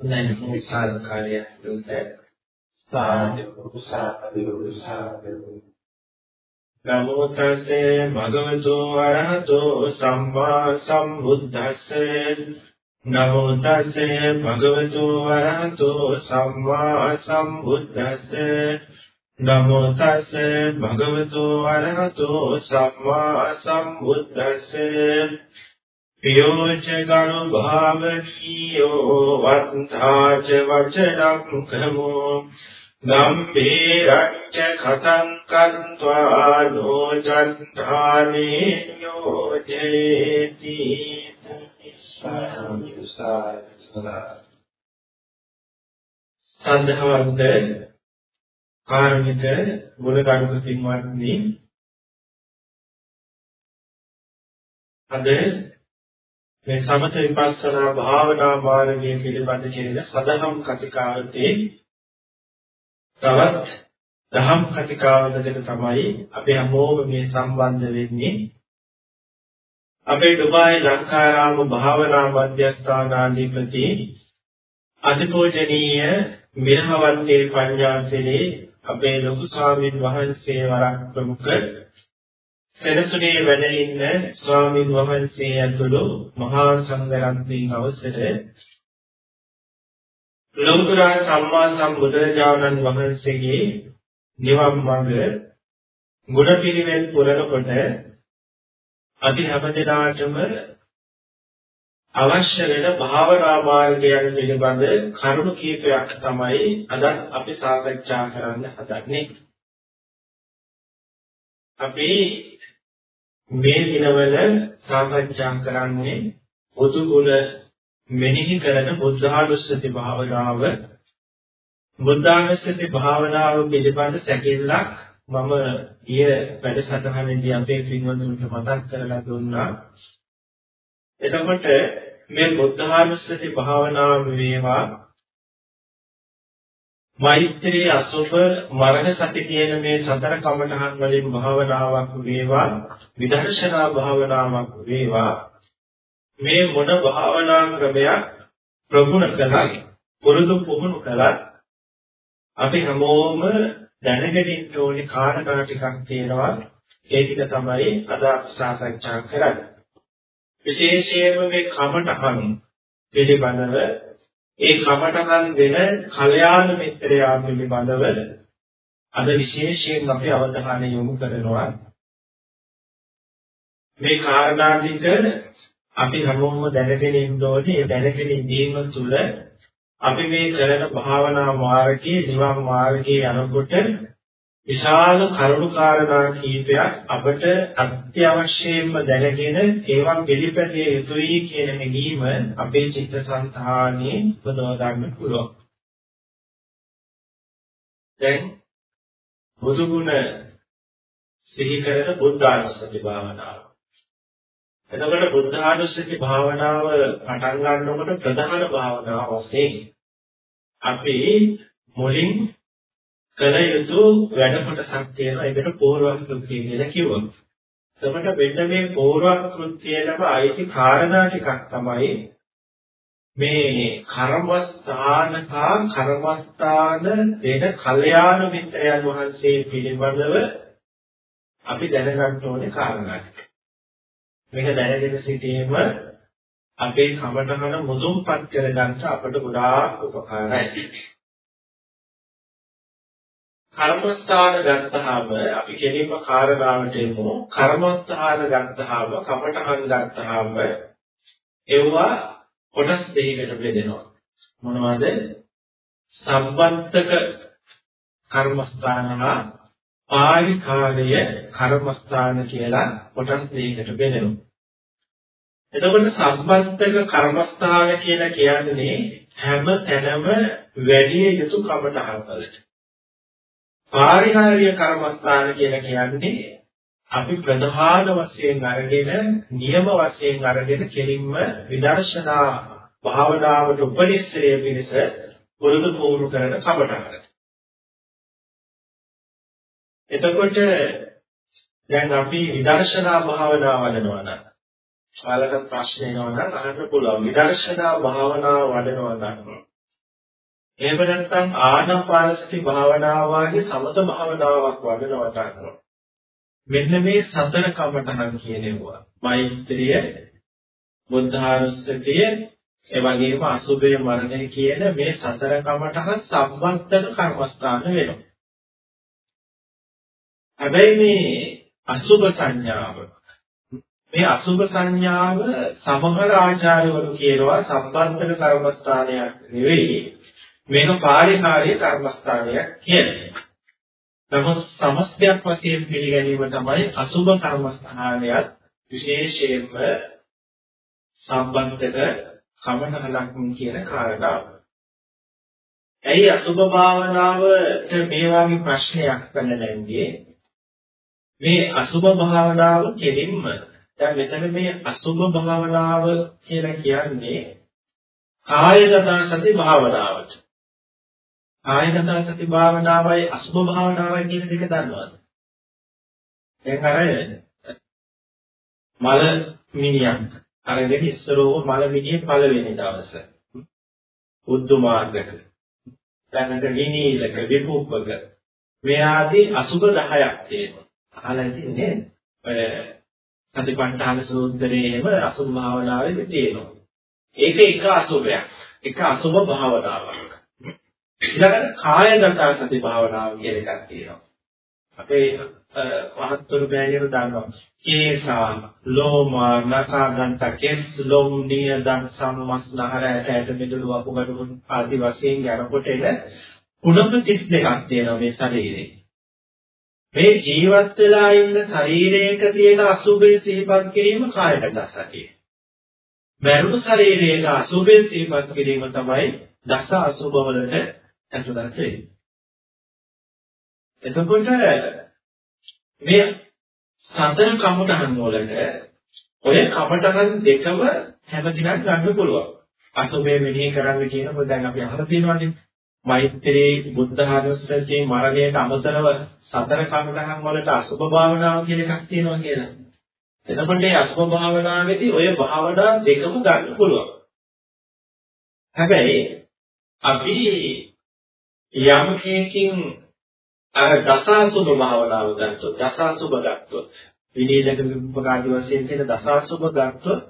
නැත්නම් විශාල කාර්යයක් දුන්ට සාධු සාධු සාධු නමෝ තස්සේ භගවතු වරහතෝ සම්මා සම්බුද්දස්සේ. නමෝ තස්සේ භගවතු වරහතෝ සම්මා සම්බුද්දස්සේ. නමෝ තස්සේ භගවතු වරහතෝ සම්මා සම්බුද්දස්සේ. පියෝච ගණු භාවනියෝ වත්තාච වචනං කමෝ ගම්බීරච්ච කතං කන්त्वा නෝචන්ධානේ යෝජේති සද්ධාවන්ත කාරුණික ගුණගරුක පින්වත්නි අද මේ සමත විපස්සනා භාවනා මාර්ගය පිළිබඳ කියන සදහම් කතිකාවතේ තවත් දහම් කතිකාවතකට තමයි අපි හැමෝම මේ සම්බන්ධ වෙන්නේ. අපේ දුබායි ලංකාරාම භාවනා මධ්‍යස්ථානාධිපති අතිපෝජනීය මිරහවන්තේ පඤ්ඤාසනේ අපේ ලොකු ස්වාමීන් වහන්සේ වරක් ප්‍රමුඛ සෙනසුනේ වැඩ ඉන්න ස්වාමීන් වහන්සේ ඇතුළු මහා සංඝරත්නයන් අවසර ලෞතර සම්මා සම්බුදුරජාණන් වහන්සේගේ නිවන් මඟ ගුණ පිළිවෙත් පුරනකොට අපි හැමදෙනාටම අවශ්‍ය වෙන භාවනා මාර්ගයන් පිළිබඳ කරුණු කීපයක් තමයි අද අපි සාකච්ඡා කරන්න හදන්නේ. අපි මේ දිනවල සාකච්ඡා කරන්නේ බුදු ගුණ මෙනෙහි කරන බුද්ධානුස්සති භාවනාව බුද්ධානුස්සති භාවනාව පිළිබඳ සැකෙල්ලක් මම ඊය වැඩසටහනේදී අපේ පින්වතුන්ට මතක් කරලා දුන්නා. එතකොට මේ බුද්ධානුස්සති භාවනාව වේවා මෛත්‍රී අසුභ මරණ සති කියන මේ සතර කමඨහන් වලින් භාවනාවක් වේවා විදර්ශනා භාවනාවක් වේවා. මේ මොන භාවනා ක්‍රමයක් ප්‍රගුණ කළත් පුරුදු පුහුණු කළත් අපි හැමෝම දැනගෙන ඉන්න ඕනේ කාරණා ටිකක් තියෙනවා. ඒ ටික තමයි අද සාකච්ඡා කරන්නේ. විශේෂයෙන්ම මේ කමඨහන් පිළිබඳව ඒ කමඨහන් දෙන කල්යාණ මිත්‍රයා පිළිබඳව අද විශේෂයෙන් අපි අවධානය යොමු කරනවා. මේ කාරණා ටික අපි හැමෝම දැනගෙන ඉන්න ඕනේ. දැනගෙන ඉඳීම තුළ අපි මේ කරන භාවනා මාර්ගයේ නිවන් මාර්ගයේ යනකොට විශාල කරුණාකාරණා කීපයක් අපට අත්‍යවශ්‍යයෙන්ම දැනගෙන ඒවා පිළිපැදිය යුතුයි කියන හැඟීම අපේ චිත්තසංතානයේ උපදව ගන්න පුළුවන්. දැන් බුදු ගුණ සිහි කරන බුද්ධානුස්සති භාවනාව. එතකොට බුද්ධානුස්සති භාවනාව පටන් ගන්නකොට ප්‍රධාන භාවනාව වශයෙන් අපි මුලින් කළ යුතු වැඩ කොටසක් තියෙනවා ඒකට පූර්වක්‍ෘත්‍ය කියලා කිව්වා. එතකොට මෙන්න මේ පූර්වක්‍ෘත්‍යයටම අයිති කාරණා ටිකක් තමයි මේ කර්මස්ථානකා කර්මස්ථාන දෙන කල්යාණ මිත්‍රයන් වහන්සේ පිළිබඳව අපි දැනගන්න ඕනේ කාරණා ටික. මේක දැනගෙන සිටීම අපේ කමඨහන මුදුන්පත් කරගන්න අපට ගොඩාක් උපකාරයි. කර්මස්ථාන ගත්තාම අපි කෙලින්ම කාරණාවට එමු. කර්මස්ථාන ගත්තාම කමඨහන් ගත්තාම ඒවා කොටස් දෙකකට බෙදෙනවා. මොනවද? සම්බන්තක කර්මස්ථාන හා පාරිකාරය කර්මස්ථාන කියලා කොටස් දෙකකට බෙදෙනවා. එතකොට සම්බන්තක කර්මස්ථාන කියලා කියන්නේ හැම තැනම වැඩි යුතු කමඨහන් වලට. පාරිහාරීය කර්මස්ථාන කියලා කියන්නේ අපි ප්‍රධාන වශයෙන් අරගෙන නියම වශයෙන් අරගෙන කෙලින්ම විදර්ශනා භාවනාවට උපනිශ්‍රය පිණිස පුරුදු පුහුණු කරන කමඨහන. එතකොට දැන් අපි විදර්ශනා භාවනාව වඩනවා නම් ඔයාලට ප්‍රශ්න එනවා නම් අහන්න පුළුවන්. විදර්ශනා භාවනාව වඩනවා නම් එහෙම නැත්නම් ආනාපානසති භාවනාව වගේ සමත භාවනාවක් වඩනවා කරනවා. මෙන්න මේ සතර කමඨහන් කියනවා. මෛත්‍රිය, බුද්ධානුස්සතිය, ඒ වගේම අසුභය මරණය කියන මේ සතර කමඨහන් සම්බන්ධන කර්මස්ථාන වෙනවා. හැබැයි මේ අසුභ සංඥාව මේ අසුභ සංඥාව සමහර ආචාර්යවරු කියනවා සම්බන්ධක කර්මස්ථානයක් නෙවෙයි මේක පාරිකාරී කර්මස්ථානයක් කියන්නේ. නමුත් සමස්තයක් වශයෙන් පිළිගැනීම තමයි අසුභ කර්මස්ථානයක් විශේෂයෙන්ම සම්බන්ධක කමනහලක් කියන කාරණාව. ඇයි අසුභ භාවනාවට මේ වගේ ප්‍රශ්නයක් පැනනන්නේ? මේ අසුභ භාවනාව කෙලින්ම දැන් මෙතන මේ අසුභ භාවනාව කියලා කියන්නේ කායගත සති භාවනාවට. කායගත සති භාවනාවයි අසුභ භාවනාවයි කියන දෙක දන්නවද? දැන් අර මල මිනියක් අරගෙන ඉස්සරෝව මල මිනිය පළවෙනි දවස. උද්දුමාර්ගක. ළඟට විනීලක විපුප්පක මේ ආදී අසුභ 10ක් තියෙනවා. අහලා ඉතින්නේ ඔය සතිපට්ඨාන සූත්‍රයේම අසුභ භාවනාවේ තියෙනවා. ඒක එක අසුභයක්. එක අසුභ භාවනාවක්. ඊළඟට කායගත සති භාවනාව කියලා එකක් තියෙනවා. අපේ මහත්තුරු බෑනියරු දන්නවා. කේසා, ලෝමා, නකාගන්ත, කෙස්, ලොම්, නියදන්, සම්මස්නහර, ඇට මිදුළු වපුගඩු ආදී වශයෙන් යනකොට එන කුණප 32ක් තියෙනවා මේ ශරීරේ. මේ ජීවත් වෙලා ඉන්න ශරීරයක තියෙන අසුභය සිහිපත් කිරීම කායගත සතිය. මරුණු ශරීරයේ අසුභය සිහිපත් කිරීම තමයි දස අසුභ වලට ඇතුළත් වෙන්නේ. එතකොට මේ සතර කමඨහන් වලට ඔය කමඨහන් දෙකම හැමදිනක් ගන්න පුළුවන්. අසුභය මෙනෙහි කරන්න කියනකොට දැන් අපි අහලා තියෙනවානේ මෛත්‍රී බුද්ධානුස්සතිය මරණයට අමතරව සතර කමඨහන් වලට අසුභ භාවනාව කියලා එකක් තියෙනවා කියලා. එතකොට මේ අසුභ භාවනාවේදී ඔය භාවනා දෙකම ගන්න පුළුවන්. හැබැයි අපි යම් හේකින් අර දසාසුභ භාවනාව ගත්තොත් දසාසුභ ගත්තොත් විනීදක විපකාදී වශයෙන් තියෙන දසාසුභ ගත්තොත්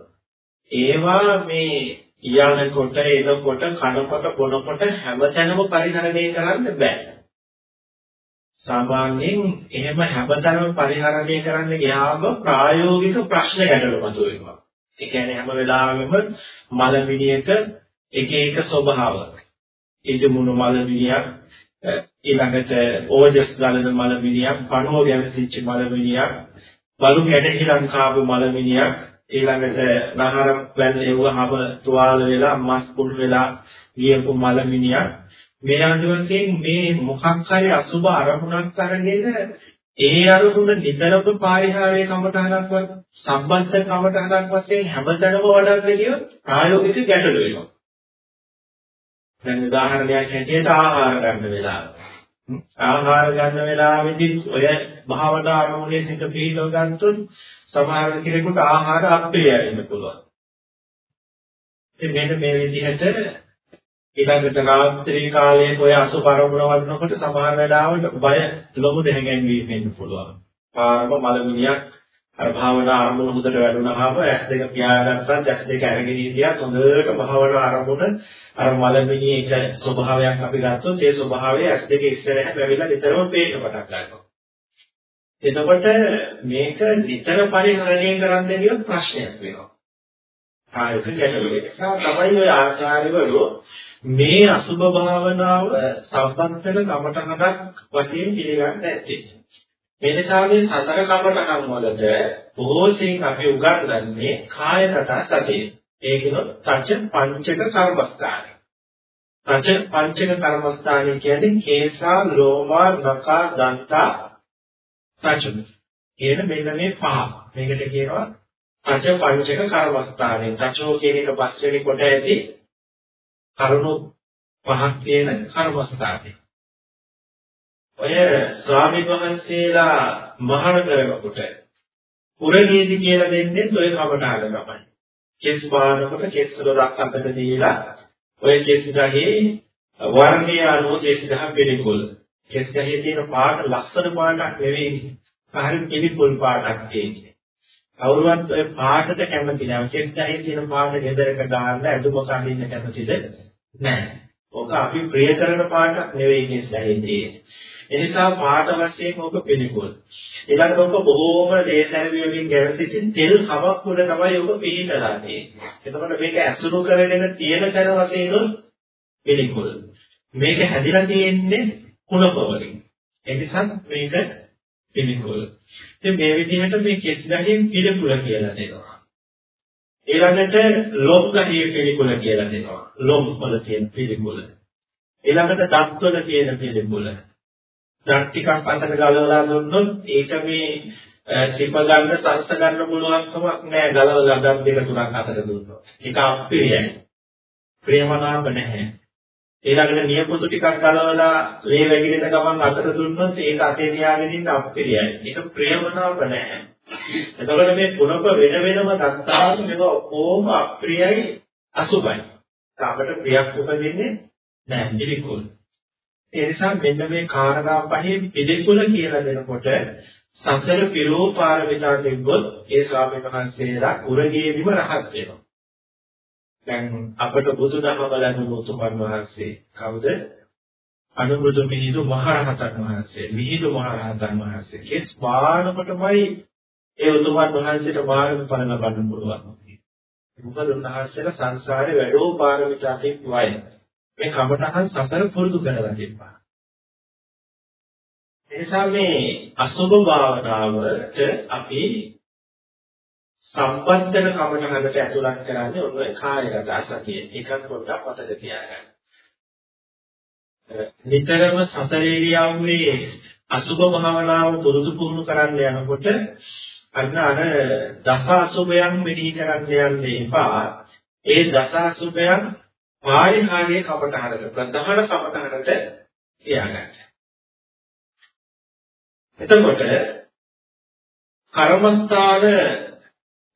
ඒවා මේ යනකොට එනකොට කනකොට බොනකොට හැමතැනම පරිහරණය කරන්න බෑ. සාමාන්‍යයෙන් එහෙම හැමතැනම පරිහරණය කරන්න ගියාම ප්‍රායෝගික ප්‍රශ්න ගැටලු මතුවෙනවා. ඒ කියන්නේ හැම වෙලාවෙම මලමිණියක එක එක ස්වභාවයක්. ඉදමුණු මලමිණියක් ඊළඟට ඕජස් ගලන මලමිණියක්, පණුව ගැවසිච්ච මලමිණියක්, බලු කැඩහිලන් කාපු මලමිණියක් ඊළඟට නහර වැල්ලෙව්වහම තුවාල වෙලා මස් කුණු වෙලා ගියපු මලමිනියක් මේ අනුවසෙන් මේ මොකක් හරි අසුබ අරමුණක් අරගෙන ඒ අරමුණ නිතරම පාරිහාරයේ කමටහනක්වත් සම්බන්ධ කමටහනක් වශයෙන් හැමතැනම වඩන්න කියොත් ප්‍රායෝගික ගැටලු වෙනවා. දැන් උදාහරණයක් හැටියට ආහාර ගන්න වෙලාව. ආහාර ගන්න වෙලාවෙදී ඔය භාවනා අරමුණේ සිට පිළිලව ගන්නතුත් සමහර කෙනෙකුට ආහාර අප්‍රිය වෙන්න පුළුවන්. ඉතින් මෙන්න මේ විදිහට ඊළඟට රාත්‍රී කාලයේ ඔය අසුපරමුණ වඩනකොට සමහර වෙලාවට බය ලොමු දැනගැන්වීම වෙන්න පුළුවන්. පාරම මලමිනියක් අර භාවනා අරමුණ හොඳට වැඩුණාම ඇස් දෙක පියාගත්තත් ඇස් දෙක අරගෙන ඉතියා හොඳට භාවනා අරමුණ අර මලමිනියේ එක ස්වභාවයක් අපි ගත්තොත් ඒ ස්වභාවය ඇස් දෙක ඉස්සරහ බැවිලා නිතරම පේන්න පටන් ගන්නවා. එතකොට මේක නිතර පරිහරණය කරන්න කියොත් ප්‍රශ්නයක් වෙනවා. ආයක ගැටලුව. ඒ නිසා තමයි ඔය ආචාර්යවරු මේ අසුභ භාවනාව සම්බන්ධන කමටහනක් වශයෙන් පිළිගන්න ඇත්තේ. මේ නිසා මේ සතර කමටහන් වලට බොහෝසෙන් අපි උගන්වන්නේ කායගත සතිය. ඒකිනොත් තච පංචක කර්මස්ථාන. තච පංචක කර්මස්ථාන කියන්නේ කේසා ලෝමා නකා දන්තා තච. කියන මෙන්න මේ පහ. මේකට කියනවා තච පංචක කර්මස්ථානේ. තචෝ කියන එක පස්වෙනි කොට ඇති කරුණු පහක් තියෙන කර්මස්ථානේ. ඔය ස්වාමීන් වහන්සේලා මහාන කරනකොට පුරගේදි කියලා දෙන්නේ ඔය කමඨාන තමයි. කෙස් බානකොට කෙස් දොරක් අතට දීලා ඔය කෙස් ගහේ වර්ණය අනුව කෙස් ගහ පිළිකුල්. කෙස් ගහේ තියෙන පාට ලස්සන පාටක් නෙවෙයි. හරි පිළිකුල් පාටක් තියෙන්නේ. කවුරුවත් ඔය පාටට කැමති නැහැ. කෙස් ගහේ තියෙන පාට ගෙදරක දාන්න ඇඳුම කඳින්න කැමතිද නැහැ. ඔක අපි ප්‍රිය කරන පාටක් නෙවෙයි කෙස් ගහේ තියෙන්නේ. එනිසා පාට වශයෙන් ඔබ පිළිකුල්. ඊළඟට ඔබ බොහෝම දේශාරි වලින් ගැවසිච්ච තෙල් කමක් උඩ තමයි ඔබ පිළිතලා තියෙන්නේ. එතකොට මේක ඇසුරු කරගෙන තියෙන තැන වශයෙන් පිළිකුල්. මේක හැදිලා තියෙන්නේ කුණප වලින්. ඒ නිසා මේක පිළිකුල්. ඉතින් මේ විදිහට මේ කෙස් ගහෙන් පිළිකුල කියලා දෙනවා. ඊළඟට ලොම් ගහේ පිළිකුල කියලා දෙනවා. ලොම් වල තියෙන පිළිකුල. ඊළඟට දත් වල තියෙන පිළිකුල. දත් ටිකක් අතට ගලවලා දුන්නොත් ඒක මේ සිප ගන්න සංස ගන්න පුළුවන් කමක් නැහැ ගලවලා දත් දෙක තුනක් අතට දුන්නොත්. ඒක අප්‍රියයි. ප්‍රේමනාප නැහැ. ඊළඟට නියපොතු ටිකක් ගලවලා ලේ වැగిරෙන ගමන් අතට දුන්නොත් ඒක අතේ තියාගෙන ඉන්න අප්‍රියයි. ඒක ප්‍රේමනාප නැහැ. එතකොට මේ කුණක වෙන වෙනම ගත්තාම මේක ඔක්කොම අප්‍රියයි අසුබයි. අපට ප්‍රියක් උපදින්නේ නැහැ. පිළිකුල්. ඒ නිසා මෙන්න මේ කාරණා පහේ පිළිකුල කියලා දෙනකොට සසර පිරෝ පාරමිතා දෙන්නොත් ඒ ස්වාමීන් වහන්සේලා උරගේදිම රහත් වෙනවා. දැන් අපට බුදුදහම බලන්න උතුමන් වහන්සේ කවුද? අනුබුදු මිහිඳු මහරහතන් වහන්සේ. මිහිඳු මහරහතන් වහන්සේ. කෙස් බානකොටමයි ඒ උතුමන් වහන්සේට මාර්ග ඵල ලබන්න පුළුවන්. මොකද උන්වහන්සේලා සංසාරේ වැඩෝ පාරමිතා තිබ්බයි. මේ කමඨහන් සසර පුරුදු කරලා තිබ්බා. එනිසා මේ අසුභ භාවනාවට අපි සම්බන්ධන කමඨහනට ඇතුළත් කරන්නේ ඔන්න කායගත සතිය. ඒකත් පොඩ්ඩක් මතක තියාගන්න. නිතරම සතරීරියම්මේ අසුභ භාවනාව පුරුදු පුහුණු කරන්න යනකොට අන්න අර දස අසුභයන් මෙහි කරන්න යන්න එපා. ඒ දස අසුභයන් පාරිහාරයේ කමටහරට ප්‍රධාන කමටහරට තියාගන්න. එතකොට කර්මස්ථාන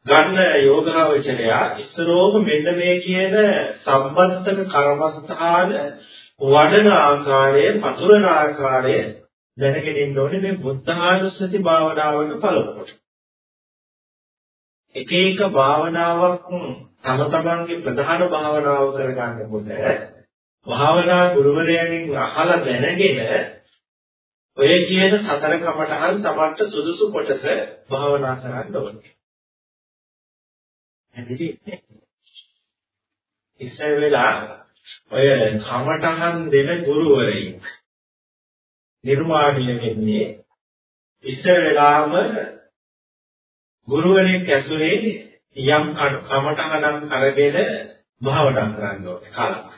ගන්න යෝගාවචරය ඉස්සරෝම මෙන්න මේ කියන සම්බන්ධන කර්මස්ථාන වඩන ආකාරය, පතුරන ආකාරය දැනගෙන ඉන්න ඕනේ මේ බුද්ධානුස්සති භාවනාවට පළමුවට. එක එක භාවනාවක් තම තමන්ගේ ප්‍රධාන භාවනාව කරගන්නකොට භාවනා ගුරුවරයාගෙන් අහලා දැනගෙන ඔය කියන සතර කමටහන් තමන්ට සුදුසු කොටස භාවනා කරන්න ඕනේ. එදිරි ඉස්සර වෙලා ඔය කමටහන් දෙන ගුරුවරයෙක් නිර්මාණය වෙන්නේ ඉස්සර වෙලාම ගුරුවරයෙක් ඇසුරේ යම් කමටහනක් අරගෙන භාවනා කරන්න ඕනේ කලක්.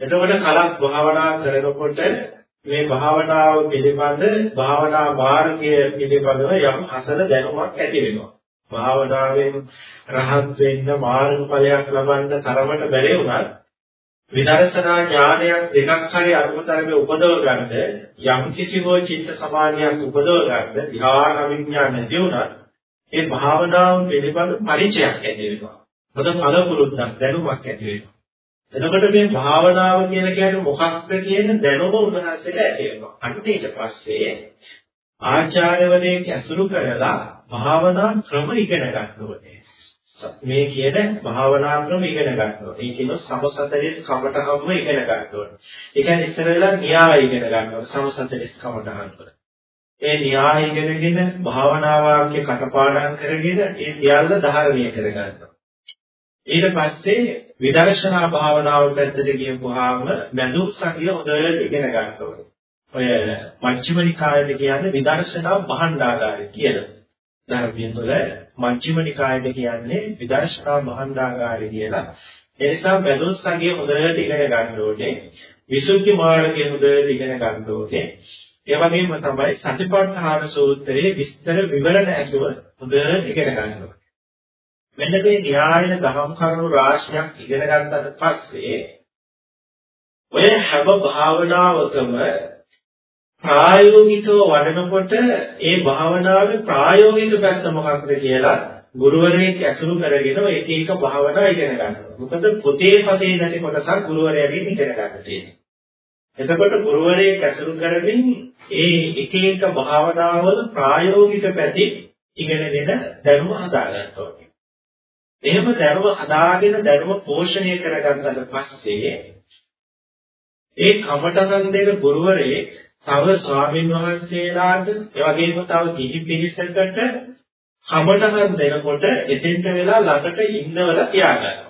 එතකොට කලක් භාවනා කරනකොට මේ භාවනාව පිළිබඳ භාවනා මාර්ගය පිළිබඳව යම් අසල දැනුමක් ඇති වෙනවා. භාවනාවෙන් රහත් වෙන්න මාර්ගඵලයක් ලබන්න තරමට බැරි වුණත් විදර්ශනා ඥානයක් දෙකක් හරි අනුතරමේ උපදව ගන්න යම් කිසි හෝ චිත්ත සමාධියක් උපදව ගන්න ධ්‍යාන විඥාන නැති වුණත් ඒ භාවනාව පිළිබඳ පරිචයක් ඇති වෙනවා. මොකද පළපුරුද්දක් දැනුමක් ඇති වෙනවා. එතකොට මේ භාවනාව කියලා කියන්නේ මොකක්ද කියන දැනුම උන්වහන්සේට ඇති වෙනවා. අන්න ඊට පස්සේ ආචාර්යවරයෙක් ඇසුරු කරලා භාවනා ක්‍රම ඉගෙන ගන්න ඕනේ. මේ කියන භාවනා ක්‍රම ඉගෙන ගන්න ඕනේ. ඒ කියන සමසතරිස් කමටහම ඉගෙන ගන්න ඕනේ. ඒ කියන්නේ ඉස්සර වෙලා න්‍යාය ඉගෙන ගන්න ඕනේ. සමසතරිස් කමටහන් වල. ඒ න්‍යාය ඉගෙනගෙන භාවනා වාක්‍ය කටපාඩම් කරගෙන ඒ සියල්ල ධාරණය කරගන්නවා. ඊට පස්සේ විදර්ශනා භාවනාව පැත්තට ගියපුවාම බඳු සතිය හොඳට ඉගෙන ගන්න ඕනේ. ඔය මජ්ක්‍ධිම නිකායේ කියන්නේ විදර්ශනා භාණ්ඩාගාරය කියලා. ධර්මයේ තුළ මජ්ක්‍ධිම නිකායේ කියන්නේ විදර්ශනා භාණ්ඩාගාරය කියලා. ඒ නිසා බඳු සතිය හොඳට ඉගෙන ගන්න ඕනේ. විසුද්ධි මාර්ගය හොඳට ඉගෙන ගන්න ඕනේ. ඒ වගේම තමයි සතිපට්ඨාන සූත්‍රයේ විස්තර විවරණ ඇතුව හොඳට ඉගෙන ගන්නවා. මෙන්න මේ න්‍යායන දහම් කරුණු රාශියක් ඉගෙන ගන්නට පස්සේ ඔය හැම භාවනාවකම ප්‍රායෝගිකව වඩනකොට ඒ භාවනාවේ ප්‍රායෝගික පැත්ත මොකක්ද කියලා ගුරුවරයෙක් ඇසුරු කරගෙන එක එක භාවනා ඉගෙන ගන්නවා. මොකද පොතේ පතේ නැති කොටසක් ගුරුවරයාගෙන් ඉගෙන ගන්න තියෙනවා. එතකොට ගුරුවරයෙක් ඇසුරු කරමින් ඒ එක එක භාවනාවල ප්‍රායෝගික පැති ඉගෙනගෙන දැනුම හදා ගන්න ඕනේ. එහෙම දැනුම හදාගෙන දැනුම පෝෂණය කරගන්නට පස්සේ ඒ කමටහන් දෙක ගුරුවරයෙක් තව ස්වාමින් වහන්සේලාට ඒ වගේම තව කිහි පිරිසකට කමටහන් දෙනකොට එතෙන්ට වෙලා ළඟට ඉන්නවල තියාගන්නවා.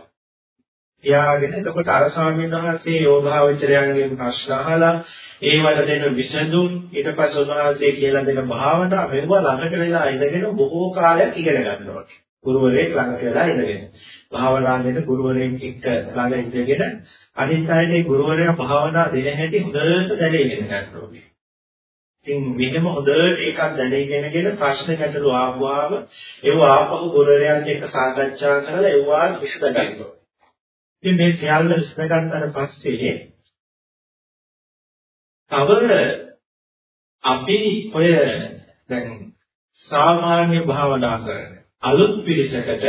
තියාගෙන එතකොට අර ස්වාමීන් වහන්සේ යෝගාවචරයන්ගෙන් ප්‍රශ්න අහලා ඒවට දෙන විසඳුම් ඊට පස්සේ උන්වහන්සේ කියලා දෙන භාවනා මෙවුවා ළඟට වෙලා ඉඳගෙන බොහෝ කාලයක් ඉගෙන ගන්න ඕනේ. ගුරුවරයෙක් ළඟට වෙලා ඉඳගෙන. භාවනා දෙන ගුරුවරයෙක් එක්ක ළඟ ඉඳගෙන අනිත් අයගේ ගුරුවරයා භාවනා දෙන හැටි හොඳට දැනගෙන ගන්න ඕනේ. ඉතින් මෙහෙම හොඳට ඒකක් දැනගෙනගෙන ප්‍රශ්න ගැටළු ආවම ඒව ආපහු ගුරුවරයන් එක්ක සාකච්ඡා කරලා ඒවා විසඳ ගන්න ඕනේ. ඉතින් මේ සියල්ල විශ්ලේෂණය පස්සේ තව අපි ඔය දැන් සාමාන්‍ය භාවනා කරන අලුත් පිළිසකට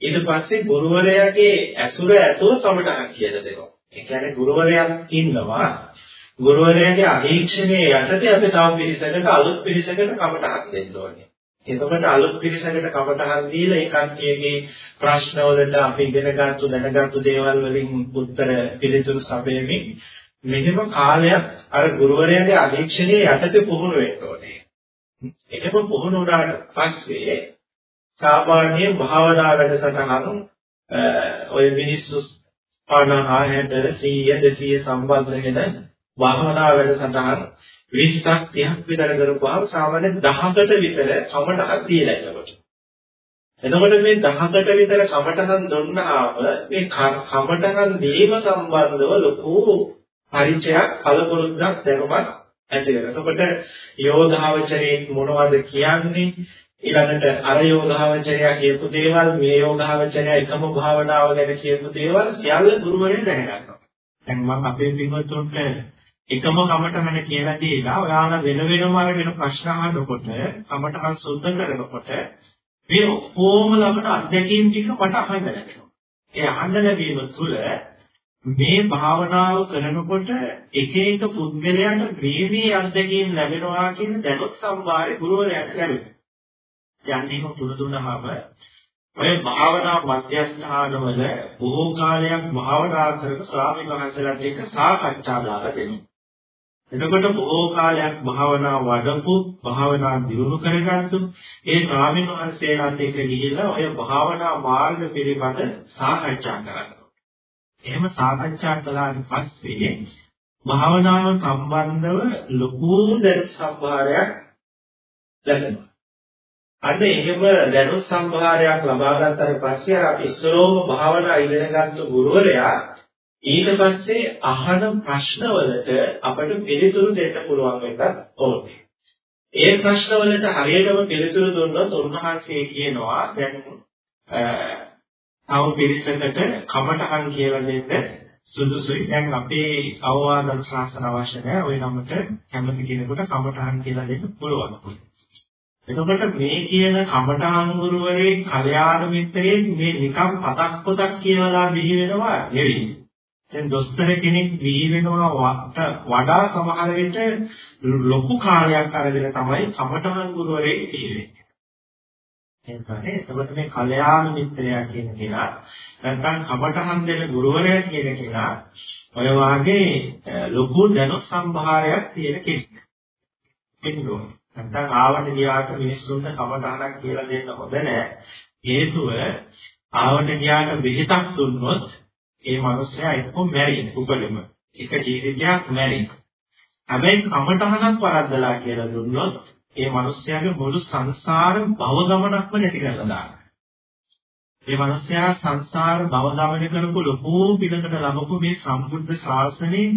ඊට පස්සේ ගුරුවරයාගේ ඇසුර ඇතුව කමටහන් කියලා දෙනවා. ඒ කියන්නේ ගුරුවරයෙක් ඉන්නවා ගුරුවරයාගේ අධීක්ෂණයේ යටතේ අපි තව පිළිසකට අලුත් පිළිසකට කමටහන් දෙන්න ඕනේ. එතකොට අලුත් පිරිසකට කමටහන් දීලා ඒ කට්ටියගේ ප්‍රශ්න වලට අපි ඉගෙනගත්තු දැනගත්තු දේවල් වලින් උත්තර පිළිතුරු සපයමින් මෙහෙම කාලයක් අර ගුරුවරයාගේ අධීක්ෂණයේ යටතේ පුහුණු වෙන්න ඕනේ. එහෙම පුහුණු වුණාට පස්සේ සාමාන්‍ය භාවනා වැඩසටහන ඔය මිනිස්සු 50 60 100 200 සම්බන්ධ වෙන භාවනා වැඩසටහන 20ක් 30ක් විතර කරපුවාම සාමාන්‍ය 10කට විතර කමටහන් දීලා ඉන්නකොට. එතකොට මේ 10කට විතර කමටහන් දුන්නාම මේ කමටහන් දීම සම්බන්ධව ලොකු පරිචයක් කලපොරුද්දක් දැනුමක් ඇති වෙනවා. එතකොට යෝධාවචරයේ මොනවද කියන්නේ? ඊළඟට අර යෝධාවචරයා කියපු දේවල් මේ යෝධාවචරයා එකම භාවනාව ගැන කියපු දේවල් සියල්ල ගුරුවරයා දැනගන්නවා. දැන් මම අපේ පින්වත්තුන්ට එකම කමටහන කියලා දීලා ඔයාලා වෙන වෙනම වෙන ප්‍රශ්න අහනකොට කමටහන් සුද්ධ කරනකොට මේ ඔක්කොම ලබන අත්දැකීම් ටික මට අහන්න ලැබෙනවා. ඒ අහන්න ලැබීම තුළ මේ භාවනාව කරනකොට එක එක පුද්ගලයන්ට මේ මේ අත්දැකීම් ලැබෙනවා කියන දැනුත් සම්භාරය ගුරුවරයාට ලැබෙනවා. යන්නේම තුන දුන්නාම ඔය භාවනා මධ්‍යස්ථානවල බොහෝ කාලයක් භාවනා කරන ස්වාමීන් වහන්සේලාට එක්ක සාකච්ඡා දාලා දෙනවා. එතකොට බොහෝ කාලයක් භාවනා වඩපු භාවනා දියුණු කරගත්තු ඒ ස්වාමීන් වහන්සේලාත් එක්ක ගිහිල්ලා ඔය භාවනා මාර්ග පිළිබඳ සාකච්ඡා කරනවා. එහෙම සාකච්ඡා කළාට පස්සේ භාවනාව සම්බන්ධව ලොකු දැනුම් සම්භාරයක් ලැබෙනවා. අන්න එහෙම දැනුම් සම්භාරයක් ලබා ගන්නතර පස්සේ අපි ඉස්සරෝම භාවනා ඉගෙන ගන්න ගුරුවරයා ඊට පස්සේ අහන ප්‍රශ්නවලට අපිට පිළිතුරු දෙන්න පුළුවන් වෙන්නත් ඕනේ. ඒ ප්‍රශ්නවලට හරියටම පිළිතුරු දුන්නොත් උන්වහන්සේ කියනවා දැන් තව පිරිසකට කමටහන් කියලා දෙන්න සුදුසුයි. දැන් අපේ අවවාද ශාසන අවශ්‍ය නැහැ. ওই නමට කැමති කෙනෙකුට කමටහන් කියලා දෙන්න පුළුවන්. එතකොට මේ කියන කමඨාන් ගුරුවරේ කල්යාණ මිත්‍රයෙක් මේ නිකම් පතක් පොතක් කියවලා බිහි වෙනවා නෙවෙයි. දැන් දොස්තර කෙනෙක් බිහි වෙනවා වඩා සමහර විට ලොකු කාලයක් අරගෙන තමයි කමඨහන් ගුරුවරයෙක් බිහි වෙන්නේ. එතකොට එතකොට මේ කල්යාණ මිත්‍රයා කියන කෙනා නැත්නම් කමඨහන් දෙන ගුරුවරයා කියන කෙනා ඔය වාගේ ලොකු දැනුම් සම්භාරයක් තියෙන කෙනෙක්. එන්නෝ නැත්නම් ආවට ගියාට මිනිස්සුන්ට කමඨහනක් කියලා දෙන්න හොඳ නැහැ. හේතුව ආවට ගියාට බෙහෙතක් දුන්නොත් ඒ මනුස්සයා එක්ක මැරෙන උපලෙම එක ජීවිතයක් මැරෙන. හැබැයි කමටහනක් වරද්දලා කියලා දුන්නොත් ඒ මනුස්සයාගේ මුළු සංසාර භව ගමනක්ම නැති කරලා දානවා. මේ මනුස්සයා සංසාර භව ගමන කරපු ලොකු පිනකට ලබපු මේ සම්බුද්ධ ශාසනයේ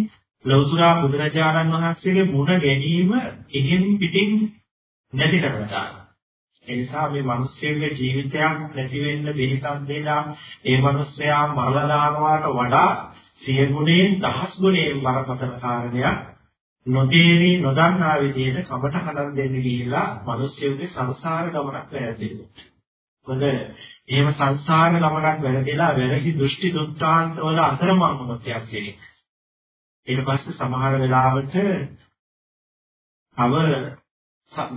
ලෞතුරා බුදුරජාණන් වහන්සේගේ මුණ ගැනීම එහෙම් පිටින් නැති කරලා දානවා. ඒ නිසා මේ මිනිස්සුන්ගේ ජීවිතයක් නැති වෙන්න බෙහෙතක් දෙලා ඒ මිනිස්සයා මරලා දානවාට වඩා සිය ගුණයෙන් දහස් ගුණයෙන් බරපතල කාරණයක් නොතේරි නොදන්නා විදිහට කමට හදන් දෙන්න ගිහිලා මිනිස්සුන්ගේ සංසාර ගමනක් වැරදෙනවා. මොකද එහෙම සංසාර ගමනක් වැරදිලා වැරදි දෘෂ්ටි දුක්ඛාන්ත වල අතරමං වුණොත් කෙනෙක්. ඊට පස්සේ සමහර වෙලාවට අව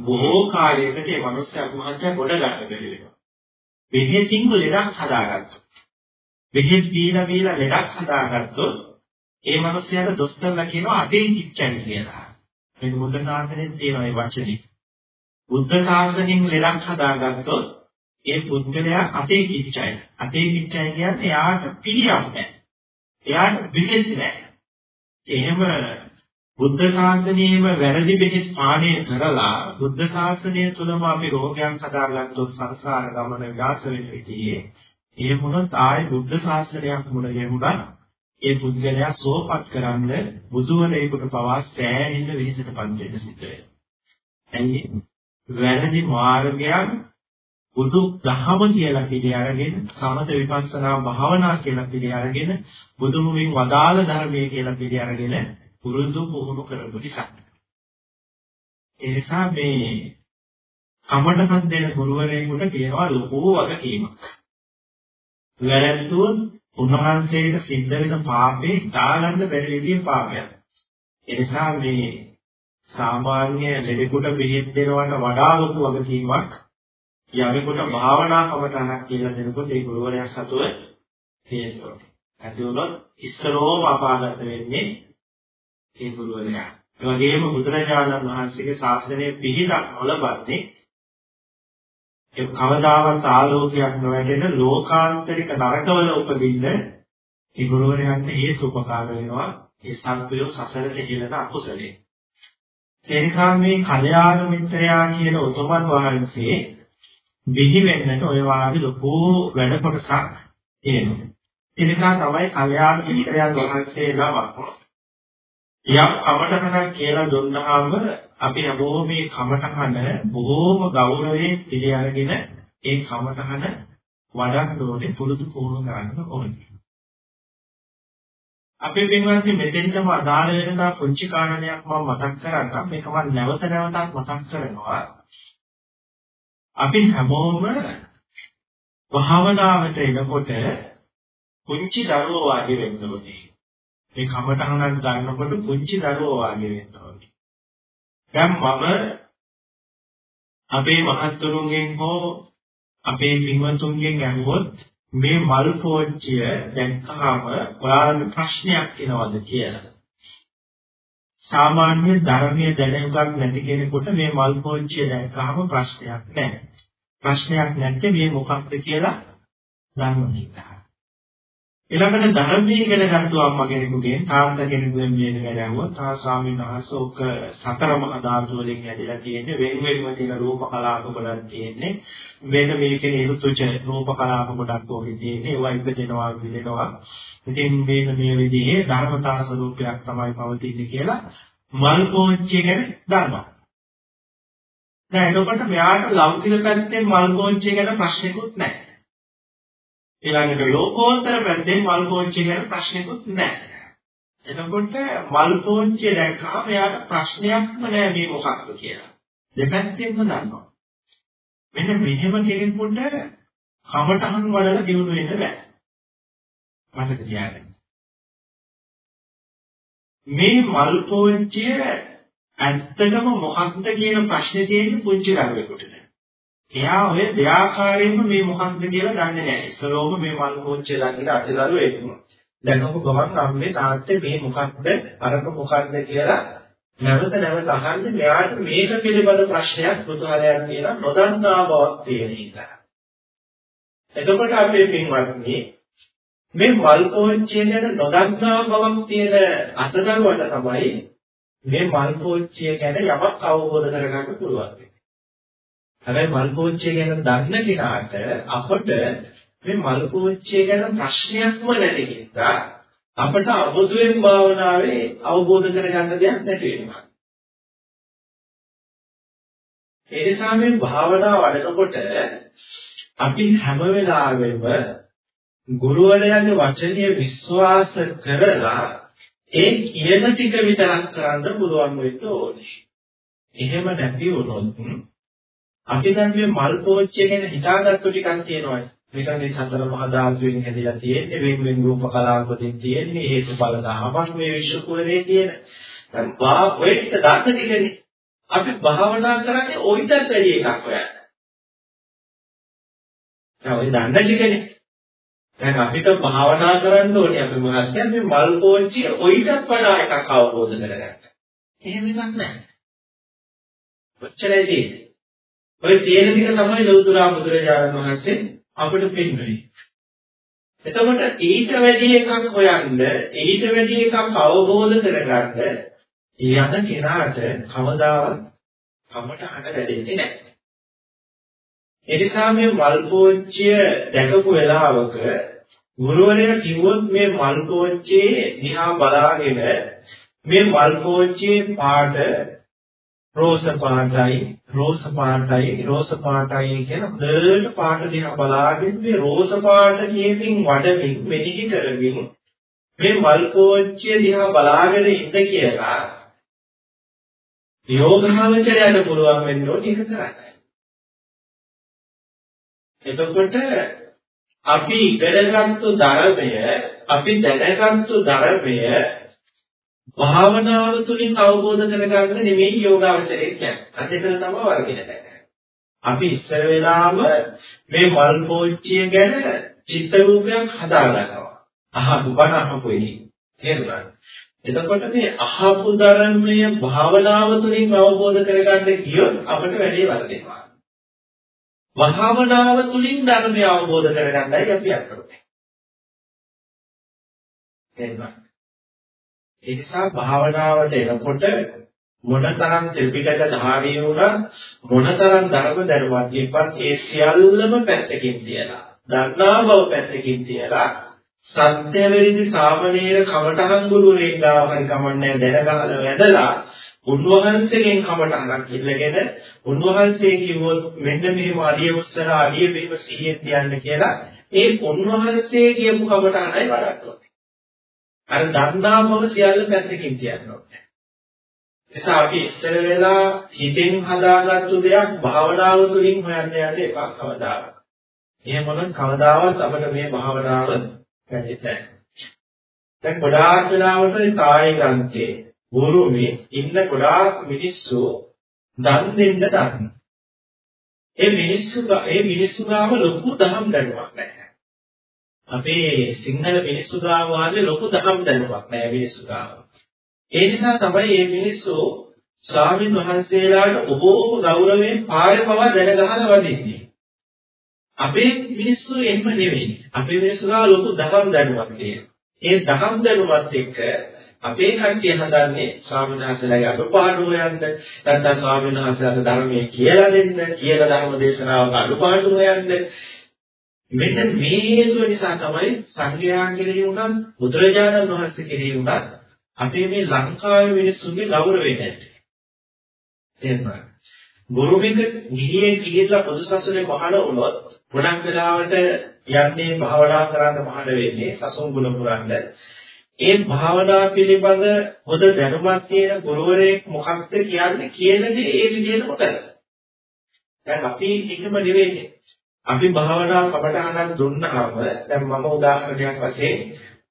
බොහෝ කාලයකට මේ මනුස්සයා මහත්ය ගොඩ ගන්න බැහැ. බෙහෙතින් ලෙඩක් හදාගත්තොත්. බෙහෙත් දීලා දීලා ලෙඩක් හදාගත්තොත් ඒ මනුස්සයාට දොස්තරලා කියනවා අතේ කිච්චන් කියලා. මේක බුද්ධ ශාසනයේ තියෙන ඒ වචනේ. බුද්ධ ශාසනයෙන් ලෙඩක් හදාගත්තොත් ඒ පුද්ගලයා අතේ කිච්චයි. අතේ කිච්චයි කියන්නේ එයාට පිළියම් නැහැ. එයාට බෙහෙත් නැහැ. එහෙම බුද්ධ ශාසනයෙම වැරදි බෙහෙත් පානය කරලා බුද්ධ ශාසනය තුලම අපි රෝගයන් හදාගත්තොත් සංසාර ගමන විනාශ වෙන විදිහේ ඒ මොනොත් ආයේ බුද්ධ ශාසනයක් මුල ගැහුණා. ඒ පුද්ගලයා සෝපත් කරන්න බුදුවරයෙකුට පවා සෑහෙන වෙහෙසටපත් වෙන්න සිද්ධ වෙනවා. එන්නේ වැරදි මාර්ගයක් බුදු දහම කියලා පිළි අරගෙන සමත විපස්සනා භාවනා කියලා පිළි අරගෙන බුදුමුමින් වදාළ ධර්මයේ කියලා පිළි අරගෙන පුරුදු පුහුණු කරපු නිසා. ඒ නිසා මේ කමඩකම් දෙන ගුරුවරයෙකුට කියනවා ලොකු වගකීමක්. වැරැද්දුවොත් උන්වහන්සේට සිද්ධ වෙන පාපේ දාගන්න බැරි විදිහේ පාපයක්. ඒ නිසා මේ සාමාන්‍ය ලෙඩෙකුට බෙහෙත් දෙනවට වඩා ලොකු වගකීමක් යමෙකුට භාවනා කමටහනක් කියලා දෙනකොට ඒ ගුරුවරයා සතුව තියෙනවා. ඇති වුණොත් ඉස්සරෝම අපාගත වෙන්නේ ඒ ගුරුවරයා. ඒ වගේම බුදුරජාණන් වහන්සේගේ ශාසනය පිළිදක් නොලබන්නේ ඒ කවදාවත් ආලෝකයක් නොවැටෙන ලෝකාන්තරික නරකවල උපදින්න ඒ ගුරුවරයන්ට හේතු උපකාර වෙනවා ඒ සංකේය සසරට හෙළන අකුසලයේ. ඒ නිසා මේ කල්යාණ මිත්‍රයා කියන උතුමන් වහන්සේ බිහි වෙන්නට ඔය වාගේ ලොකු වැඩ කොටසක් තියෙනවා. ඒ නිසා තමයි කල්යාණ මිත්‍රයන් වහන්සේ නමක් යම් කමටහනක් කියලා දුන්නාම අපි හැමෝම මේ කමටහන බොහෝම ගෞරවයෙන් පිළි අරගෙන ඒ කමටහන වඩන්න ඕනේ පුරුදු පුහුණු කරන්න ඕනේ. අපේ පින්වත්නි මෙතෙන්ටම අදාළ වෙන තා පුංචි කාරණයක් මම මතක් කරගන්නම් මේක මම නැවත නැවතත් මතක් කරනවා. අපි හැමෝම භාවනාවට එනකොට පුංචි දරුවෝ වගේ වෙන්න ඕනේ. මේ කමටහනක් ගන්නකොට පුංචි දරුවෝ වගේ වෙන්න ඕනේ. දැන් මම අපේ මහත්තුරුන්ගෙන් හෝ අපේ පින්වතුන්ගෙන් අහුවොත් මේ මල් පෝච්චිය දැක්කහම ඔයාලට ප්‍රශ්නයක් එනවද කියලා. සාමාන්‍ය ධර්මයේ දැනුමක් නැති කෙනෙකුට මේ මල් පෝච්චිය දැක්කහම ප්‍රශ්නයක් නැහැ. ප්‍රශ්නයක් නැත්නම් මේ මොකක්ද කියලා දන්න නිසා. ඊළඟට ධර්මයේ ඉගෙන ගන්නතු අම්මා කෙනෙකුගෙන් තාත්තා කෙනෙකුගෙන් මේක ගැලවුවා. තා ස්වාමීන් වහන්සේ ඔක සතර මහා ධාතු වලින් ඇදලා තියෙන්නේ වෙන වෙනම තියෙන රූප කලාප ගොඩක් තියෙන්නේ. වෙන මේකේ හේතුච රූප කලාප ගොඩක් ඕකේ තියෙන්නේ. ඒවා ඉපදෙනවා විදෙනවා. ඉතින් මේක මේ විදිහේ ධර්මතා ස්වરૂපයක් තමයි පවතින්නේ කියලා මල් පෝච්චිය ගැන දන්නවා. දැන් එතකොට මෙයාට ලෞකික පැත්තෙන් මල් පෝච්චිය ගැන ප්‍රශ්නකුත් නැහැ. ඊළඟට ලෝකෝත්තර පැත්තෙන් මල් පෝච්චිය ගැන ප්‍රශ්නකුත් නැහැ. එතකොට මල් පෝච්චිය දැක්කම එයාට ප්‍රශ්නයක්ම නෑ මේ මොකක්ද කියලා. දෙපැත්තෙන්ම දන්නවා. මෙන්න මෙහෙම කෙනෙකුට කමටහන් වලලා දිනු වෙන්න බෑ. මතක තියාගන්න. මේ මල් පෝච්චිය ඇත්තටම මොකක්ද කියන ප්‍රශ්නේ තියෙන්නේ පුංචි දරුවෙකුට. එයා ඔය දෙආකාරයෙන්ම මේ මොකක්ද කියලා දන්නේ නැහැ. ඉස්සරෝම මේ මල් කෝච්චිය ළඟට අතදරු එනවා. දැන් ඔබ ගමන් අම්මේ තාත්තේ මේ මොකක්ද අරක මොකක්ද කියලා නැවත නැවත අහන්නේ මෙයාට මේක පිළිබඳ ප්‍රශ්නයක් බුදුහරයන් කියලා නොදන්නා බවක් තියෙන නිසා. එතකොට අපේ පින්වත්නි මේ මල් කෝච්චිය ගැන නොදන්නා බවක් තියෙන අතදරුවට තමයි මේ මල් කෝච්චිය ගැන යමක් අවබෝධ කරගන්න පුළුවන්. හැබැයි මල් පෝච්චිය ගැන දන්න කෙනාට අපට මේ මල් පෝච්චිය ගැන ප්‍රශ්නයක්ම නැති නිසා අපට අබුදුවෙන් භාවනාවේ අවබෝධ කරගන්න දෙයක් නැති වෙනවා. ඒ නිසා මේ භාවනාව වඩනකොට අපි හැම වෙලාවෙම ගුරුවරයාගේ වචනය විශ්වාස කරලා ඒ කියන ටික විතරක් කරන්න පුළුවන් වෙන්න ඕනේ. එහෙම නැති වුණොත් අපි දැන් මේ මල් පෝච්චිය ගැන හිතාගත්තු ටිකක් තියෙනවානේ. මේකන් මේ සතර මහා ධාතුවෙන් හැදිලා තියෙන්නේ වෙන වෙන රූප කලාපකින් තියෙන්නේ හේතුඵල ධාමස් මේ විශ්ව කුලේ තියෙන. දැන් වා ඔය ටික දන්න ටිකනේ. අපි භාවනා කරන්නේ ওইටත් වැඩි එකක් හොයන්න. දැන් ඔය දන්න ටිකනේ. දැන් අපිට භාවනා කරන්න ඕනේ අපි මොකක්ද මේ මල් පෝච්චිය ඔයිටත් වඩා එකක් අවබෝධ කරගන්න. එහෙම එකක් නැහැ. ඔච්චරයි තියෙන්නේ. ඔය තියෙන ටික තමයි ලෞතුරා බුදුරජාණන් වහන්සේ අපිට පෙන්වන්නේ. එතකොට ඊට වැඩි එකක් හොයන්න, ඊට වැඩි එකක් අවබෝධ කරගන්න යන කෙනාට කවදාවත් කමට හට වැඩෙන්නේ නැහැ. එනිසා මේ මල්කෝච්චිය දැකපු වෙලාවක ගුරුවරයා කිව්වොත් මේ මල්කෝච්චියේ දිහා බලාගෙන මේ මල්කෝච්චියේ පාට රෝස පාටයි රෝස පාටයි රෝස පාටයි කියන හොඳට පාට දිහා බලාගෙන මේ රෝස පාට කියමින් වඩමින් මෙනෙහි කරමින් මේ මල්කෝච්චිය දිහා බලාගෙන ඉඳ කියලා යෝගාවචරයට පුළුවන් වෙන්න ඕනේ ඒක කරන්න. එතකොට අපි ඉගෙනගත්තු ධර්මය අපි දැනගත්තු ධර්මය භාවනාව තුළින් අවබෝධ කරගන්න නෙමෙයි යෝගාවචරය කියන්නේ. අදේකල තමයි වර්ගින අපි ඉස්සර වෙලාම මේ මල් පෝච්චිය ගැන චිත්ත රූපයක් හදා ගන්නවා. අහපු බණ අහපු එකේ. තේරුණාද? එතකොට මේ අහපු ධර්මය භාවනාව තුළින් අවබෝධ කරගන්න කියොත් අපිට වැඩේ වර්ධිනවා. භාවනාව තුළින් ධර්මය අවබෝධ කරගන්නයි අපි අත්කරන්නේ. එහෙනම් ඒ නිසා භාවනාවට එනකොට මොනතරම් ත්‍රිපිටක ධාරී වුණත් මොනතරම් ධර්ම දරුවත් ඉපත් ඒ සියල්ලම පැත්තකින් තියලා දන්නා බව පැත්තකින් තියලා සත්‍ය වෙරිදි සාමණේර කමඨහන් ගුරුවරයෙක් ගාව හරි කමන්නේ දැනගහලා වැදලා උන්වහන්සේගෙන් කමටහනක් ඉල්ලගෙන උන්වහන්සේ කිව්වොත් මෙන්න මෙහෙම අඩිය උස්සන අඩිය මෙහෙම සිහියෙන් තියන්න කියලා ඒ උන්වහන්සේ කියපු කමටහනයි වඩන්න ඕනේ. අර දන්නාමව සියල්ල පැත්තකින් තියන්න ඕනේ. එසා අපි ඉස්සර වෙලා හිතෙන් හදාගත්තු දෙයක් භාවනාව තුළින් හොයන්න යන්න එපා කවදාවත්. එහෙම වුණොත් කවදාවත් අපිට මේ භාවනාව වැඩි නැහැ. දැන් ගොඩාක් වෙලාවට කාය ගන්තේ ගුරුමේ ඉන්න ගොඩාක් මිනිස්සු දන් දෙන්න දන්න. ඒ මිනිස්සු ඒ මිනිස්සු ගාව ලොකු දහම් දැනුමක් නැහැ. අපේ සිංහල මිනිස්සු ගාව වාගේ ලොකු දහම් දැනුමක් නැහැ මිනිස්සු ගාව. ඒ නිසා තමයි මේ මිනිස්සු ස්වාමින් වහන්සේලාට බොහෝම ගෞරවයෙන් පාරේ පවා දැන ගහලා වදින්නේ. අපේ මිනිස්සු එහෙම නෙවෙයි. අපේ මිනිස්සු ගාව ලොකු දහම් දැනුමක් තියෙනවා. ඒ දහම් දැනුමත් එක්ක අපේ කට්ටිය හදන්නේ ස්වාමීන් වහන්සේලාගේ අඩුපාඩු හොයන්න නැත්නම් ස්වාමීන් වහන්සේලාට ධර්මයේ කියලා දෙන්න කියලා ධර්ම දේශනාවක අඩුපාඩු හොයන්න මෙන්න මේ හේතුව නිසා තමයි සංඝයා කෙරෙහි උනත් බුදුරජාණන් වහන්සේ කෙරෙහි උනත් අපේ මේ ලංකාවේ මිනිස්සුන්ගේ ගෞරවය නැති. තේරුණාද? ගුරුමික ගිහියේ ගිහිල්ලා පොදුසසුනේ පහළ වුණොත් ගොඩක් වෙලාවට යන්නේ භාවනා කරන්න පහළ වෙන්නේ සසුන් ගුණ පුරන්නේ ඒ භාවනා පිළිබඳ හොඳ දැනුමක් තියෙන ගුරුවරයෙක් මොකක්ද කියන්නේ කියන දේ ඒ විදිහටම කරනවා. දැන් අපි එකම නෙවෙයි. අපි භාවනා කමටහනක් දුන්නාම දැන් මම උදාහරණයක් වශයෙන්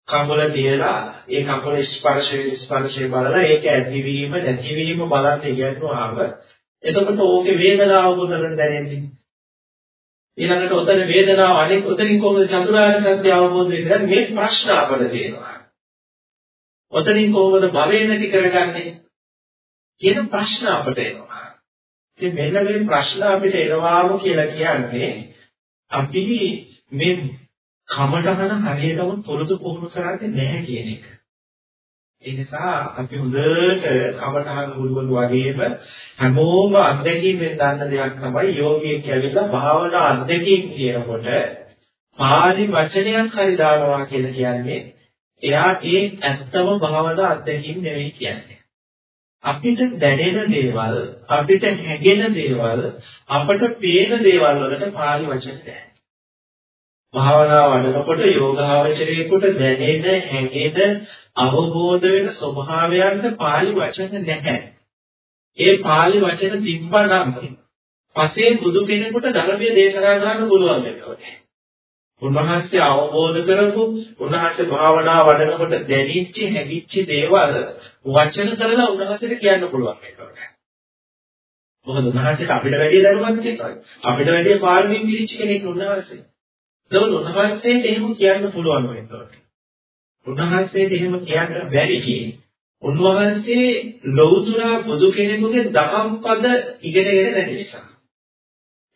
කකුල තියලා ඒ කකුල ස්පර්ශයේ ස්පර්ශයේ බලලා ඒක ඇතිවීම නැතිවීම බලන්න ඉගෙනුවාම එතකොට ඕකේ වේදනාව කොතනද දැනෙන්නේ? ඊළඟට උතන වේදනාව අනෙක් උතනින් කොහොමද චතුරාර්ය සත්‍ය අවබෝධ වෙන්නේ? මේ ප්‍රශ්න අපිට තියෙනවා. ඔතනින් කොහොමද භවය නැති කරගන්නේ කියන ප්‍රශ්න අපට එනවා. ඉතින් මෙන්න මේ ප්‍රශ්න අපිට එනවාම කියලා කියන්නේ අපි මේ කමඩහන හරියටම තොරතු පුහුණු කරන්නේ නැහැ කියන එක. ඒ නිසා අපි හොඳට කමඩහන ගුරුවරු වගේම හැමෝම අත්දැකීමෙන් දන්න දෙයක් තමයි යෝගයේ කියලා භාවනා අත්දැකීම් කියනකොට පාලි වචනයක් හරි දානවා කියලා කියන්නේ එයා ඒ ඇත්තම භාවනා අත්දැකීම් නෙවෙයි කියන්නේ. අපිට දැනෙන දේවල්, අපිට හැඟෙන දේවල්, අපට පේන දේවල් වලට පාලි වචන නැහැ. භාවනා වඩනකොට යෝගාවචරයේකට දැනෙන, හැඟෙන, අවබෝධ වෙන ස්වභාවයන්ට පාලි වචන නැහැ. ඒ පාලි වචන තිබ්බනම් පසේ බුදු කෙනෙකුට ධර්මයේ දේශනා කරන්න පුළුවන් වෙනවා. උන්වහන්සේ අවබෝධ කරපු උන්වහන්සේ භාවනා වඩනකොට දැනෙච්ච හැදිච්ච දේවල් වචන කරලා උන්වහන්සේට කියන්න පුළුවන් වෙනවා. මොකද උන්වහන්සේට අපිට වැඩි දැනුමක් තියෙනවා. අපිට වැඩි පාරමිත පිළිච්ච කෙනෙක් උන්වහන්සේ. ඒකෝ උන්වහන්සේට එහෙම කියන්න පුළුවන් වෙනවා. උන්වහන්සේට එහෙම කියන්න බැරි කියන්නේ උන්වහන්සේ ලෞතුරා බුදු කෙනෙකුගේ දහම් පද ඉගෙනගෙන නැති නිසා.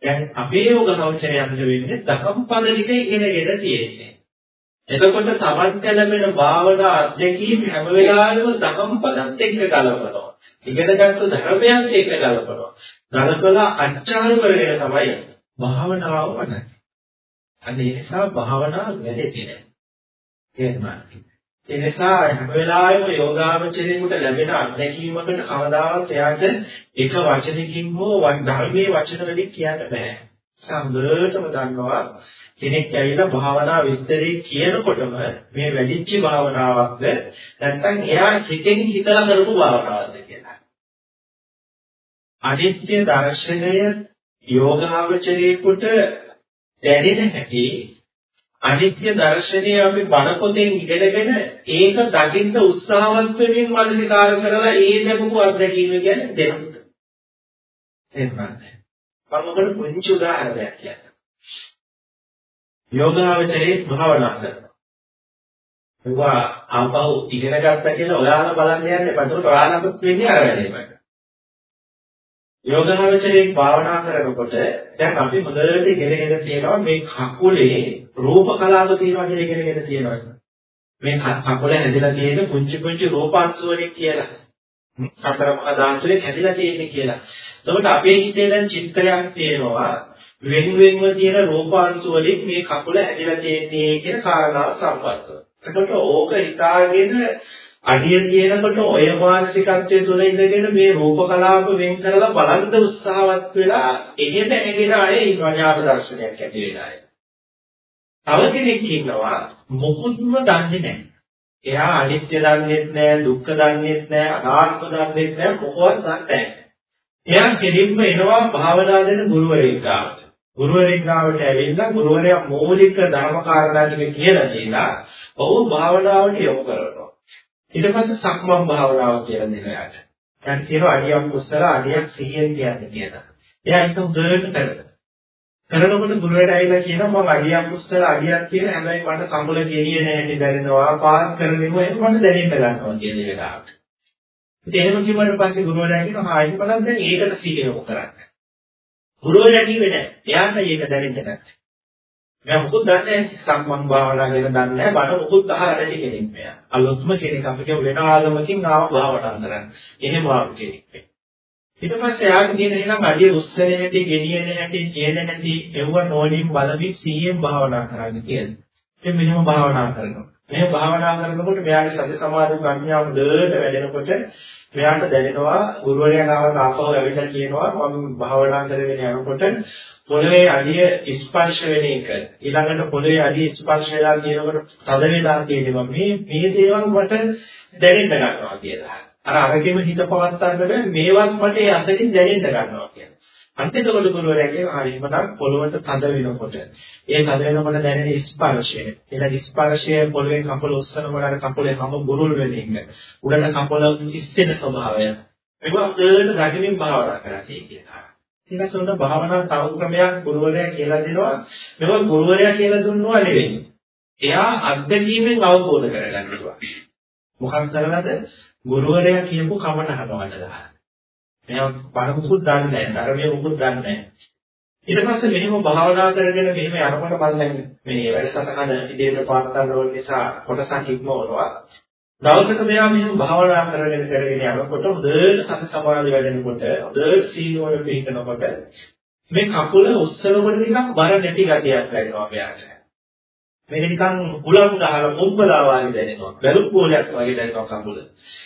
දැන් අපේ යෝග කෞචරයන්ද වෙන්නේ දහම් පද ටික ඉගෙනගෙන තියෙන්නේ. එතකොට තමන්ට ලැබෙන භාවනා අධ්‍යක්ීම් හැම වෙලාවෙම දහම් පදත් එක්ක ගලපනවා. ඉගෙනගත්තු ධර්මයන් එක්ක ගලපනවා. ගලපලා අච්චාරු කරගෙන තමයි භාවනාව වඩන්නේ. අන්න ඒ නිසා භාවනාව වැඩෙන්නේ නැහැ. එහෙමයි. ඒ නිසා හැම වෙලාවෙම යෝගාවචරයෙකුට ලැබෙන අත්දැකීමකට කවදාවත් එයාට එක වචනකින් හෝ ධර්මයේ වචන වලින් කියන්න බෑ. සම්බුදටම දන්නවා කෙනෙක් ඇවිල්ලා භාවනා විස්තරේ කියනකොටම මේ වැඩිච්ච භාවනාවක්ද නැත්නම් එයා හිතෙන් හිතලා කරපු භාවනාවක්ද කියලා. අනිත්‍ය දර්ශනය යෝගාවචරයෙකුට දැනෙන හැටි අනිත්‍ය දර්ශනය අපි බණ පොතෙන් ඉගෙනගෙන ඒක දකින්න උත්සාහවත් වෙමින් මනසිකාර කරලා ඒ ලැබපු අත්දැකීම කියන්නේ දෙනුත්. එහෙමද? ඔබට පුංචි උදාහරණයක් කියන්නම්. යෝගාවචරයේ භාවනා කරනවා. ඒවා ආපහු ඉගෙන ගත්තා කියලා ඔයාලා බලන්න යන්න. ඒකට ඔයාලට වෙන්නේ අර වැඩේමයි. යෝගාවචරයේ භාවනා කරනකොට දැන් අපි හොඳට ඉගෙනගෙන තියෙනවා මේ කකුලේ රූප කලාව තියෙනවා කියලා ඉගෙනගෙන තියෙනවා. මේ කකුල හැදිලා තියෙන පුංචි පුංචි රූපාංශ වලින් කියලා. සතර මහා දාන්තුලේ හැදිලා තියෙන්නේ කියලා. එතකොට අපේ හිතේ දැන් චිත්‍රයක් තියෙනවා වෙන වෙනම තියෙන රූපාංශ වලින් මේ කකුල හැදිලා තියෙන්නේ කියන කාරණාව සම්බන්ධව. එතකොට ඕක හිතාගෙන අඩිය තියෙනකොට ඔය මානසිකත්වයේ තුල ඉඳගෙන මේ රූප කලාප වෙන් කරලා බලන්න උත්සාහවත් වෙලා එහෙම ඇගෙන අය ඉන්නවා ඥාන දර්ශනයක් ඇති වෙන අය. තව කෙනෙක් ඉන්නවා මොකුත්ම දන්නේ නැහැ. එයා අනිත්‍ය දන්නේ නැහැ, දුක්ඛ දන්නේ නැහැ, අනාත්ම දන්නේ නැහැ, මොකවත් දන්නේ නැහැ. එයා කෙලින්ම එනවා භාවනා දෙන ගුරුවරයෙක් ගාවට. ගුරුවරයෙක් ගාවට ඇවිල්ලා ගුරුවරයා මූලික ධර්ම කාරණා ටික කියලා දීලා ඔහු භාවනාවට යොමු කරනවා. ඊට පස්සේ සක්මන් භාවනාව කියලා දෙනවා යාට. දැන් කියනවා අඩියක් උස්සලා අඩියක් සිහියෙන් තියන්න කියලා. එයා ඒක උදේට කරනවා. කරනකොට ගුරුවරයා ඇවිල්ලා කියනවා මම අඩියක් උස්සලා අඩියක් කියන හැබැයි මට කඹල ගෙනිය නැහැ දැනෙනවා පාත් කරගෙනවා ඒක මට දැනෙන්න ගන්නවා කියන වෙලාවට. ඉතින් එහෙම කිව්වට පස්සේ ගුරුවරයා කියනවා ආයෙත් බලන්න දැන් ඒකට සිහියම කරන්න. ගුරුවරයා කිව්වේ නැහැ. එයාට ඒක දැනෙන්නේ නැහැ. මම මොකුත් දන්නේ සම්මන් භාවනා ගැන දන්නේ නැහැ. බණ මොකුත් අහලා නැති කෙනෙක් මෙයා. අලුත්ම කෙනෙක් අපි කියමු වෙන ආගමකින් ආව භාවනා කරන්න. එහෙම ආව කෙනෙක්. ඊට පස්සේ ආයෙ කියන එහෙනම් අඩිය උස්සන හැටි, ගෙනියන හැටි, කියන හැටි එවුව නෝනින් බලමින් සීයෙන් භාවනා කරන්න කියලා. ඉතින් මෙහෙම භාවනා කරනවා. මෙහෙම භාවනා කරනකොට මෙයාගේ සති සමාධි ප්‍රඥාව දෙයට වැඩෙනකොට මෙයාට දැනෙනවා ගුරුවරයා ගාවට ආපහු ඇවිල්ලා කියනවා මම භාවනා කරගෙන යනකොට පොළවේ අඩිය ස්පර්ශ වෙන එක ඊළඟට පොළවේ අඩිය ස්පර්ශ වෙලා කියනකොට තද වෙලා කියනවා මේ මේ දේවල් මට දැනෙන්න ගන්නවා කියලා. අර අරගෙම හිත පවත්තන්න බෑ මේවත් මට අතකින් දැනෙන්න ගන්නවා කියලා. අන්තිමකොට ගුරුවරයා කියනවා හරි මට පොළවට තද වෙනකොට ඒ තද වෙනකොට දැනෙන ස්පර්ශය. එන ස්පර්ශය පොළවේ කපල උස්සනකොට අර කපලේ හැම බුරුල් වෙන එක. උඩට කපල ඉස්සෙන ස්වභාවය. ඒක උදේට ගතිමින් භාවනා කරලා තියෙනවා. ඊළඟට භාවනා තව ක්‍රමයක් ගුරුවරයා කියලා දෙනවා. මේක ගුරුවරයා කියලා දුන්නවා නෙවෙයි. එයා අත්දැකීමෙන් අවබෝධ කරගන්නවා. මොකක් කරලාද? ගුරුවරයා කියපු කමටහන වලදා. මෙයා බණ මුකුත් දන්නේ නැහැ. ධර්මයේ මුකුත් දන්නේ නැහැ. ඊට පස්සේ මෙහෙම භාවනා කරගෙන මෙහෙම යනකොට මම දැන් මේ වැඩසටහන ඉදිරියට පාත් ගන්න ඕන නිසා කොටසක් ඉක්මවනවා. දවසක මෙයා මෙහෙම භාවනා කරගෙන කරගෙන යනකොට හොඳට සති සමාධි වැඩෙනකොට හොඳට සීලවල පිළිතනකොට මේ කකුල උස්සනකොට නිකන් බර නැති ගතියක් දැනෙනවා මෙයාට. මේක නිකන් හුලම් ගහලා පොම්බලා වගේ දැනෙනවා. බැලුම් පොලයක් වගේ දැනෙනවා කකුල.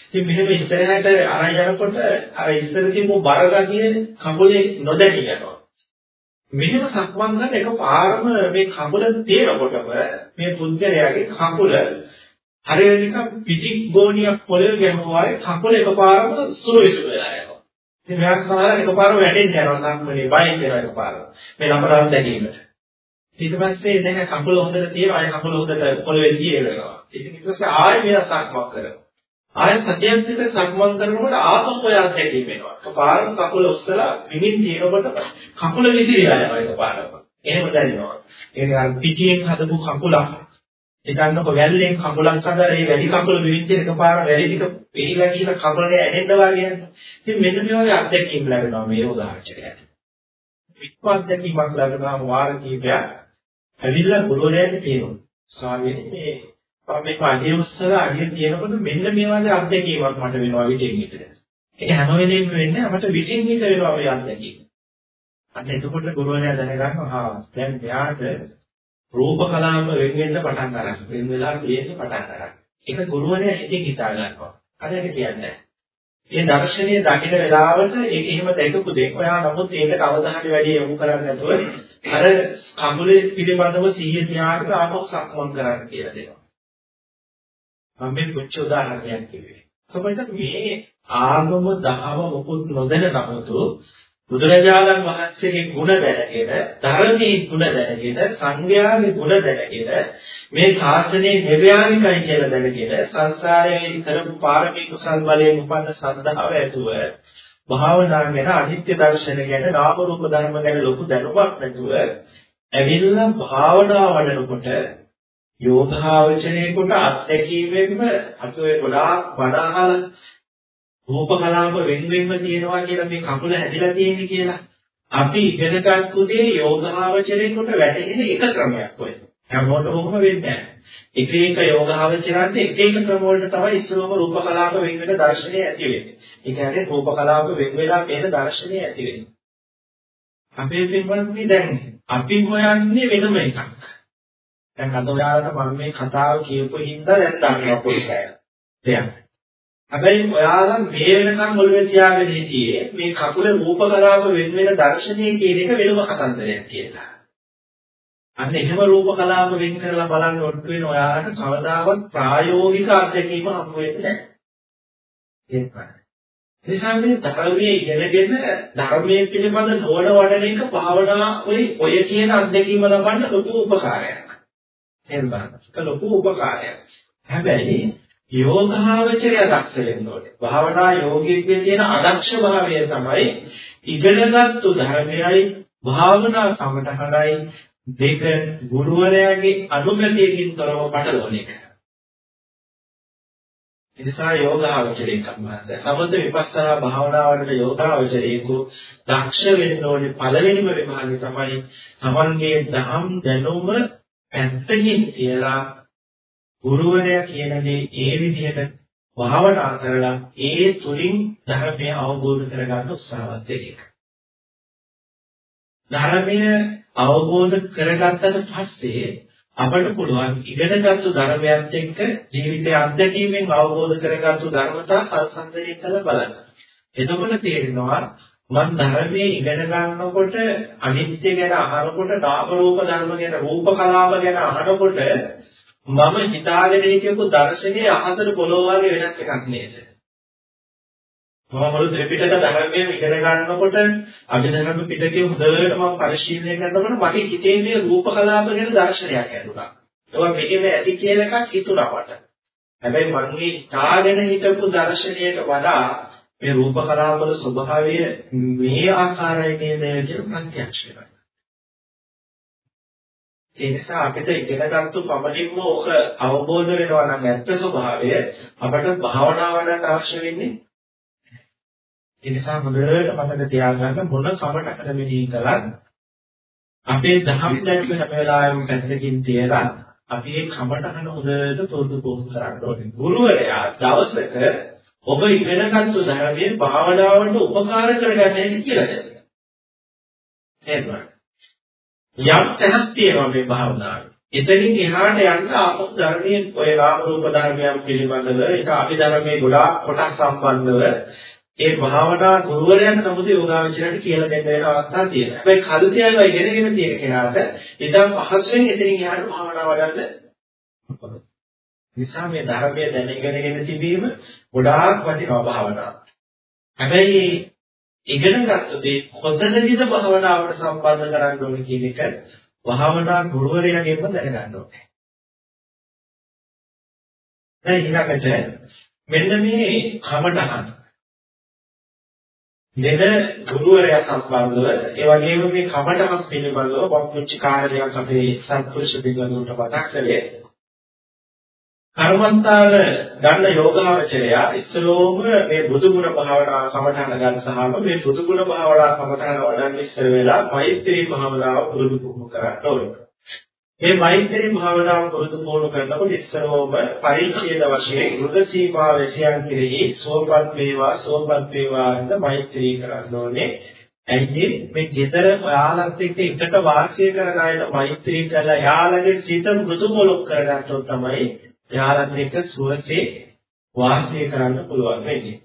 ඉතින් මෙහෙම ඉස්සරහට අරන් යනකොට අර ඉස්සර තිබු බර ගතිය කකුලේ නොදැනී යනවා. මෙහෙම සක්මන් කරන එක පාරම මේ කකුල තේරකොටම මේ පුද්ගලයාගේ කකුල හරියට නිකන් පිටි ගෝණියක් පොළවේ ගැහුවායි කකුල එකපාරම සුළු විසු වෙලා යනවා. ඉතින් මෙයාට සමහරවිට එකපාරම වැටෙන්න යනවා සම්මනේ බයෙන් වෙනවා එකපාරම. මේ නම්බරක් දැකීමට. ඊට පස්සේ දැන් කකුල හොඳට තියෙනවා අය කකුල හොඳට පොළවේ දියවෙනවා. ඉතින් ඊට පස්සේ ආයෙ මෙයා සක්මක් කරනවා. ආයෙ සතියක් විතර සක්මන් කරනකොට ආපහු ඔය අත්දැකීම එනවා. එකපාරම කකුල ඔස්සලා විමින් තියෙනකොට කකුල විසිරීලා යනවා එකපාරම. එහෙම දැනෙනවා. ඒක අර පිටියෙන් හදපු කකුලක් හිතන්නකො වැල්ලෙන් කකුලක් හදලා ඒ වැඩි කකුල විවිච්ච එකපාර වැඩි ටික පිළිලා කියලා කකුලේ ඇනෙන්න වගේ යනවා. ඉතින් මෙන්න මේ වගේ අත්දැකීම් ලැබෙනවා මේ යෝගාචරයට. විස්ප අත්දැකීමක් ලැබෙනවා වාර කීපයක්. ඇවිල්ලා ගුරුවරයාට කියනවා. ස්වාමීනි මේ මම මේ අඩිය උස්සලා අඩිය තියෙනකොට මෙන්න මේ වගේ අත්දැකීමක් මට වෙනවා විටින් විට. ඒක හැම වෙලෙම වෙන්නේ අපට විටින් විට වෙනවා මේ අත්දැකීම. අන්න එතකොට ගුරුවරයා දැනගන්නවා හා දැන් මෙයාට රූප කලාප වෙන් වෙන්න පටන් ගන්නවා. වෙන වෙලා තියෙන්නේ පටන් ගන්නවා. ඒක ගුරුවරයා හිතින් හිතා ගන්නවා. අරක කියන්නේ. මේ දර්ශනීය දකින්න වෙලාවට ඒක එහෙම දැකපු දෙයක්. ඔයා නමුත් ඒකට අවධානය වැඩි යොමු කරන්නේ නැතුව අර කඳුලේ පිළිබඳව සිහිය තියාගෙන ආපහු සක්මන් කරන්න කියලා දෙනවා. මම මේ පුංචි උදාහරණයක් කිව්වේ. කොහොමද මේ ආගම දහම මොකුත් නොදැන නමුතු බුදුරජාණන් වහන්සේගේ ගුණ දැනගෙන ධර්මයේ ගුණ දැනගෙන සංඝයාගේ ගුණ දැනගෙන මේ ශාසනයේ නිර්යානිකයි කියලා දැනගෙන සංසාරයේ කරපු පාරමී කුසල් බලයෙන් උපන්න සද්ධාව ඇතුව භාවනා ගැන අනිත්‍ය දර්ශන ගැන නාම රූප ධර්ම ගැන ලොකු දැනුමක් නැතුව ඇවිල්ලා භාවනා වඩනකොට යෝගාවචරයේකට අත්දැකීමෙන්ම අපි ඔය ගොඩාක් වඩාහල රූප කලාප වෙන වෙනම තියෙනවා කියලා මේ කකුල හැදිලා තියෙන්නේ කියලා. අපි ඉගෙන ගන්න දේ යෝගාවචරයේකට වැටෙන එක ක්‍රමයක් ඔය. හැමෝටම ඔහොම වෙන්නේ නැහැ. එක එක යෝගාවචරයන්ට එක එක ක්‍රම වලට තමයි ඉස්සරහම රූප කලාප වෙන වෙන දර්ශනය ඇති වෙන්නේ. ඒ කියන්නේ රූප කලාප වෙන වෙලා මේක දර්ශනය ඇති වෙන්නේ. අපේ පින්වත්නි දැන් අපි හොයන්නේ වෙනම එකක්. දැන් අද ඔයාලට මම මේ කතාව කියපු හින්දා දැන් දන්නවා පොඩි කය. දෙයක්. හැබැයි ඔයාලා මේ වෙනකන් ඔළුවේ තියාගෙන හිටියේ මේ කකුලේ රූප කලාව වෙන වෙන දර්ශනීය කියන එක වෙනම කතන්දරයක් කියලා. අන්න එහෙම රූප කලාව වෙන් කරලා බලන්න ඔට්ටු වෙන ඔයාලට කවදාවත් ප්‍රායෝගික අත්දැකීම හම්බ වෙන්නේ නැහැ. නිසා මේ ධර්මයේ ඉගෙනගෙන ධර්මයේ පිළිබඳ නොවන වඩන එක භාවනා ඔය ඔය කියන අත්දැකීම ලබන්න ලොකු උපකාරයක්. එහෙම බලන්න. ඒක ලොකු උපකාරයක්. හැබැයි යෝගාවචරය දක්ෂ වෙන්න ඕනේ. භාවනා යෝගීත්වයේ තියෙන අදක්ෂ භාවය තමයි ඉගෙනගත්තු ධර්මයයි භාවනා සමතහනයි දෙක ගුරුවරයාගේ අනුමැතියකින් තොරව පටලවන එක. එනිසා යෝගාවචරයක් අමාරුද. සමත විපස්සනා භාවනාවලට යෝගාවචරයෙකු දක්ෂ වෙන්න ඕනේ පළවෙනිම විභාගය තමයි තමන්ගේ දහම් දැනුම පැත්තකින් තියලා ගුරුවරයා කියන දේ ඒ විදිහට භාවනා කරලා ඒ තුලින් ධර්මය අවබෝධ කරගන්න උත්සාහවත් වෙන එක. ධර්මය අවබෝධ කරගත්තට පස්සේ අපට පුළුවන් ඉගෙනගත්තු ධර්මයත් එක්ක ජීවිතයේ අත්දැකීමෙන් අවබෝධ කරගත්තු ධර්මතා සංසන්දනය කරලා බලන්න. එතකොට තේරෙනවා මම ධර්මයේ ඉගෙන ගන්නකොට අනිත්‍ය ගැන අහනකොට නාම රූප ධර්ම ගැන රූප කලාව ගැන අහනකොට මම හිතාගෙන හිටපු දර්ශනයේ අහසට පොළොව වගේ වෙනස් එකක් නේද? මම මුළු ත්‍රිපිටක ධර්මයේ ඉගෙන ගන්නකොට අභිධර්ම පිටකේ හොඳට මම පරිශීලනය කරනකොට මගේ හිතේ මේ රූප කලාප ගැන දර්ශනයක් ඇතිවුණා. ඒවා මෙහෙම ඇති කියලා එකක් හිතුණා මට. හැබැයි මම මේ හිතාගෙන හිටපු දර්ශනයට වඩා මේ රූප කලාපවල ස්වභාවය මේ ආකාරයි නේද කියලා ප්‍රත්‍යක්ෂ වෙනවා. ඒ නිසා අපිට ඉගෙනගත්තු පමණින්ම ඔක අවබෝධ වෙනවා නම් ඇත්ත ස්වභාවය අපට භාවනා වඩන්න අවශ්‍ය වෙන්නේ. ඒ නිසා හොඳට මතක තියාගන්න මොන සමටකද මෙහි කලත් අපේ දහම් දැක්ම හැම වෙලාවෙම පැත්තකින් තියලා අපි මේ කමටහන හොඳට තෝරතු පොහොසත් කරන්න ඕනේ. ගුරුවරයා දවසක ඔබ ඉගෙනගත්තු ධර්මයේ භාවනාවට උපකාර කරගන්න කියලා දෙනවා. එහෙමයි. යම් තැනක් තියෙනවා මේ භාවනාවේ. එතනින් එහාට යන්න ආපහු ධර්මයේ ඔය නාම රූප ධර්මයන් පිළිබඳව ඒක අපි ධර්මයේ ගොඩාක් කොටස් සම්බන්ධව ඒ භාවනා ගුරුවරයන් නමුත් යෝගාවචරයට කියලා දෙන්න වෙන අවස්ථා තියෙනවා. හැබැයි කල්පියයි ඉගෙනගෙන තියෙන කෙනාට ඉතින් පහසුවෙන් එතනින් එහාට භාවනා වඩන්න නිසා මේ ධර්මයේ දැනගෙනගෙන තිබීම ගොඩාක් වටිනවා භාවනාව. හැබැයි ඉගෙන ගත්තොත් කොතනදීද භාවනාවට සම්බන්ධ කරන්න ඕනේ කියන එක භාවනා ගුරුවරයාගෙන්ම දැනගන්න ඕනේ. දැන් ඊළඟට මෙන්න මේ කමඨහන මෙද ගුරුවරයා සම්බන්ධව ඒ වගේම මේ කමඨහන් පිළිබඳව පොච්චි කාර්යයක් අපේ සත්පුරුෂ දිගනුට මතක් කළේ කර්මන්තාල ගන්න යෝගාවචරය ඉස්සලෝම මේ බුදුගුණ භාවනා කමඨහන ගන්න සහම මේ බුදුගුණ භාවනා කමඨහන වඩන්න ඉස්සර වෙලා මෛත්‍රී භාවනාව පුරුදු පුහුණු කරන්න ඕනේ. මේ මෛත්‍රී භාවනාව පුරුදු පුහුණු කරනකොට ඉස්සරවම පරිච්ඡේද වශයෙන් වෘද සීමා වශයෙන් කෙරෙහි සෝපත් වේවා සෝපත් වේවා කියන මෛත්‍රී කරන්න ඕනේ. ඇයි මේ ගෙදර ඔයාලත් එක්ක එකට වාසය කරන අයට මෛත්‍රී කරලා යාළගේ සිත මෘදු මොලොක් කරගත්තොත් තමයි යාළත් එක්ක සුවසේ වාසය කරන්න පුළුවන් වෙන්නේ.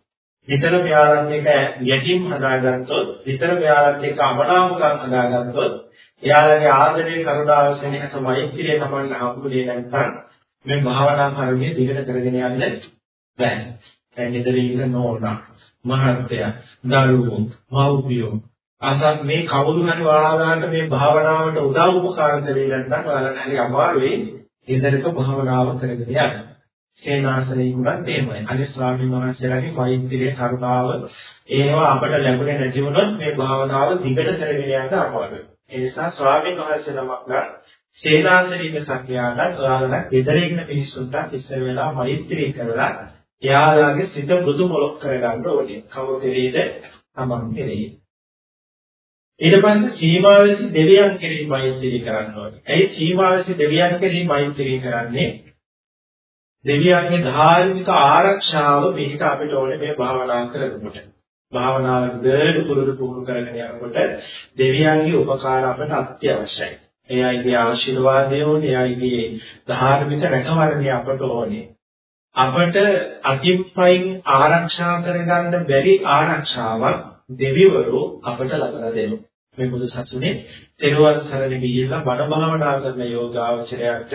විතරම යාළත් එක්ක යැකීම් හදාගත්තොත් විතරම යාළත් එක්ක අමනාපකම් හදාගත්තොත් එයාලගේ ආදරේ කරුණාව සෙනෙහස මෛත්‍රිය තමයි හම්බුනේ නැත්නම් මේ භාවනා කර්මයේ දිගට කරගෙන යන්න බැහැ. දැන් ඉදිරිය ඉන්න නෝනා මහත්ය දරුවෝ මව්පියෝ අසත් මේ කවුරු හරි ඔයාලන්ට මේ භාවනාවට උදව් උපකාර දෙන්නේ නැත්නම් ඔයාලට හරි අමාරුයි ඉදිරියක භාවනාව කරගෙන යන්න. සේනාසනේ උනත් එහෙමයි. අනිත් ස්වාමීන් වහන්සේලාගේ මෛත්‍රිය කරුණාව ඒවා අපට ලැබුණේ නැති වුණොත් මේ භාවනාව දිගට කරගෙන යන්න අමාරුයි. ඒ නිසා ස්වාමීන් වහන්සේ නමක් නම් සේනාසනික සංඥාට ඔයාලට ගෙදරින් මිනිස්සුන්ට ඉස්සර වෙලා මෛත්‍රී කරලා එයාලගේ සිත මෘදු මොලොක් කරගන්න ඕනේ. කවුරු කෙරෙහිද? තමන් කෙරෙහි. ඊට පස්සේ සීමාවැසි දෙවියන් කෙරෙහි මෛත්‍රී කරන්න ඕනේ. ඇයි සීමාවැසි දෙවියන් කෙරෙහි මෛත්‍රී කරන්නේ? දෙවියන්ගේ ධාර්මික ආරක්ෂාව මේක අපිට ඕනේ මේ භාවනා කරනකොට. භාවනාව දෙයට පුරුදු පුහුණු කරගෙන යනකොට දෙවියන්ගේ උපකාර අපට අත්‍යවශ්‍යයි. එයයිගේ ආශිර්වාදය ඕනේ, එයයිගේ ධාර්මික රැකවරණය අපට ඕනේ. අපට අතිපයින් ආරක්ෂා කරගන්න බැරි ආරක්ෂාවක් දෙවිවරු අපට ලබා දෙනවා. මේ බුදු සසුනේ තෙරුවන් සරණ ගිහිල්ලා බණ භාවනා කරන යෝගාවචරයට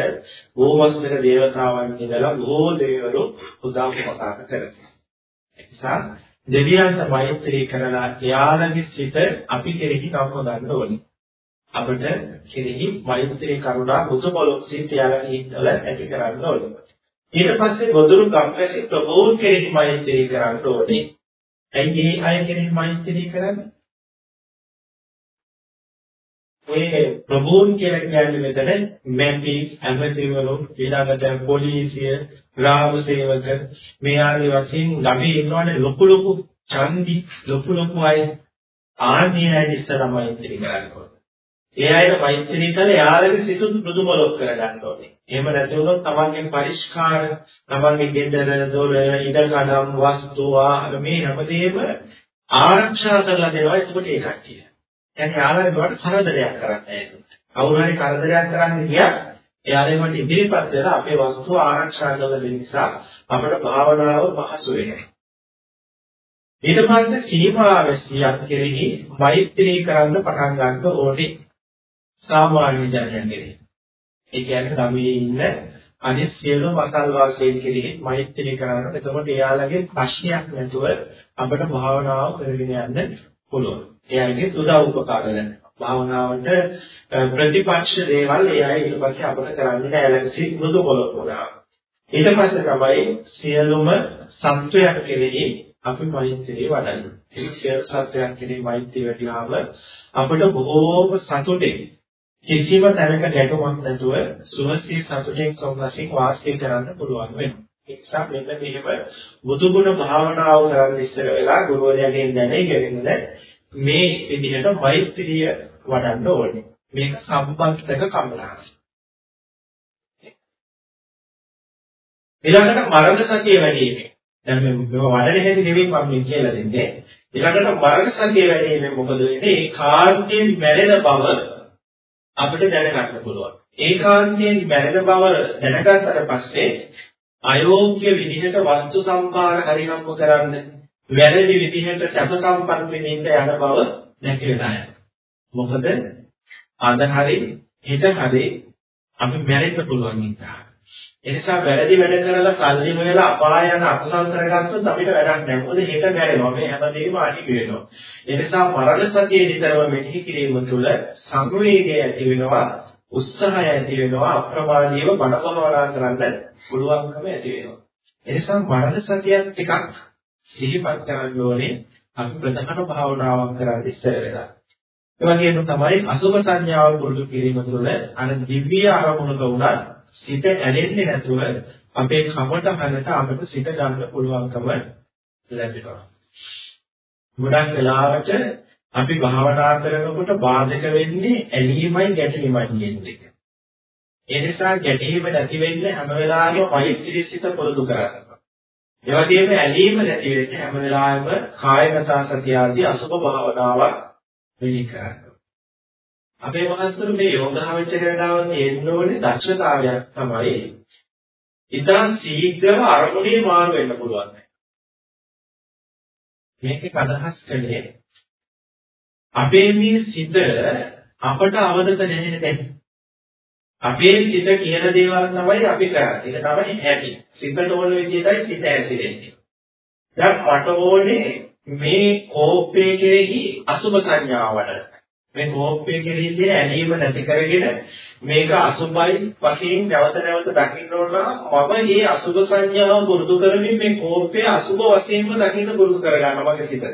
ගෝවස්තර දේවතාවන් ඉඳලා බොහෝ දෙවිවරු උදව් උපකාර කරනවා. ඒ නිසා දෙවියන්ට මෛත්‍රී කරලා එයාලගේ සිත අපි කෙරෙහි නම්ම ගන්න ඕනේ. අපිට කෙරෙහි මෛත්‍රී කරුණා බුදුබලොක් සිත එයාලගේ හිතවල ඇති කරන්න ඕනේ. ඊට පස්සේ ගොදුරු කම්පැසි ප්‍රභූන් කෙරෙහි මෛත්‍රී කරන්න ඕනේ. ඇයි මේ අය කෙරෙහි මෛත්‍රී කරන්නේ? ඔය ප්‍රභූන් කියලා කියන්නේ මෙතන මැපි ඇමතිවරු ඊළඟට පොලිසිය ග්‍රාම සේවක මේ ආදී වශයෙන් ළඟේ ඉන්නවනේ ලොකු ලොකු ඡන්දි ලොකු ලොකු අය ආන්නේ අය ඉස්සරහ මෛත්‍රී කරන්න ඕනේ. ඒ අයට මෛත්‍රී කළා යාළගේ සිත මෘදු මොලොක් කරගන්න ඕනේ. එහෙම නැති වුණොත් තමන්ගේ පරිස්කාර, තමන්ගේ ගෙදර, දොර, ඉඩකඩම්, වස්තු, ආහාර මේ හැමදේම ආරක්ෂා කරලා දෙනවා. එතකොට ඒ කට්ටිය. يعني යාළුවා ඒවට කරදරයක් කරන්නේ නැහැ. කවුරු හරි කරදරයක් කරන්නේ කියා එයාලෙන්ට ඉදිරිපත් වෙලා අපේ වස්තුව ආරක්ෂා කරන නිසා අපේ භාවනාව පහසු වෙනවා. ඊට පස්සේ සීමාවැසියක් කෙරෙහි මෛත්‍රී කරන්න පටන් ගන්න ඕනේ සාමාන්‍ය ජනයන් කෙරෙහි. ඒ කියන්නේ ගමේ ඉන්න අනිත් සියලු වසල් වාසීන් කෙරෙහි මෛත්‍රී කරන්න. එතකොට එයාලගේ ප්‍රශ්නයක් නැතුව අපිට භාවනාව කරගෙන යන්න පුළුවන්. එයාගේ උදව් උපකාර කරනවා. භාවනාවට ප්‍රතිපක්ෂ දේවල් ඒ අය ඊට පස්සේ අපිට කරන්නේ නැහැ මෘදු පොළොපුරා. ඊට පස්සේ තමයි සියලුම සත්වයන් කෙරෙහි අපි මෛත්‍රිය වඩන්නේ. ඒ සියලු සත්වයන් කෙරෙහි මෛත්‍රිය වැඩිලාම අපිට බොහෝම සතුටින් කිසිම තැනක ගැටුමක් නැතුව සුවසේ සතුටින් සොම්නසින් වාසය කරන්න පුළුවන් වෙනවා. ඒ නිසා මෙන්න මෙහෙම බුදුගුණ භාවනාව කරන්න ඉස්සර වෙලා ගුරුවරයාගෙන් දැනගෙන මේ විදිහට මෛත්‍රිය වඩන්න ඕනේ. මේක සම්පස්තක කමලහන. ඊළඟට මරණ සතිය වැඩි වෙන්නේ. දැන් මේ වඩන හැටි නෙවෙයි මම මේ කියලා දෙන්නේ. ඊළඟට මරණ සතිය වැඩි වෙන්නේ මොකද වෙන්නේ? ඒ කාන්තයෙන් මැරෙන බව අපිට දැනගන්න පුළුවන්. ඒකාන්තයෙන් මැරෙන බව දැනගත්තට පස්සේ අයෝග්‍ය විදිහට වස්තු සම්භාර හරිනම් කරන්න වැරදි විදිහට සැප සම්පත් විඳින්න යන බව නැතිවෙලා යනවා. මොකද අද හරි හෙට හරි අපි මැරෙන්න පුළුවන් නිසා. ඒ නිසා වැරදි වැඩ කරලා සල්ලි හොයලා අපාය යන අකුසල් කරගත්තොත් අපිට වැඩක් නැහැ. මොකද හෙට මැරෙනවා. මේ හැමදේම අනිත් වෙනවා. ඒ නිසා මරණ සතියේ නිතරම මෙනෙහි කිරීම තුළ සංවේගය ඇති වෙනවා. උත්සාහය ඇති වෙනවා. අප්‍රමාදීව බණ භාවනා කරන්න පුළුවන්කම ඇති වෙනවා. ඒ නිසා මරණ සතියක් ටිකක් සිහිපත් කරන්න ඕනේ. අපි ප්‍රධාන භාවනාවක් කරලා ඉස්සර වෙලා. ඒ වගේම තමයි අසුභ සංඥාව පුරුදු කිරීම තුළ අර දිව්‍ය අරමුණක උනත් සිත ඇලෙන්නේ නැතුව අපේ කමටහනට අපිට සිත ගන්න පුළුවන්කම ලැබෙනවා. ගොඩක් වෙලාවට අපි භාවනා කරනකොට බාධක වෙන්නේ ඇලීමයි ගැටීමයි කියන එක. ඒ නිසා ගැටීම නැති වෙන්නේ හැම වෙලාවෙම මෛත්‍රී සිත පුරුදු කරගන්න. ඒ වගේම ඇලීම නැති වෙන්නේ හැම වෙලාවෙම කායගත සතිය ආදී අසුභ භාවනාවක් වෙලී කරන්න. අපේ මහත්තුරු මේ යෝගාවචරයතාවන් එන්න ඕනේ දක්ෂතාවයක් තමයි ඉතින් ශීඝ්‍රව අරමුණේ මාරු වෙන්න පුළුවන්. මේකේ අදහස් කළේ අපේ මේ සිත අපට අවදත නැහැ නේද? අපේ සිත කියන දේවල් තමයි අපි කරන්නේ. ඒක තමයි හැටි. සිතට ඕන විදිහටයි සිත ඇසිරෙන්නේ. දැන් මට ඕනේ මේ කෝපයේ කෙරෙහි අසුබ සංඥාවට මේ කෝපය කෙරෙහි තියෙන ඇලීම නැති කරගෙන මේක අසුබයි වශයෙන් නැවත නැවත දකින්න ඕන මම මේ අසුබ සංඥාව පුරුදු කරමින් මේ කෝපය අසුබ වශයෙන්ම දකින්න පුරුදු කරගන්න මගේ සිතට.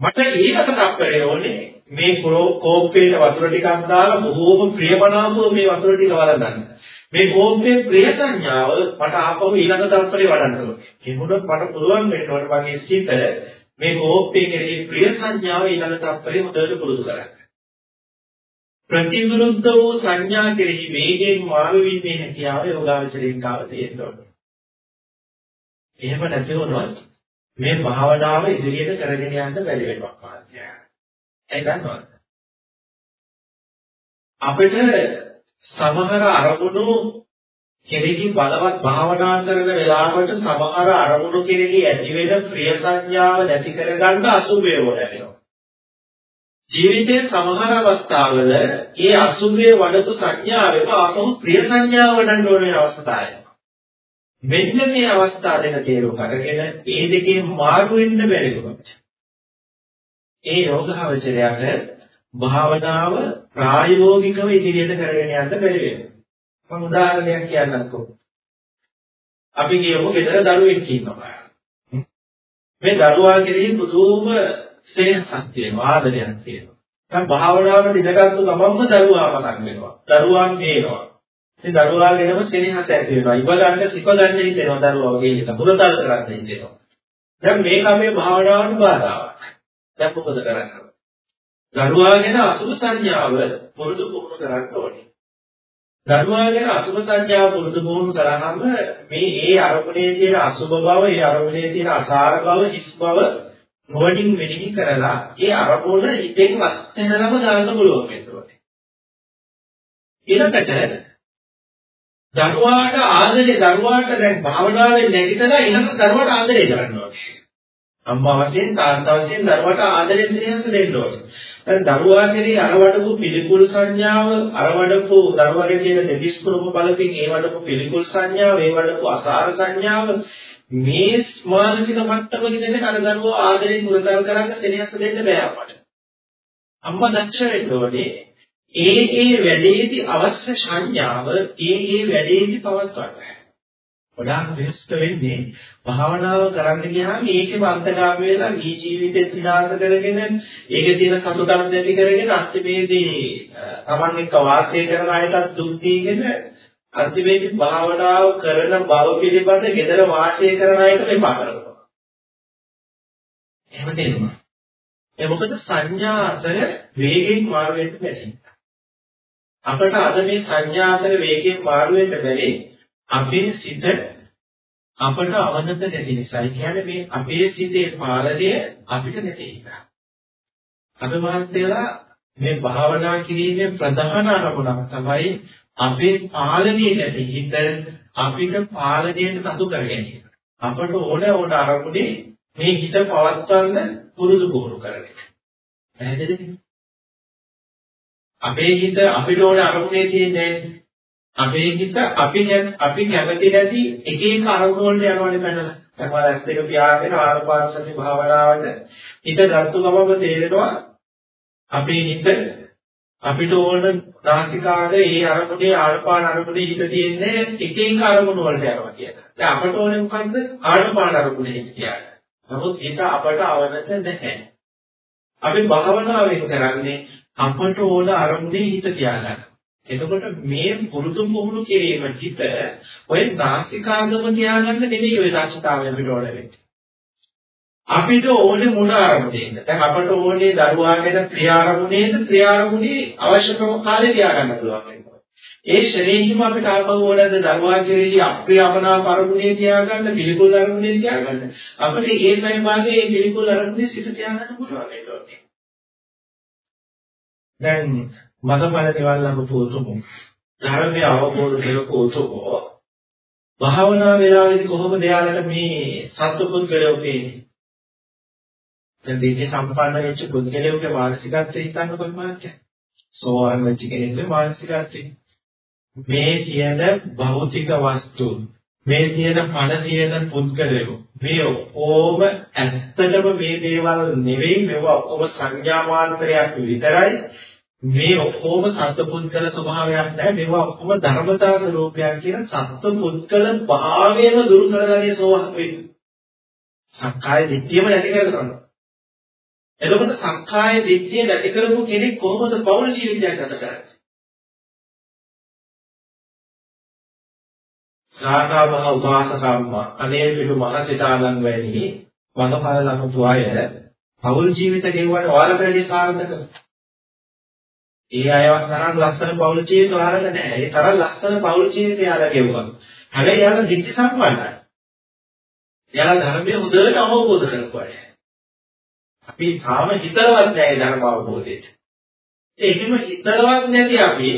මට ඊකට තප්පරේ ඕනේ. මේ කෝපයේ වතුර ටිකක් දාලා බොහෝම ප්‍රියමනාපව මේ වතුර ටික වලඳන්න මේ කෝපයේ ප්‍රිය සංඥාව මට ආපහු ඊළඟ තප්පරේ වඩන්න ඕනේ. ඒ මොනොත් මට පුළුවන් වෙන්න ඕනේ මගේ සිත මේ කෝපයේ කෙරෙහි ප්‍රිය සංඥාව ඊළඟ තත්පරේ හොඳට පුරුදු කරගන්න. ප්‍රතිවිරුද්ධ වූ සංඥා කෙරෙහි වේගයෙන් මාරු වීමේ හැකියාව යෝගාවචරයෙන් කාව තියෙන්න ඕනේ. එහෙම නැති වුණොත් මේ භාවනාව ඉදිරියට කරගෙන යන්න බැරි වෙනවා මාත්‍යා. ඒ දන්නවද? අපිට සමහර අරමුණු කෙරෙහි බලවත් භාවනා කරන වෙලාවට සමහර අරමුණු කෙරෙහි ඇතිවෙන ප්‍රිය සංඥාව නැති කරගන්න අසුභය වඩනවා. ජීවිතයේ සමහර අවස්ථාවල ඒ අසුභය වඩපු සංඥාවෙම අපහු ප්‍රිය සංඥාව වඩන්න ඕනේ අවස්ථාවයි. මෙන්න මේ අවස්ථා දෙක තේරුම් අරගෙන ඒ දෙකේ මාරු වෙන්න බැරි වුණොත් ඒ යෝගාවචරයට භාවනාව ප්‍රායෝගිකව ඉදිරියට කරගෙන යන්න බැරි වෙනවා. මම උදාහරණයක් කියන්නම්කෝ. අපි කියමු ගෙදර දරුවෙක් ඉන්නවා. මේ දරුවා කෙරෙහි පුදුම ස්නේහයක් තියෙනවා ආදරයක් තියෙනවා. දැන් භාවනාවට ඉඳගත්තු ගමන්ම දරුවා මතක් වෙනවා. දරුවන් පේනවා. ඉතින් දරුවා ගැනම ස්නේහයක් ඇති වෙනවා. සිප ගන්න හිතෙනවා දරුවා වගේ හිත. මුරතල් කරන්න හිතෙනවා. දැන් මේක අපේ භාවනාවට බාධාවක්. දැන් මොකද කරන්නේ? දරුවා ගැන අසුභ සංඥාව පුරුදු පුහුණු කරන්න ඕනේ. දරුවා ගැන අසුභ සංඥාව පුරුදු පුහුණු කරාම මේ ඒ අරමුණේ තියෙන අසුභ බව, ඒ අරමුණේ තියෙන අසාර බව, හිස් බව නොවටින් මෙනෙහි කරලා ඒ අරමුණ හිතෙන් අත්හැරලම දාන්න පුළුවන් වෙනවා. ඊළඟට දරුවාට ආදරේ දරුවාට දැන් භාවනාවෙන් නැගිටලා ඊළඟ දරුවාට ආදරේ කරනවා. අම්මා වශයෙන් තාත්තා වශයෙන් දරුවාට ආදරේ ස්නේහස දෙන්න ඕනේ. දැන් දරුවා කෙරෙහි අරවඩපු පිළිකුල් සංඥාව අරවඩපු දරුවාගේ තියෙන දෙතිස් කුරුම බලකින් ඒ වඩපු පිළිකුල් සංඥාව ඒ වඩපු අසාර සංඥාව මේ මානසික මට්ටමක ඉඳගෙන අර දරුවා ආදරෙන් මුලතල් කරන්න සෙනෙහස දෙන්න බෑ අපට. අම්මා දක්ෂ වෙන්න ඕනේ ඒ ඒ වැඩේදී අවශ්‍ය සංඥාව ඒ ඒ වැඩේදී පවත්වන්න. ගොඩාක් වෙස්ත වෙන්නේ භාවනාව කරන්න ගියාම ඒකේ අන්තගාම වෙලා ඊ ජීවිතේ විනාශ කරගෙන ඒකේ තියෙන සතුටක් නැති කරගෙන අන්තිමේදී Taman එක්ක වාසය කරන අයටත් දුක් දීගෙන අන්තිමේදී භාවනාව කරන බව පිළිබඳ gedara වාසය කරන අයට මෙපා කරනවා. එහෙම තේරුණා. ඒ මොකද සංඥා අතර වේගෙන් මාරු වෙන්න බැහැ. අපට අද මේ සංඥා අතර වේගෙන් මාරු වෙන්න බැරි අපේ සිත අපට අවනත නැති නිසා. ඒ කියන්නේ මේ අපේ සිතේ පාලනය අපිට නැති නිසා. අද මහත්තයලා මේ භාවනා කිරීමේ ප්‍රධාන අරමුණක් තමයි අපේ පාලනයේ නැති හිත අපිට පාලනයට නතු කර ගැනීම. අපට ඕන ඕන අරමුණේ මේ හිත පවත්වන්න පුරුදු පුහුණු කරන එක. පැහැදිලිද? අපේ හිත අපිට ඕන අරමුණේ තියෙන්නේ අපේ හිත අපි අපි කැමති නැති එක එක අරමුණු වලට යනවානේ පැනලා. දැන් ඔයාලා ඇස් දෙක පියාගෙන ආරපාසති භාවනාවට හිත ගත්තු ගමම තේරෙනවා අපේ හිත අපිට ඕන නාසිකාගේ ඒ අරමුණේ ආරපාන අරමුණේ හිත තියෙන්නේ එක එක අරමුණු වලට යනවා කියලා. දැන් අපට ඕනේ මොකද්ද? ආරපාන අරමුණේ හිත තියාගන්න. නමුත් හිත අපට අවනත නැහැ. අපි භාවනාවෙන් කරන්නේ අපට ඕන අරමුණේ හිත තියාගන්න. එතකොට මේ පුරුදු පුහුණු කිරීම හිත ඔය නාසිකාගම තියාගන්න නෙමෙයි ඔය දක්ෂතාවය අපිට ඕන වෙන්නේ. අපිට ඕනේ මොන ආරමුණේද? දැන් අපට ඕනේ දරුවාගෙන ක්‍රියාරමුණේද ක්‍රියාරමුණේ අවශ්‍යකම කාලේ තියාගන්න පුළුවන් වෙනවා. ඒ ශ්‍රේණියම අපිට ආපහු ඕනද දරුවා කෙරෙහි අප්‍රියමනාප අරමුණේ තියාගන්න පිළිකුල් අරමුණේ තියාගන්න. අපිට ඒ පරිමාගේ ඒ පිළිකුල් අරමුණේ සිට තියාගන්න පුළුවන් වෙනවා. දැන් මතපල දේවල් නම් පොතුමු. ධර්මය අවබෝධ කරගන්න උතුමෝ. භාවනා වේලාවේදී කොහොමද යාලට මේ සත්පුද්ගලයෝ පේන්නේ? දැන් දීර්ඝ සම්පන්න වෙච්ච පුද්ගලයෙකුගේ මානසිකත්වය හිතන්න කොහොමද? සෝවාන් වෙච්ච කෙනෙකුගේ මානසිකත්වය. මේ කියන භෞතික වස්තු මේ තියෙන පණ තියෙන පුද්ගලයෝ මේ ඔක්කොම ඇත්තටම මේ දේවල් නෙවෙයි මේවා ඔක්කොම සංඥා මාත්‍රයක් විතරයි මේ ඔක්කොම සත්පුද්ගල ස්වභාවයක් නැහැ මේවා ඔක්කොම ධර්මතා ස්වરૂපයක් කියන සත්පුද්ගල භාවයම දුරු කරගන්නේ සෝවාන් වෙන්නේ සක්කාය දිට්ඨියම නැති කරගන්නවා එතකොට සක්කාය දිට්ඨිය නැති කරපු කෙනෙක් කොහොමද පෞල ජීවිතයක් ගත කරන්නේ? සාකාභව උපාසකම්ම අනේ පිටු මහසිතාලං වැනි මඟඵල ලබපු අය පෞල් ජීවිත ගෙවුවට ඔයාලට වැඩි සාර්ථක. ඒ අයවත් තරම් ලස්සන පෞල් ජීවිත ඔයාලට නැහැ. ඒ තරම් ලස්සන පෞල් ජීවිතය යාලා ගෙවුවා. හැබැයි යාලා දිට්ඨි සම්පන්නයි. යාලා ධර්මයේ හොඳට අවබෝධ කරගන්නවා. අපි තාම හිතලවත් නැහැ ධර්ම අවබෝධයට. ඒකෙම හිතලවත් නැති අපි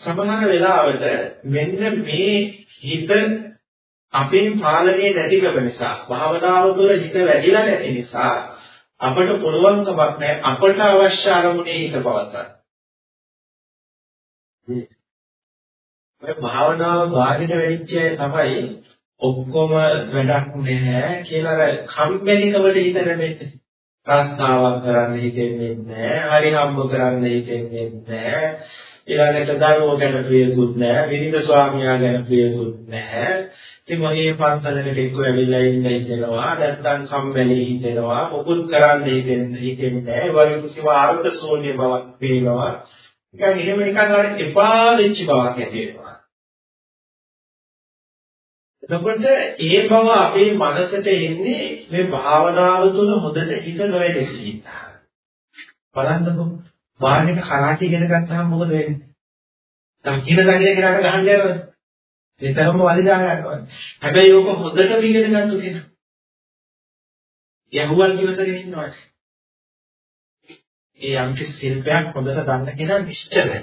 සමහර වෙලාවට මෙන්න මේ හිත අපේ පාලනයේ නැතිකම නිසා භාවනාව තුළ හිත වැඩිලා නැති නිසා අපට පුළුවන්කමක් නැහැ අපට අවශ්‍ය අරමුණේ හිත පවත්වන්න. මේ භාවනාව බාහිර වෙච්ච තමයි ඔක්කොම වැඩක් නැහැ කියලා කම්මැලිකමට හිත නැමෙන්නේ. ප්‍රස්තාවක් කරන්න හිතෙන්නේ නැහැ. හරි හම්බ කරන්න හිතෙන්නේ නැහැ. ඊළඟට දරුවෝ ගැන ප්‍රියකුත් නැහැ. විනිද ස්වාමියා ගැන ප්‍රියකුත් නැහැ. ඉතින් මගේ පන්සලකට එක්ක ඇවිල්ලා ඉන්න හිතෙනවා. නැත්තම් කම්මැලි හිතෙනවා. මොකුත් කරන්න හිතෙන්නේ හිතෙන්නේ නැහැ. වගේ කිසිම ආර්ථ ශූන්‍ය බවක් පේනවා. නිකන් එහෙම නිකන් අර එපා වෙච්ච බවක් ඇති වෙනවා. එතකොට ඒ බව අපේ මනසට එන්නේ මේ භාවනාව තුළ හොඳට හිත නොවැටෙච්ච නිසා. බලන්නකො බාහිර කරාටි ඉගෙන ගත්තාම මොකද වෙන්නේ? දකින්න දකින්න කෙනාට ගහන්න යනවද? ඒතරම්ම වලිදා ගන්නවා. හැබැයි ඕක හොඳට ඉගෙන ගන්නතු කෙනා. යහුවන් කිවසගෙන ඉන්නවා. ඒ යම්කි ශිල්පයක් හොඳට දන්න කෙනා නිශ්චලයි.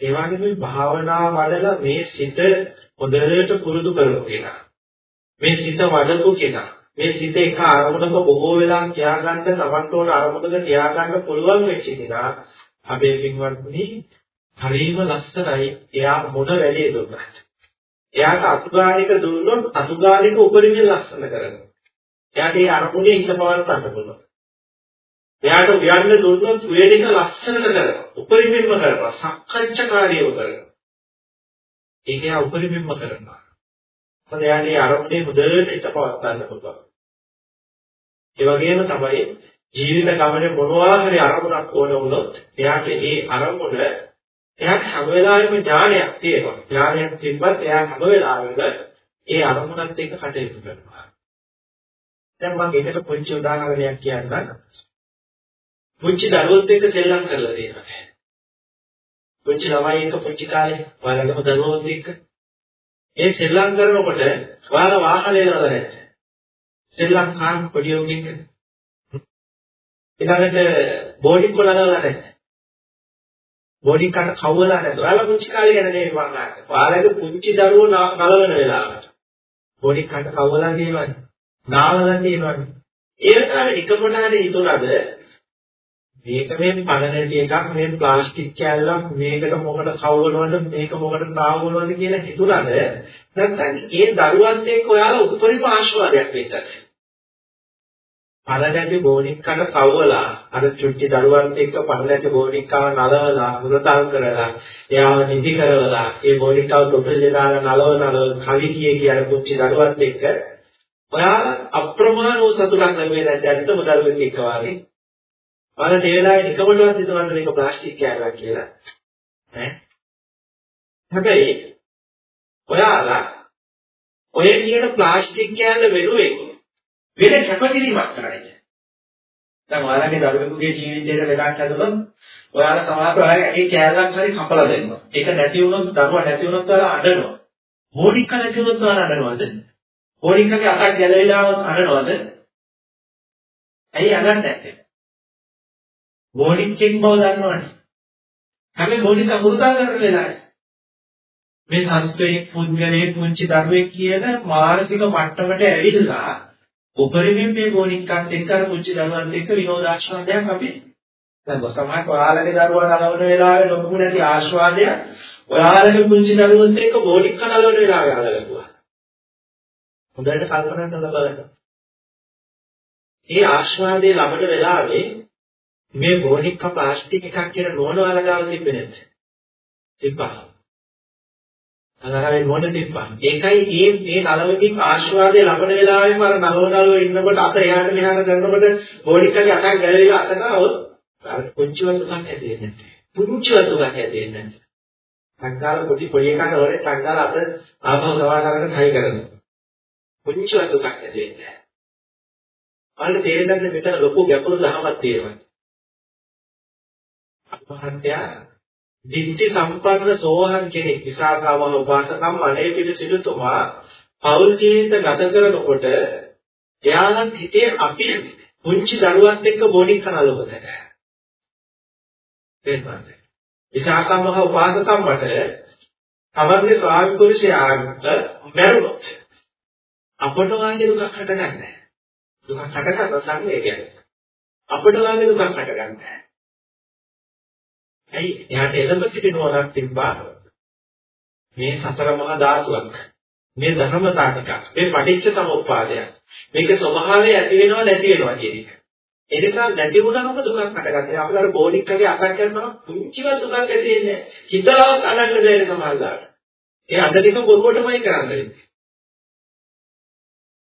ඒ වගේ මේ භාවනා වඩලා මේ සිත හොඳට පුරුදු කරපු කෙනා. මේ සිත වඩපු කෙනා. මේ සිත එක අරමුණක බොහෝ වෙලා තියාගන්න තමන්ට ඕන අරමුණක තියාගන්න පුළුවන් වෙච්ච කෙනා අපේ පින්වත්නි හරිම ලස්සනයි. එයා මොන වැඩේ දුන්නත්. එයාට අතුගානික දුන්නොත් අතුගානික උපරිමයෙන් ලස්සන කරනවා. එයාට ඒ අරමුණේ හිත පවත්වන්න පුළුවන්. එයාට උයන්න දුන්නොත් වේදික ලස්සනට කරනවා. උපරිමයෙන්ම කරනවා. සක්කච්ඡාකාරීව කරනවා. ඒක යා උපරිමයෙන්ම කරනවා. මොකද එයාගේ අරමුණේ හොඳට හිත පවත්වන්න පුළුවන්. ඒ වගේම තමයි ජීවිත ගමනේ මොනවා හරි අරමුණක් ඕන වුණොත් එයාට ඒ අරමුණ එයාට හැම වෙලාවෙම ඥානයක් තියෙනවා. ඥානයක් තිබ්බත් එයා හැම වෙලාවෙම ඒ අරමුණත් එක්ක කටයුතු කරනවා. දැන් මම ඒකට පොඩි උදාහරණයක් කියන්නම්. පුංචි දරුවොත් එක්ක සෙල්ලම් කරලා දෙනවා. පුංචි ළමයි එක පුංචි කාලේ ඔයාලගේම දරුවෝත් එක්ක ඒ සෙල්ලම් කරනකොට ඔයාලා වාහනේ නේද නැද්ද? සෙල්ලම් කාන් පොඩි උගෙක් ඊළඟට බෝඩින් කොලනවලා නැද්ද? බෝඩින් කට කවවලා නැද්ද? ඔයාලා පුංචි කාලේ ගැන නෙවෙයි මම අහන්නේ. ඔයාලගේ පුංචි දරුවෝ නලවන වෙලාවට බෝඩින් කට කවවලා කියනවනේ. නාවලා කියනවනේ. ඒ වෙලාවේ එක කොටහට හිතුණාද මේක මේ පණ නැති එකක් මේ ප්ලාස්ටික් කෑල්ලක් මේකට මොකට කවවනවද මේක මොකට නාවනවද කියලා හිතුණාද? නැත්නම් ඒ දරුවන් එක්ක ඔයාලා උපරිම ආශිර්වාදයක් වෙන්නද පණ නැති බෝනික්කට කවවලා අර චුට්ටි දරුවන් එක්ක පණ නැති බෝනික්කාව නලවලා මුරතල් කරලා එයාව නිදි කරවලා ඒ බෝනික්කාව තොපෙලේ දාලා නලව නලව කවි කියේ කියන පුංචි දරුවන් එක්ක ඔයාලා අප්‍රමාණ වූ සතුටක් ලැබෙන්නේ නැද්ද? ඇත්තම දරුවෙක් එක්ක වාගේ. බලන්න ඒ වෙලාවේ නිකමටවත් හිතවන්න මේක ප්ලාස්ටික් කෑල්ලක් කියලා. ඈ. හැබැයි ඔයාලා ඔය කියන ප්ලාස්ටික් කෑල්ල වෙනුවෙන් වෙන කැපකිරීමක් කරන්නේ. දැන් ඔයාලගේ දරුවෙකුගේ ජීවිතේට වෙනක් හදනොත් ඔයාලා සමහරවිට ඔයාලගේ ඒ කෑල්ලක් හරි කපලා දෙනවා. ඒක නැති වුණොත් දරුවා නැති වුණොත් ඔයාලා අඬනවා. බෝඩික්ක නැති වුණොත් ඔයාලා අඬනවද? බෝඩික්කගේ අතක් ගැලවිලා අඬනවද? ඇයි අඬන්නේ නැත්තේ? බෝඩික් චෙක් බව දන්නවනේ. හැබැයි බෝඩික අමුරුදා කරන වෙලාවේ මේ සත්වයේ පුද්ගලයේ පුංචි දරුවෙක් කියන මානසික මට්ටමට ඇවිල්ලා උපරිමයෙන් මේ බෝඩික්කත් එක්ක අර පුංචි දරුවන් එක්ක විනෝදාස්වාදයක් අපි දැන් සමහර ඔයාලගේ දරුවා නලවන වෙලාවේ ලොකු නැති ආස්වාදයක් ඔයාලගේ පුංචි දරුවන් එක්ක බෝඩික්ක නලවන වෙලාවේ අහලා හොඳට කල්පනා කරලා බලන්න. මේ ආස්වාදයේ ලබන වෙලාවේ මේ බෝනික්ක ප්ලාස්ටික් එකක් කියන නෝන වලගාව තිබෙන්නේ නැද්ද? තිබ්බා. අනහරේ නෝන තිබ්බා. ඒකයි මේ මේ නලවකින් ආශිර්වාදය ලබන වෙලාවෙම අර නලව නලව ඉන්නකොට අත එහාට මෙහාට කරනකොට බෝනික්කගේ අතක් ගැලවිලා අත ගාවොත් අර පුංචි වතුකක් ඇති වෙන්නේ නැහැ. පුංචි වතුකක් ඇති වෙන්නේ නැහැ. සංකාල පොඩි පොඩි එකකට වරේ සංකාල අත ආපහු ගවා කරගෙන හයි කරනවා. පුංචි වතුකක් ඇති වෙන්නේ නැහැ. අන්න තේරෙන්නේ මෙතන ලොකු ගැඹුරු දහමක් තියෙනවා. මහත්තයා දිට්ඨි සම්පන්න සෝහන් කෙනෙක් විසාකාවම උපාසකම් අනේ පිළිසිදුතුමා පෞල් ජීවිත ගත කරනකොට එයාලත් හිතේ අපි පුංචි දරුවත් එක්ක බොණින් කනලොකද තේරුණාද විසාකම් මහ උපාසකම් මට තමන්ගේ ස්වාමි පුරුෂයාට මැරුණොත් අපට වාගේ දුකක් හටගන්නේ දුකක් හටගන්න සංවේගය කියන්නේ අපට වාගේ දුකක් හටගන්නේ. නැහැ ඇයි? එයාට එළඹ සිටි නුවණක් තිබ්බා. මේ සතර මහා ධාතුවක්. මේ ධර්මතා ටික. මේ පටිච්ච සමුප්පාදයක්. මේක ස්වභාවය ඇති වෙනවා නැති වෙනවා කියන එක. ඒ නිසා නැති වුණාම දුකක් හටගන්නවා. අපිට අර බෝඩික්කගේ අතක් කරනවා පුංචිව දුකක් ඇති වෙන්නේ. හිතලවත් අනන්න බැරි සමහරවිට. ඒ අද ටික බොරුවටමයි කරන්නේ.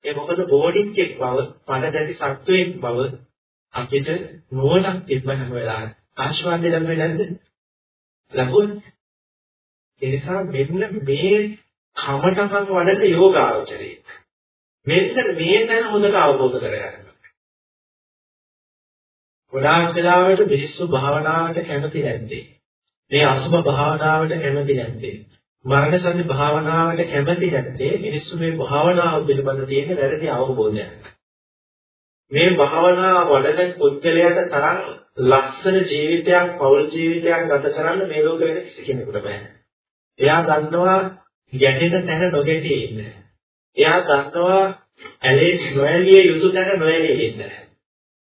ඒ මොකද බෝඩික්කෙක් බව, පණ දැටි සත්වයක් බව අපිට නුවණක් තිබ්බ හැම වෙලාවෙම ආශිර්වාද ලැබෙන්නේ නැද්ද? ලැබුණා. ඒ නිසා මෙන්න මේ කමටකම් වඩන යෝගාවචරයේ මෙන්න මේ තැන හොඳට අවබෝධ කරගන්න. ගොඩාක් වෙලාවට මිනිස්සු භාවනාවට කැමති නැත්තේ. මේ අසුභ භාවනාවට කැමති නැත්තේ. මරණ සති භාවනාවට කැමති නැත්තේ මිනිස්සු මේ භාවනාව පිළිබඳ තියෙන වැරදි අවබෝධයක්. මේ භාවනාව වඩන පුද්ගලයාට තරම් ලස්සන ජීවිතයක් පෞල් ජීවිතයක් ගත කරන්න මේ ලෝකෙ වෙන කිසි කෙනෙකුට බෑ. එයා දන්නවා ගැටෙන තැන නොගැටී ඉන්න. එයා දන්නවා ඇලේ නොඇලිය යුතු තැන නොඇලිය ඉන්න.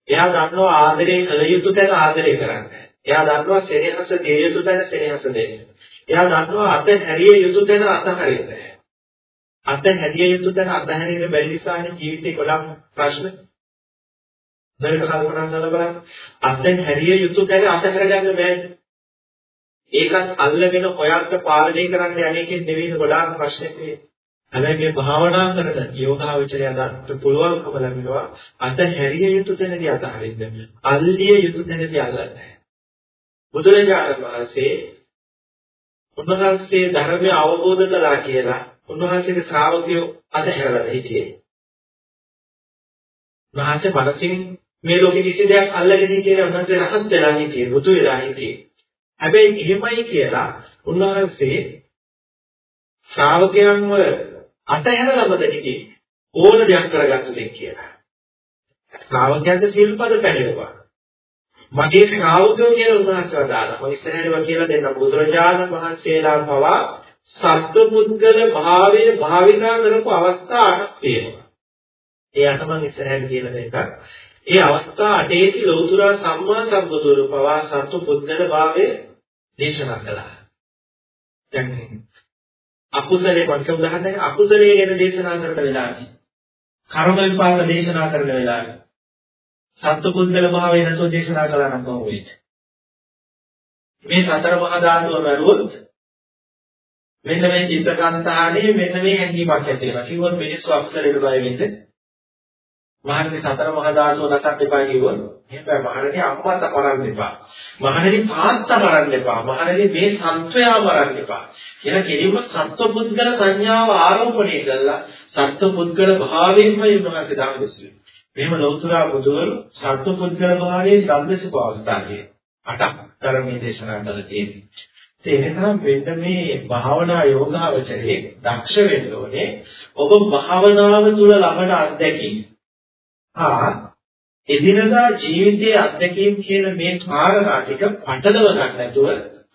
එයා දන්නවා ආදරේ කළ යුතු තැන ආදරේ කරන්න. එයා දන්නවා සෙනෙහස දිය යුතු තැන සෙනෙහස දෙන්න. එයා දන්නවා අත හැරිය යුතු තැන අතහරින්න. අත හැරිය යුතු තැන අතහැරීම බැරි නිසානේ ජීවිතේ ගොඩක් ප්‍රශ්න දැනට කල්පනා කරලා බලන්න අත්ෙන් හැරිය යුතු තැන අතහැර ගන්න බෑ. ඒකත් අල්ලගෙන හොයන්න පාලනය කරන්න යන්නේකින් නෙවෙයි ගොඩාක් ප්‍රශ්නේ තියෙන්නේ. හැබැයි මේ භාවනා කරන යෝගාවචරය ගන්න පුළුවන්කම ලැබෙනවා අත හැරිය යුතු තැනදී අතහරින්න. අල්ලිය යුතු තැනදී අල්ලන්න. බුදුරජාණන් වහන්සේ උන්වහන්සේ ධර්මය අවබෝධ කළා කියලා උන්වහන්සේගේ ශ්‍රාවකයෝ අතහැරලා හිටියේ. උන්වහන්සේ මනසින් මේ ලෝකෙ කිසි දෙයක් අල්ලගෙන හිටියේ උන්වහන්සේ රහත් වෙලා හිටියේ බුදු වෙලා හිටියේ. හැබැයි එහෙමයි කියලා උන්වහන්සේ ශ්‍රාවකයන්ව අතහැරලමද හිටියේ ඕන දෙයක් කරගන්න දෙයක් කියලා. ශ්‍රාවකයන්ට සිල්පද පැනෙවුවා. මගේ ශ්‍රාවකයෝ කියලා උන්වහන්සේ වදාළා. මම ඉස්සරහටම කියලා දෙන්න බුදුරජාණන් වහන්සේලා පවා සත්පුද්ගල භාවයේ භාවිතා කරපු අවස්ථා අටක් තියෙනවා. ඒ අට මම ඉස්සරහට කියලා දෙන්නක්. ඒ අවස්ථා අටේදී ලෞතර සම්මා සම්බුදුරු පවා සතු පුද්ගල භාවයේ දේශනා කළා. දැන් අකුසලේ පංච උදාහරණයක් අකුසලයේ ගැන දේශනා කරන වෙලාවේ කර්ම විපාක දේශනා කරන වෙලාවේ සත්පුද්ගල භාවය නැතුව දේශනා කළා නම් කොහොම වෙයිද? මේ සතර මහා ධාතුව බැලුවොත් මෙන්න මේ චිත්තකාන්තානේ මෙන්න මේ හැඟීමක් ඇති වෙනවා. කිව්වොත් මිනිස්සු අකුසලයට බය වෙන්නේ. මහන්නේ සතර මහා ධාතුව නැසත් එපා කිව්වොත් එහෙනම් මහරණේ අම්මත් මරන්න එපා. මහරණේ තාත්තා මරන්න එපා. මහරණේ මේ සත්වයා මරන්න එපා. කියලා කෙලින්ම සත්වපුද්ගල සංඥාව ආරෝපණය කළා. සත්වපුද්ගල භාවයෙන්ම උන්වහන්සේ දාන දෙසුවේ. මෙහෙම ලෞතුරා බුදුවරු සත්වපුද්ගල භාවයේ සම්දේශක අවස්ථාවේ අටක් ධර්මයේ දේශනා කරලා තියෙනවා. ඒ නිසා වෙන්න මේ භාවනා යෝගාවචරයේ දක්ෂ වෙන්න ඕනේ. ඔබ භාවනාව තුළ ලබන අත්දැකීම් ආ එදිනදා ජීවිතයේ අත්දැකීම් කියන මේ කාරණා ටික පටලව ගන්න නැතුව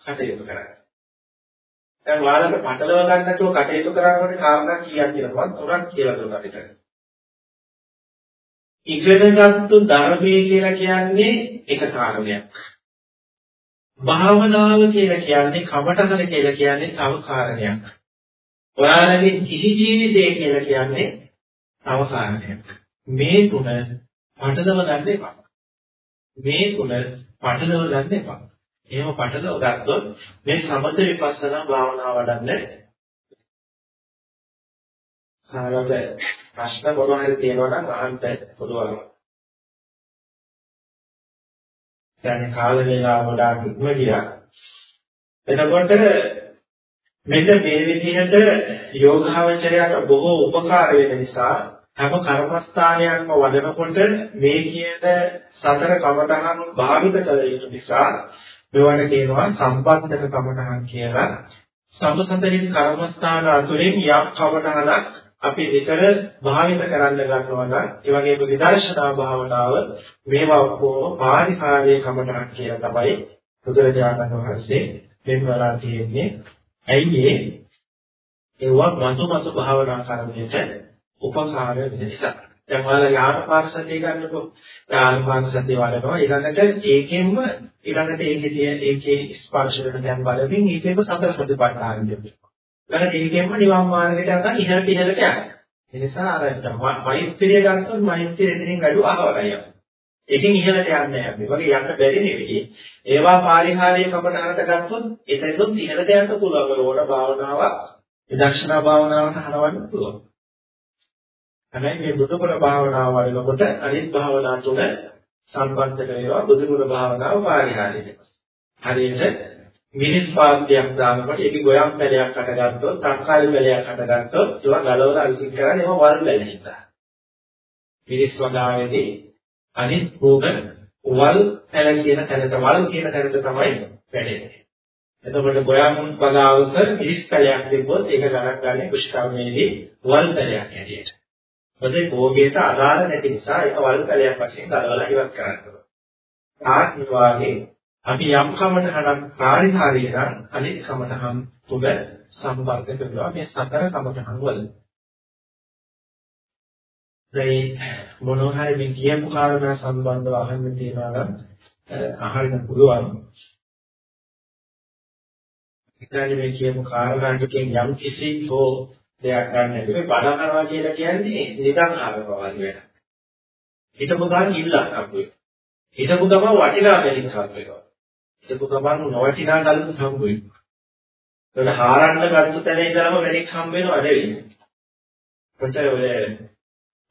කටයුතු කරන්න. දැන් ඔයාලට පටලව ගන්න නැතුව කටයුතු කරනකොට කාරණා කීයක් කියලාවත් තුනක් කියලා දුන්නා විතරයි. ඉගෙනගත්තු ධර්මයේ කියලා කියන්නේ එක කාරණයක්. භාවනාව කියලා කියන්නේ කමඨහන කියලා කියන්නේ තව කාරණයක්. ඔයාලගේ කිසි ජීවිතය කියලා කියන්නේ තව කාරණයක්. මේ තුන පටලව ගන්න එපා. මේ තුන පටලව ගන්න එපා. එහෙම පටලව ගත්තොත් මේ සමත විපස්සනා භාවනාව වඩන්න සාරද ප්‍රශ්න මොනවා හරි තියෙනවා නම් අහන්න පුළුවන්. දැන් කාල වේලාව ගොඩාක් ඉක්ම ගියා. එතකොට මෙන්න මේ විදිහට යෝගාවචරයට බොහෝ උපකාර වෙන නිසා හැම කර්මස්ථානයක්ම වඩනකොට මේ කියන සතර කමඨහන් භාවිත කළ යුතු නිසා මේවට කියනවා සම්පන්නක කමඨහන් කියලා. සම්සතරින් කර්මස්ථාන අතුරින් යම් කමඨහනක් අපි විතර භාවිත කරන්න ගන්නවා නම් ඒ වගේම විදර්ශනා භාවනාව මේවා ඔක්කොම පාරිකාරයේ කමටහන් කියලා තමයි බුදුරජාණන් වහන්සේ දෙන්වලා තියෙන්නේ. ඇයි ඒ? ඒවා මතු මතු භාවනා කරන්නට උපකාර වෙන නිසා. දැන් ඔයාලා යානපාරසතිය ගන්නකො යානපාරසතිය වඩනවා ඊළඟට ඒකෙන්ම ඊළඟට ඒකේ තියෙන ඒකේ ස්පර්ශ වෙන දැන් බලමින් ඒකේම සතර සතිපට්ඨාන දෙන්න. ඊළඟට ඒකෙන්ම නිවන් මාර්ගයට යනවා ඉහළට ඉහළට යනවා. ඒ නිසා අර මෛත්‍රිය ගත්තොත් මෛත්‍රිය එතනින් අඩු අහවරයි. ඒකෙන් ඉහළට යන්නේ නැහැ. මේ වගේ යන්න බැරි නෙවෙයි. ඒවා පාරිහාරයේ කපටහනට ගත්තොත් එතනොත් ඉහළට යන්න පුළුවන්. රෝණ භාවනාවක්, විදර්ශනා භාවනාවට හරවන්න පුළුවන්. හැබැයි මේ බුදුගුණ භාවනාව වලකොට අනිත් භාවනා තුන සම්බන්ධ කරේවා බුදුගුණ භාවනාව පාරිහාරයට. හරියට මිනිස් පාත්‍යයක් දානකොට ඒකේ ගොයම් පැලයක් අටගත්තොත්, තක්කාලි පැලයක් අටගත්තොත් ඒවා ගලවලා අවිසින් කරන්නේ ඒවා වල් පැල හින්දා. මිනිස් වගාවේදී අනිත් භෝග වල් පැල කියන තැනට වල් කියන තැනට තමයි වැඩෙන්නේ. එතකොට ගොයම් වගාවක මිනිස් පැලයක් තිබ්බොත් ඒක ගණන් ගන්නේ කුෂ්කර්මයේදී වල් පැලයක් හැටියට. මොකද භෝගයට අදාළ නැති නිසා ඒක වල් පැලයක් වශයෙන් ගලවලා ඉවත් කරන්න. ආත්ම වාගේ අපි යම් කමඨහනක් කාර්යකාරී නම් අනිත් කමඨහන් තුල සම්බන්ධ කරනවා මේ සතර කමඨහන් වල. දැන් මොනවා හරි මේ කියපු කාරණා සම්බන්ධව අහන්න තියනවා නම් අහන්න පුළුවන්. ඉතින් මේ කියපු කාරණා ටිකෙන් යම් කිසි හෝ දෙයක් ගන්න නැතුව බඩ කරනවා කියලා කියන්නේ නිකන් ආරම්භ වගේ වැඩක්. හිතපු ගමන් ඉල්ලක් අපේ. හිතපු ගමන් වටිනා දෙයක් හම්බ හිතපු ගමන් නොවටිනා ගලුත් හම්බ වෙනවා. ඒකට හාරන්න ගත්ත තැන ඉඳලම වැඩික් හම්බ වෙනව නෙවෙයි. කොච්චර ඔය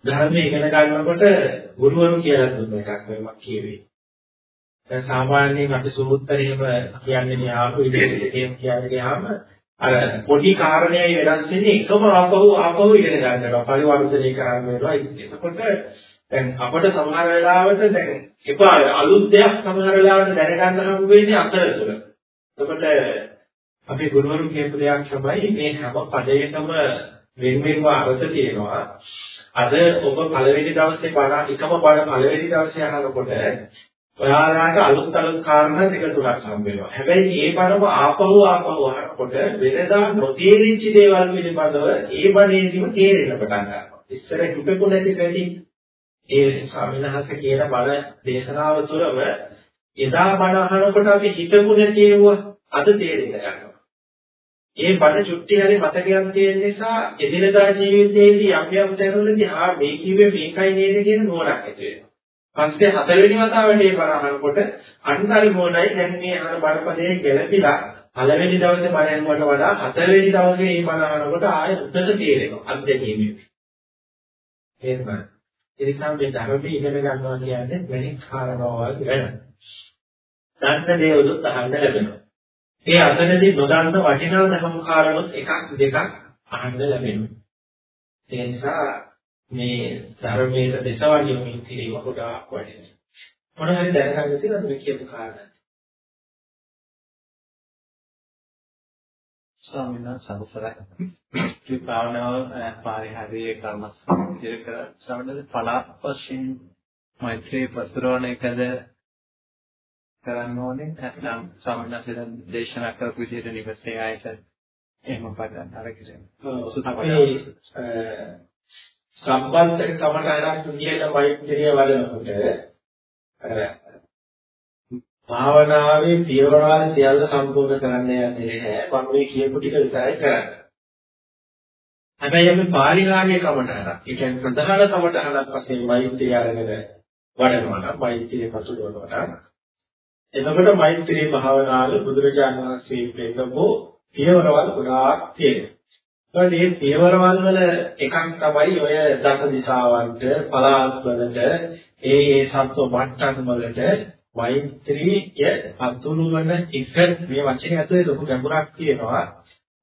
ධර්මයේ ඉගෙන ගන්නකොට ගුරුවරු කියලා දුන්න එකක් මම කියවේ. දැන් සාමාන්‍යයෙන් අපි සූත්‍රයේම කියන්නේ න්යාපු විදිහට කියන්නේ ගියාම අර පොඩි කාරණේයි වෙනස් වෙන්නේ එකම ආපහු ආපහු ඉගෙන ගන්නවා පරිවර්තනය කරන්න වෙනවා එතකොට දැන් අපිට සමහර වෙලාවට දැන් එපා අලුත් දෙයක් සමහර වෙලාවට දැනගන්න හම්බ වෙන්නේ අතරතුර. එතකොට අපි ගුරුවරු කියපු දෙයක් තමයි මේ හැම පදයකම වෙන වෙනම අර්ථ තියෙනවා. අද ඔබ පළවෙනි දවසේ බණ එකම බණ පළවෙනි දවසේ අහනකොට ඔයාලට අලුත් අලුත් කාරණා දෙක තුනක් හම්බ වෙනවා. හැබැයි මේ බණම ආපහු ආපහු අහනකොට වෙනදා නොතේරිච්ච දේවල් පිළිබඳව ඒ බණේදීම තේරෙන්න පටන් ගන්නවා. ඉස්සර හිතපු නැති පැති ඒ ස්වාමීන් වහන්සේ කියන බණ දේශනාව තුළම එදා බණ අහනකොට අපි හිතමු නැති ඒවා අද තේරෙන්න ගන්නවා. ඒ බණ චුට්ටි හරි මතකයක් තියෙන නිසා එදිනදා ජීවිතයේදී යම් යම් තැන්වලදී ආ මේ කිව්වේ මේකයි නේද කියන නුවණක් ඇති වෙනවා. පස්සේ හතරවෙනි වතාවට මේ බණ අහනකොට අන්තරි මොනයි දැන් මේ අහන බණපදයේ ගැළපිලා පළවෙනි දවසේ බණ ඇහුවට වඩා හතරවෙනි දවසේ මේ බණ අහනකොට ආයෙ උත්තර තේරෙනවා අත්දැකීමෙන්. එහෙම. ඒ නිසා මේ ධර්මයේ ඉගෙන ගන්නවා කියන්නේ වෙනින් කාරණාවල් වෙන. දන්න දේවලුත් අහන්න ලැබෙනවා. ඒ අතරදී නොදන්න වටිනා ධර්ම කාරණොත් එකක් දෙකක් අහන්න ලැබෙනවා. ඒ නිසා මේ ධර්මයේ දෙසවා යොමින් කිරීම ගොඩාක් වටිනවා. මොන හරි දැනගන්න තියෙනවද මේ කියපු කාරණා? ස්වාමීන් වහන්සේ සමසරයි. මේ භාවනාව පාරිහාරීය කර්මස්ථානයේ කර සමනද පලාප වශයෙන් මෛත්‍රී පසුරවණ එකද කරන්න ඕනේ නැත්නම් ස්වාමීන් වහන්සේ දේශනා කරපු විදිහට නිවසේ ආයත එහෙම පටන් අරගෙන. අපේ සම්බන්ධක කමටහනක් විදිහට මෛත්‍රිය වඩනකොට භාවනාවේ පියවරවල් සියල්ල සම්පූර්ණ කරන්න යන්නේ නැහැ. මම මේ කියපු ටික විතරයි කරන්නේ. හැබැයි අපි පාරිහාරීය කමටහනක්, ඒ කියන්නේ ප්‍රධාන කමටහනක් වශයෙන් මෛත්‍රිය අරගෙන වඩනවා නම් මෛත්‍රිය පතුරවනවා නම් එතකොට මෛත්‍රී භාවනාවේ බුදුරජාණන් වහන්සේ පෙන්නපු පියවරවල් ගොඩාක් තියෙනවා. ඊට මේ පියවරවල් වල එකක් තමයි ඔය දස දිශාවන්ට පලාත්වලට ඒ ඒ සත්ව මට්ටම් වලට මෛත්‍රිය අතුරුවන එක මේ වචනේ ඇතුලේ ලොකු ගැඹුරක් තියෙනවා.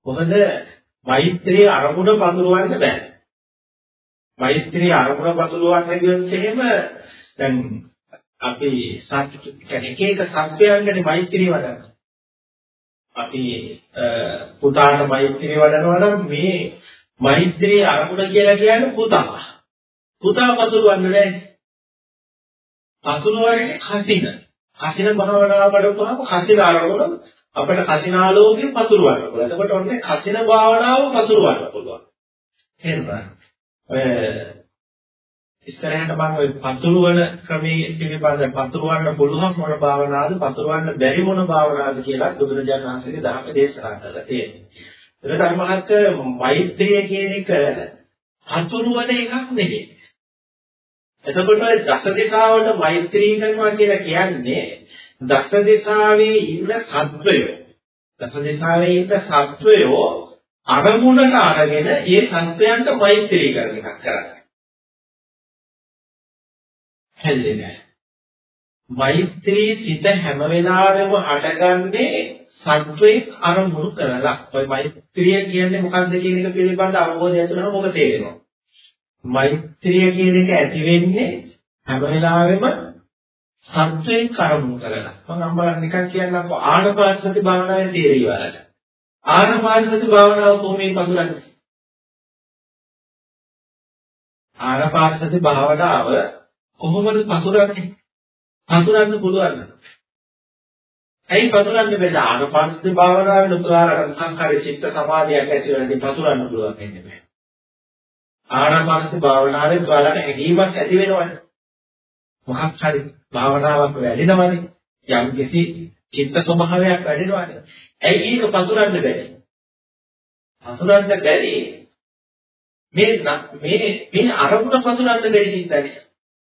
මොකද මෛත්‍රිය අරමුණ පඳුරවන්න බෑ. මෛත්‍රිය අරමුණ පඳුරවන්න කියොත් එහෙම දැන් අපි සත්‍ය කියන්නේ එක එක සත්‍යයන්ගේ මෛත්‍රිය වඩනවා. අපි පුතාට මෛත්‍රිය වඩනවා නම් මේ මෛත්‍රී අරමුණ කියලා කියන්නේ පුතා. පුතා පතුරවන්න බෑ. පතුරවන්නේ කසින. කසින භාවනාව වඩපුවාම කසින අරමුණ අපිට කසිනාලෝකයෙන් පතුරවන්න පුළුවන්. එතකොට ඔන්නේ කසින භාවනාව පතුරවන්න පුළුවන්. එහෙනම් ඔය ඉස්සරහට මම ওই පතුරවන ක්‍රමයේ පිළිබඳ පතුරවන්න පුළුවන් මොන භාවනාවද පතුරවන්න බැරි මොන භාවනාවද කියලා බුදුරජාණන් වහන්සේගේ ධර්ම දේශනා කරලා තියෙනවා. ඒක ධර්මහත් මෛත්‍රිය කියන එක පතුරවන එකක් නෙවෙයි. එතකොට දස දිශාවට මෛත්‍රී කරනවා කියලා කියන්නේ දස දිශාවේ ඉන්න සත්වයෝ දස දිශාවේ ඉන්න සත්වයෝ අරමුණට අරගෙන ඒ සත්වයන්ට මෛත්‍රී කරන එකක් කරන්නේ. හැල්ලෙන්නේ නැහැ. මෛත්‍රී සිත හැම වෙලාවෙම හටගන්නේ සත්වයේ අරමුණු කරලා. ඔය මෛත්‍රිය කියන්නේ මොකක්ද කියන එක පිළිබඳ අවබෝධය ඇතුළම මොක තේරෙනවා. මෛත්‍රිය කියන එක ඇති වෙන්නේ හැම වෙලාවෙම සත්වයේ අරමුණු කරලා. මම අම්බලන් නිකන් කියන්නම්කො ආනපානසති භාවනාවේ තේරෙයි වලට. ආනපානසති භාවනාව කොහොමද පසුරන්නේ? ආනපානසති භාවනාව කොහොමද පතුරන්නේ? පතුරන්න පුළුවන්. ඇයි පතුරන්න බැහැ? ආනපානසති භාවනාවේ උදාර සංඛාර චිත්ත සමාධියක් ඇති වෙනදී පතුරන්න පුළුවන් වෙන්නේ නැහැ. ආනාපානසති භාවනාවේ ඔයාලට හැඟීමක් ඇති වෙනවනේ. මොකක් හරි භාවනාවක් වැඩිනවනේ. යම් කිසි චිත්ත ස්වභාවයක් වැඩිනවනේ. ඇයි ඒක පතුරන්න බැරි? පතුරන්න බැරි මේ මේ මේ අරමුණ පතුරන්න බැරි හින්දානේ.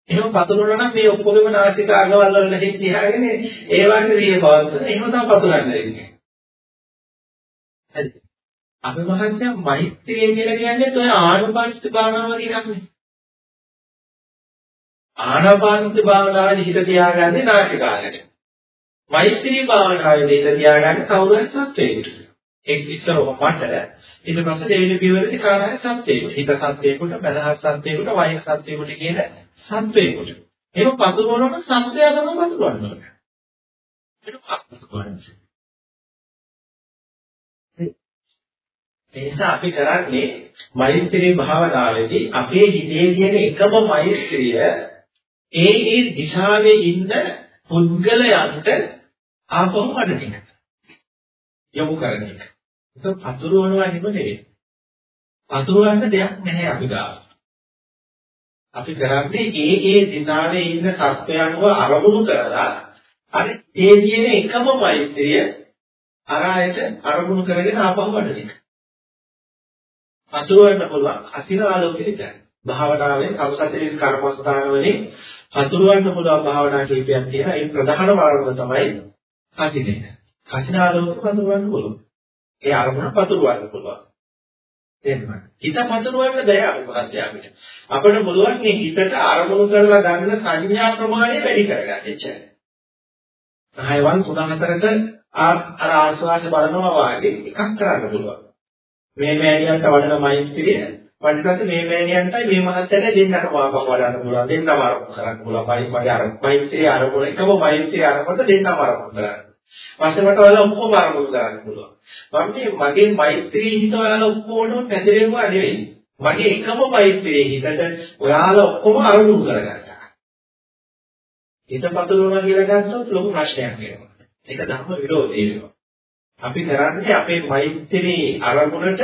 එහෙම පතුරවනවා නම් මේ ඔක්කොගෙම නාසික අගවල් වල නැති තියාගෙන ඒ වගේ දිය පවත්වන. එහෙම තමයි පතුරන්න දෙන්නේ. හරි. අපි මහත්මයා මෛත්‍රිය කියලා කියන්නේ ඔය ආනාපානසති භාවනාව වගේ එකක් නේ. ආනාපානසති භාවනාවේ හිත තියාගන්නේ නාසිකාගට. මෛත්‍රී භාවනාවේ හිත තියාගන්නේ කවුරුහරි සත්වයකට. එක් ඉස්සරව මට ඊට පස්සේ දෙවෙනි පියවරේ කාරණා සත්‍යයකට හිත සත්‍යයකට බදහස් සත්‍යයකට වය සත්‍යයකට කියන සත්‍යයකට ඒක පතුරවනම සත්‍යය තමයි පතුරවන්න ඕනේ ඒ නිසා අපි කරන්නේ මෛත්‍රී භාවනාවේදී අපේ හිතේ තියෙන එකම මෛත්‍රිය ඒ ඒ දිශාවේ ඉන්න පුද්ගලයන්ට ආපහු වඩන එක. යොමු කරන එක. ඒක පතුරවනවා නෙමෙයි. පතුරවන්න දෙයක් නැහැ අපි ගාව. අපි කරන්නේ ඒ ඒ දිශාවේ ඉන්න සත්වයන්ව අරමුණු කරලා අර ඒ කියන එකම මෛත්‍රිය අර අයට අරමුණු කරගෙන ආපහු වඩන එක. අතුරවන්න පුළුවන් අසිර ආලෝකෙට භාවනාවේ කවසතේ කර්මස්ථාන වලින් අතුරවන්න පුළුවන් භාවනා කීපයක් තියෙනවා. ඒ ප්‍රධාන මාර්ගය තමයි කසිනේ. කසින ආලෝක පතුරවන්න පුළුවන්. ඒ අරමුණ පතුරවන්න පුළුවන්. තේරුණාද? හිත පතුරවන්න බෑ අපි මොකක්ද අපිට. අපිට පුළුවන් මේ හිතට අරමුණු කරලා ගන්න සංඥා ප්‍රමාණය වැඩි කරගන්න එච්චරයි. 10වන් 3 4ට අර ආස්වාස බලනවා වගේ එකක් කරන්න පුළුවන්. මේ මෑණියන්ට වඩන මෛත්‍රිය වඩ පස්සේ මේ මෑණියන්ටයි මේ මහත්තයාට දෙන්නට වාපස් වඩන්න පුළුවන්. දෙන්නම අරමුණු කරන්න පුළුවන්. පරිපරි අර මෛත්‍රිය අරමුණ එකම මෛත්‍රිය අරමුණ දෙන්නම අරමුණු කරන්න. පස්සෙකට වල ඔක්කොම අරමුණු කරන්න පුළුවන්. මම මේ මගේ මෛත්‍රී හිත ඔයාලා ඔක්කොම පැතිරෙවුවා නෙවෙයි. මගේ එකම මෛත්‍රී හිතට ඔයාලා ඔක්කොම අරමුණු කරගත්තා. හිත පතුරවනවා කියලා ගත්තොත් ලොකු ප්‍රශ්නයක් වෙනවා. ඒක ධර්ම විරෝධී වෙනවා. අපි කරන්නේ අපේ මෛත්‍රී අරමුණට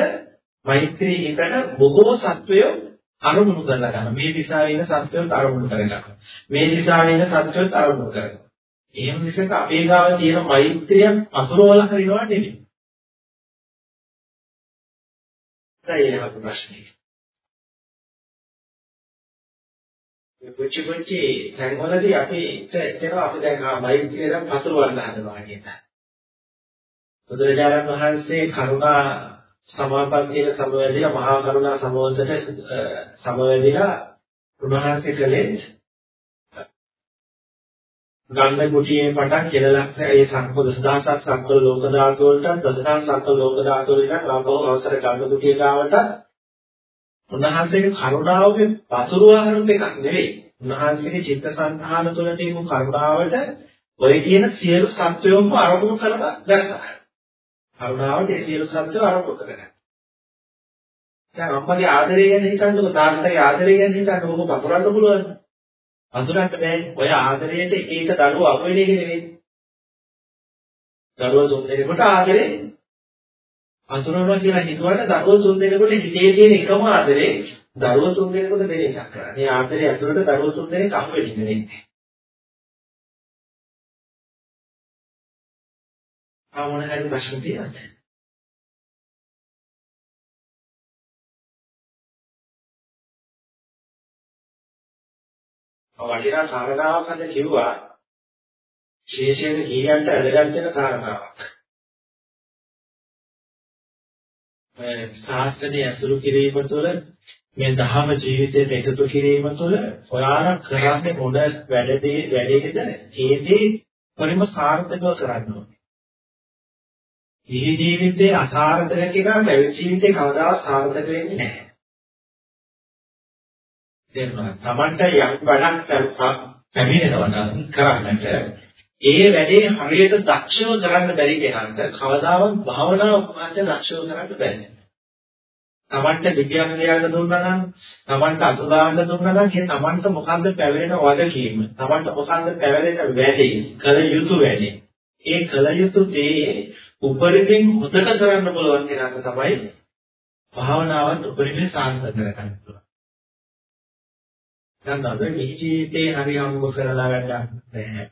මෛත්‍රී හිතට බොහෝ සත්වයෝ අරමුණු කරලා ගන්න. මේ දිශාවේ ඉන්න සත්වයෝ අරමුණු කරගන්න. මේ දිශාවේ ඉන්න සත්වයෝ අරමුණු කරගන්න. එහෙම මිසක අපේ ගාව තියෙන මෛත්‍රිය අතුරවල හරිනවා නෙමෙයි. ඒයි එහෙම ප්‍රශ්නේ. මේ පුංචි පුංචි තැන්වලදී අපි එතන අපි දැන් ආ මෛත්‍රිය දැන් අතුරවන්න හදනවා කියන. බුදුරජාණන් වහන්සේ කරුණා සමාපත්තියේ සමවැදිලා මහා කරුණා සමෝධයට සමවැදිලා උන්වහන්සේ කලේ ගන්න කුටියේ පටන් කෙලලක් ඒ සංකෝධ දසදහසක් සංකෝධ ලෝක ධාතු වලට දසදහස් සංකෝධ ලෝක ධාතු වලින් ලාභව අවසර ගන්න කුටිය ගාවට උන්වහන්සේගේ කරුණාවේ පතුරුවහරුප එකක් නෙවෙයි. උන්වහන්සේගේ චිත්තසංතාන තුළ තියෙන කරුණාවට ඔය කියන සියලු සත්වයන්ම අරමුණු කරලා දැක්කා කරුණාවට ඒ සියලු සත්වයන් අරමුණු කරගන්න දැන් අම්මගේ ආදරය ගැන හිතන්නකො තාත්තගේ ආදරය ගැන හිතන්නකො පතුරන්න පුළුවන්ද? අඳුරන්න බෑනේ. ඔය ආදරයට එක එක දරුවෝ අහු වෙන එක නෙවෙයි. දරුවෝ තුන් දෙනෙකුට ආදරේ අඳුරනවා කියලා හිතුවට දරුවෝ තුන් දෙනෙකුට හිතේ තියෙන එකම ආදරේ දරුවෝ තුන් දෙනෙකුට දෙන එකක් කරා. මේ ආදරේ ඇතුළට දරුවෝ තුන් දෙනෙක් අහු වෙන එක නෙවෙයි. ආ මොන හරි ප්‍රශ්න තියෙනවද? වටිනා කාරණාවක් අද කිව්වා විශේෂයෙන් කීයන්ට වැදගත් වෙන කාරණාවක්. මේ ශාස්ත්‍රයේ අසුරු කිරීම තුළ මේ දහම ජීවිතයට එකතු කිරීම තුළ ඔයාලා කරන්නේ මොන වැඩේ වැඩේද ඒ දේ පරිම සාර්ථකව කරන්න ඕනේ. මේ ජීවිතේ අසාර්ථක කියලා බැරි ජීවිතේ කවදාවත් සාර්ථක වෙන්නේ නැහැ. තේරුණා. Tamanට යම් වැඩක් පැමිණෙනවා නම් කරන්නට ඒ වැඩේ හරියට දක්ෂව කරන්න බැරි කෙනාට කවදාවත් භාවනාව මාත් දක්ෂව කරන්න බැහැ. Tamanට විද්‍යාව දෙයන්න දුන්නා නම් Tamanට අසුදාන්න දුන්නා නම් ඒ Tamanට මොකද්ද පැවරෙන වගකීම? Tamanට මොකද්ද පැවරෙන වැඩේ? කල යුතු වැඩේ. ඒ කල යුතු දේ උපරිමයෙන් හොදට කරන්න පුළුවන් කෙනාට තමයි භාවනාවත් උපරිමයෙන් සාර්ථක කරගන්න පුළුවන්. දැන් අද මේ ජීවිතේ හරි හම්බ කරලා වැඩක් නැහැ.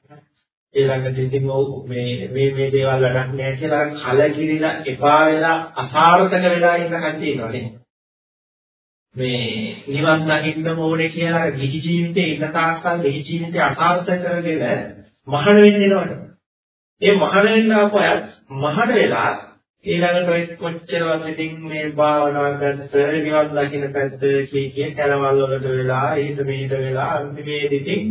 ඊළඟට ඉතින් මේ මේ මේ දේවල් වැඩක් නැහැ කියලා කලකිරිලා එපා වෙලා අසාර්ථක වෙලා ඉන්න කට්ටිය ඉන්නවනේ. මේ නිවන් දකින්න ඕනේ කියලා ගිහි ජීවිතේ ඉන්න තාක්කල් ගිහි ජීවිතේ අසාර්ථක කරගෙන මහාන වෙන්න එනවනේ. ඒ මහාන වෙන්න ආපු අය මහාන වෙලා ඊළඟට ඔය කොච්චරවත් ඉතින් මේ භාවනා කරද්දී නිවන් දකින්න පැත්ත කී කිය කලවල් වලට වෙලා ඊට මෙහෙට වෙලා අන්තිමේදී ඉතින්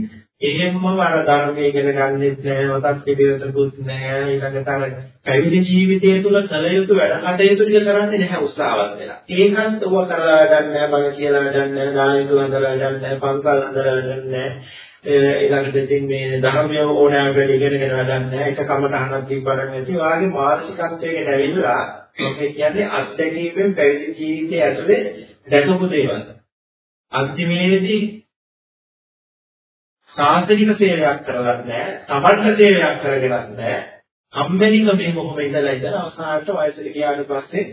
එහෙම්ම වර ධර්මයේ ඉගෙන ගන්නෙත් නෑ ඔතක් පිළිවෙතකුත් නෑ ඊළඟට අර පැවිදි ජීවිතය තුළ කල යුතු වැඩ කටයුතු ටික කරන්නේ නැහැ උත්සාහවත් වෙලා. ඒකත් ඔව කරලා ගන්න නෑ බල කියලා ගන්න නෑ නායක හඳලා ගන්න නෑ පන්සල් හඳලා ගන්න නෑ ඊළඟට ඉතින් මේ ධර්මය ඕනෑමකට ඉගෙනගෙන වැඩක් නැහැ. එක කමටහනක් දීපරක් නැති. වාගේ මානසිකත්වයකට ඇවිල්ලා ඔකේ කියන්නේ අත්දැකීමෙන් පැවිදි ජීවිතය ඇතුලේ දැකපු දේවල්. අන්තිමේදී සාසනික සේවයක් කරලත් නැහැ. තමන්ට සේවයක් කරගෙනත් නැහැ. කම්මැලිකමේ කොහොම ඉඳලා ඉඳලා අවසානට වයසට ගියාට පස්සේ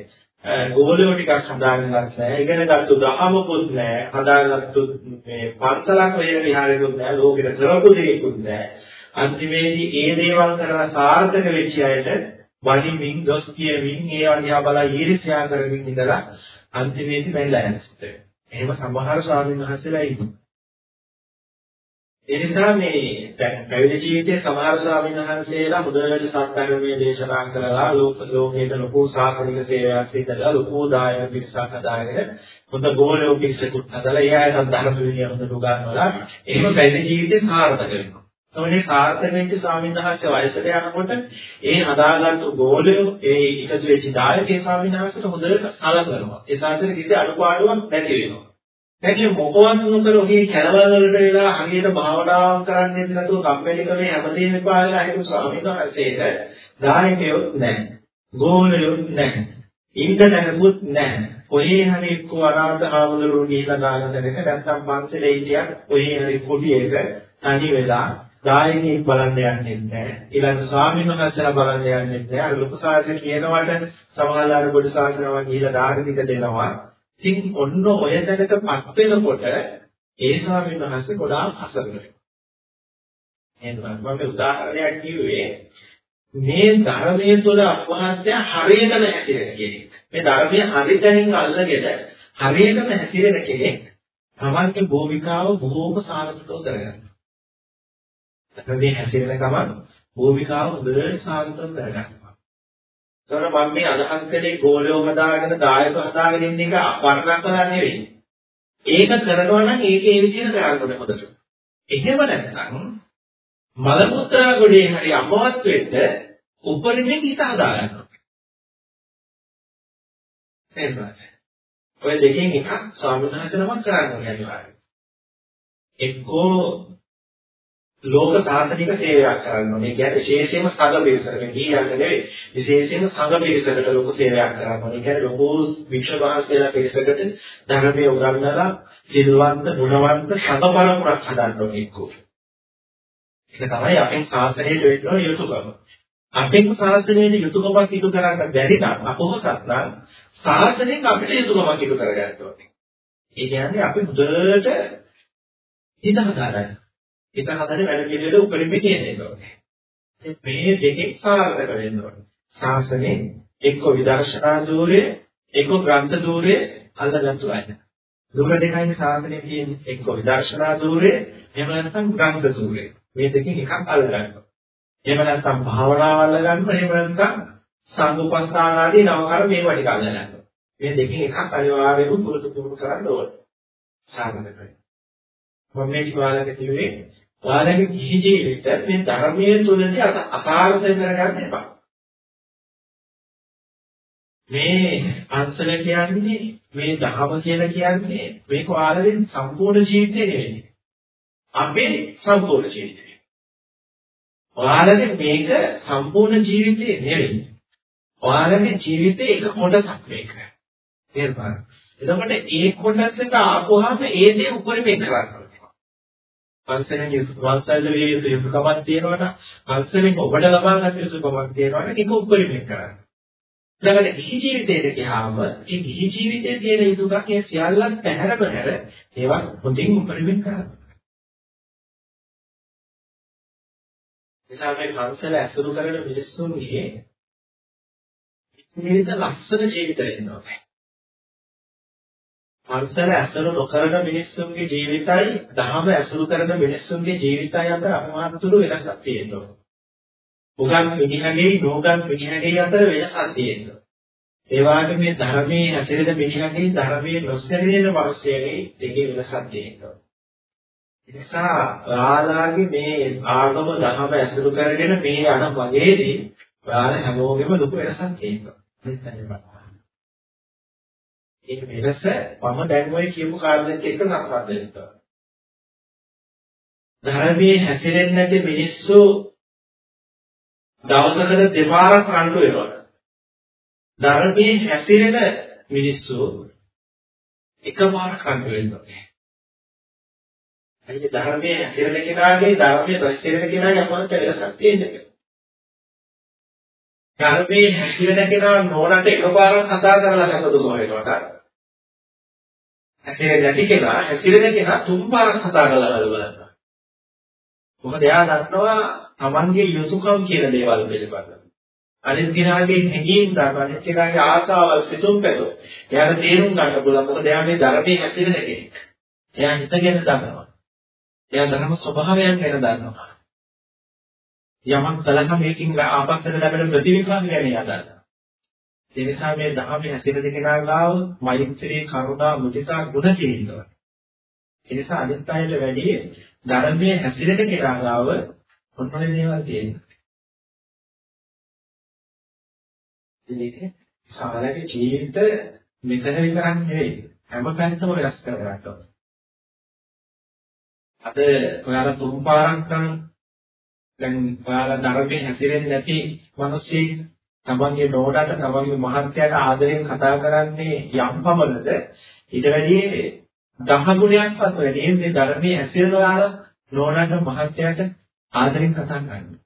ගෝලියෝ ටිකක් හදාගන්නත් නැහැ. ඉගෙනගත්තු දහමකුත් නැහැ. හදාගත්තු මේ පන්සලක් වේල විහාරෙකුත් නැහැ. ලෝකෙට කරපු දෙයක්කුත් නැහැ. අන්තිමේදී ඒ දේවල් කරලා සාර්ථක වෙච්ච අයට වඩිමින් දොස් කියමින් ඒ අධ්‍යා බලා ඊර්ෂ්‍යා කරමින් ඉඳලා අන්තිමේදී බැලලා යනවා. එහෙම සමහර ස්වාමීන් වහන්සේලා ඉන්නවා. ඒ නිසා මේ දැන් පැවිදි ජීවිතයේ සමහර ස්වාමීන් වහන්සේලා හොඳට සත්‍යධර්මයේ දේශනා කරලා ලෝක ලෝකයේ ලොකු සාසනික සේවයක් සිදුලා ලොකු දායක පිරිසක් හදාගෙන හොඳ ගෝලෝ පිරිසකුත් හදලා ඒ අයට ධර්ම විනය හොඳට උගන්වලා එහෙම පැවිදි ජීවිතේ සාර්ථක වෙනවා. එතකොට සාර්ථක වෙච්ච ස්වාමීන් වහන්සේ වයසට යනකොට ඒ හදාගත්තු ගෝලයෝ ඒ එකතු වෙච්ච දායකේ ස්වාමීන් වහන්සේට හොඳට සලකනවා. ඒ සාසනෙ කිසි අඩුපාඩුවක් නැති වෙනවා. නැති මොකවත් නොකර ඔහේ කැලවල් වලට වෙලා හරියට භාවනාවක් කරන්නේ නැතුව කම්මැලිකමේ හැමදේම පායලා හිටපු ස්වාමීන් වහන්සේට දායකයොත් නැහැ. ගෝලයොත් නැහැ. ඉන්න දැනුත් නැහැ. ඔහේ හරි එක්ක අනාථ ආවලරු ගිහිලා දාගෙන දෙක නැත්තම් පන්සලේ හිටියක් ඔහේ හරි පොඩි එක තනි වෙලා දායකයෙක් බලන්න යන්නේ නැහැ. ඊළඟ ස්වාමීන් වහන්සේලා බලන්න යන්නේ නැහැ. අර ලොකු සාසන කියනවට සමහරවල් පොඩි සාසනාවක් ගිහිලා දාන ටික දෙනවා. ඉතින් ඔන්න ඔය තැනකපත් වෙනකොට ඒ ස්වාමීන් වහන්සේ ගොඩාක් හසල වෙනවා. එහෙනම් මම උදාහරණයක් කිව්වේ මේ ධර්මයේ තුල අපහත්ය හරියටම හැසිරෙන කෙනෙක්. මේ ධර්මයේ හරියටම අල්ලගෙන හරියටම හැසිරෙන කෙනෙක් තමන්ගේ භූමිකාව බොහෝම සාර්ථකව කරගන්නවා. ධර්මයේ හැසිරෙන ගමන් භූමිකාව හොඳට සාර්ථකව කරගන්නවා. ඒතර මම මේ අදහස් කළේ ගෝලයෝ හදාගෙන දායක හදාගෙන ඉන්න එක වර්ණනා කරලා නෙවෙයි. ඒක කරනවා නම් ඒක ඒ විදිහට කරන්න ඕනේ හොඳට. එහෙම නැත්නම් මල මුත්‍රා ගොඩේ හරි අමවත් වෙන්න උපරිමයෙන් හිත හදාගන්න ඕනේ. එහෙමයි. ඔය දෙකෙන් එකක් ස්වාමීන් වහන්සේ නමක් කරන්න ඕනේ අනිවාර්යයෙන්. එක්කෝ ලෝක සාසනික සේවයක් කරන්න ඕනේ. කියන්නේ විශේෂයෙන්ම සංඝ පිරිසකට ගියන්න නෙවෙයි. විශේෂයෙන්ම සංඝ පිරිසකට ලොකු සේවයක් කරන්න ඕනේ. කියන්නේ ලොකු වික්ෂ වහන්සේලා පිරිසකට ධර්මයේ උගන්වලා සිල්වන්ත, ගුණවන්ත සංඝ පරපුරක් හදන්න ඕනේ එක්කෝ. ඒක තමයි අපේ ශාසනයේ වෙන්න යුතුයකම. අපේ ශාසනයේ යුතුයකමක් ඉටු කරන්න බැරි නම් අපොහසත් නම් ශාසනයෙන් අපිට යුතුයකමක් ඉටු කරගන්න ඕනේ. ඒ කියන්නේ අපි මුදලට හිත හදාගන්න. හිත හදන වැඩ පිළිවෙල උපරිම කියන ඕනේ. මේ දෙකෙන් සාර්ථක වෙන්න ඕනේ. ශාසනේ එක්ක විදර්ශනා ධූරය එක්ක ග්‍රන්ථ ධූරය අල්ලගත්තු අය. ධූර දෙකයි ශාසනේ තියෙන්නේ එක්ක විදර්ශනා ධූරය එහෙම නැත්නම් ග්‍රන්ථ ධූරය. මේ දෙකෙන් එකක් අල්ලගන්නවා. එහෙම නැත්නම් භාවනාව අල්ලගන්නවා එහෙම නැත්නම් සංගුපස්ථාන ආදී නවකර මේවා ටික අල්ලගන්නවා. මේ දෙකෙන් එකක් අනිවාර්යයෙන්ම පුරුදු පුරුදු කරන්න ඕනේ. සාධනකයි. මම මේ කිව්වාලක කිව්වේ ඔයාලගේ කිසි ජීවිත මේ ධර්මයේ තුලදී අසාර්ථක කරගන්න එපා. මේ අංශල කියන්නේ මේ ධහම කියලා කියන්නේ මේක ඔයාලගේ සම්පූර්ණ ජීවිතේ නෙවෙයි. අපේ සම්පූර්ණ ජීවිතේ. ඔයාලගේ මේක සම්පූර්ණ ජීවිතේ නෙවෙයි. ඔයාලගේ ජීවිතේ එක කොටසක් මේක. තේරුණාද? එතකොට ඒ කොටසට ආපුවාම ඒ දේ උපරිමයෙන් කරන්න. පන්සලෙන් වංශයද වේ යුතු යුතුකමක් තියෙනවනම් පන්සලෙන් ඔබට ලබා ගන්න යුතුකමක් තියෙනවනම් ඒක උපරිමයෙන් කරන්න. ඊළඟට ගිහි ජීවිතයට ගියාම ඒ ගිහි ජීවිතයේ තියෙන යුතුකම් ඒ සියල්ලත් පැහැර පැහැර ඒවා හොඳින් උපරිමයෙන් කරන්න. නිසා මේ පන්සල ඇසුරු කරන මිනිස්සුන්ගේ ජීවිත ලස්සන ජීවිතය වෙනවා. පන්සල ඇසුරු නොකරන මිනිස්සුන්ගේ ජීවිතයි දහම ඇසුරු කරන මිනිස්සුන්ගේ ජීවිතය අතර අමාතුරු වෙනසක් තියෙනවා. උගන් මිනිහගේ නෝගන් මිනිහගේ අතර වෙනසක් තියෙනවා. ඒ වගේම මේ ධර්මයේ හැසිරෙන මිනිහගේ ධර්මයේ නොසැලෙන මිනිස්යගේ දෙකේ වෙනසක් තියෙනවා. නිසා ඔයාලාගේ මේ ආගම දහම ඇසුරු කරගෙන මේ යන වගේදී ඔයාලා හැමෝගෙම ලොකු වෙනසක් තියෙනවා. ඒක වෙනස මම දැන් ඔය කියපු කාරණෙත් එක්ක සම්බන්ධ වෙනවා. ධර්මයේ හැසිරෙන්නේ නැති මිනිස්සු දවසකට දෙපාරක් රණ්ඩු වෙනවා. ධර්මයේ හැසිරෙන මිනිස්සු එකපාරක් රණ්ඩු වෙනවා. අනිත් ධර්මයේ හැසිරෙන කෙනාගේ ධර්මයේ හැසිරෙන කෙනාගේ අපරට වෙනසක් තියෙනවා. ධර්මයේ හැසිරෙන කෙනා නෝනට එකපාරක් කතා කරලා සතුටු වෙනවට හැසිරෙන්නේ නැති කෙනා හැසිරෙන කෙනා තුන් පාරක් කතා කරලා බලනවා. මොකද එයා දන්නවා Tamanගේ යුතුයකම් කියන දේවල් පිළිබඳව. අනිත් කෙනාගේ හැඟීම් ගන්න අනිත් කෙනාගේ ආසාවල් සිතුම් පැතුම්. එයාට තේරුම් ගන්න පුළුවන් මොකද එයා මේ ධර්මයේ හැසිරෙන කෙනෙක්. එයා හිතගෙන දන්නවා. එයා ධර්ම ස්වභාවයන් ගැන දන්නවා. යමක් කලක මේකින් ආපස්සට ලැබෙන ප්‍රතිවිපාක ගැන එයා දන්නවා. ඒ නිසා මේ ධර්මයේ හැසිරෙන කෙනා ගාව මෛත්‍රී කරුණා මුදිතා ගුණ තියෙනවා. ඒ නිසා අනිත් අයට වැඩි ධර්මයේ හැසිරෙන කෙනා ගාව මොනවද දේවල් තියෙන්නේ. ඉතින් සාලක ජීවිත මෙතන විතරක් නෙවෙයි හැම පැත්තම වෙනස් කරගන්න ඕනේ. අද ඔයාලා තුන් පාරක් නම් දැන් ඔයාලා ධර්මයේ හැසිරෙන්නේ නැති මිනිස්සෙක් තමන්ගේ නෝඩට තමන්ගේ මහත්යට ආදරෙන් කතා කරන්නේ යම් පමණද ඊට වැඩි දහ ගුණයක්වත් වැඩි මේ ධර්මයේ හැසිරෙන ඔයාලා නෝඩට මහත්යට ආදරෙන් කතා කරන්නේ.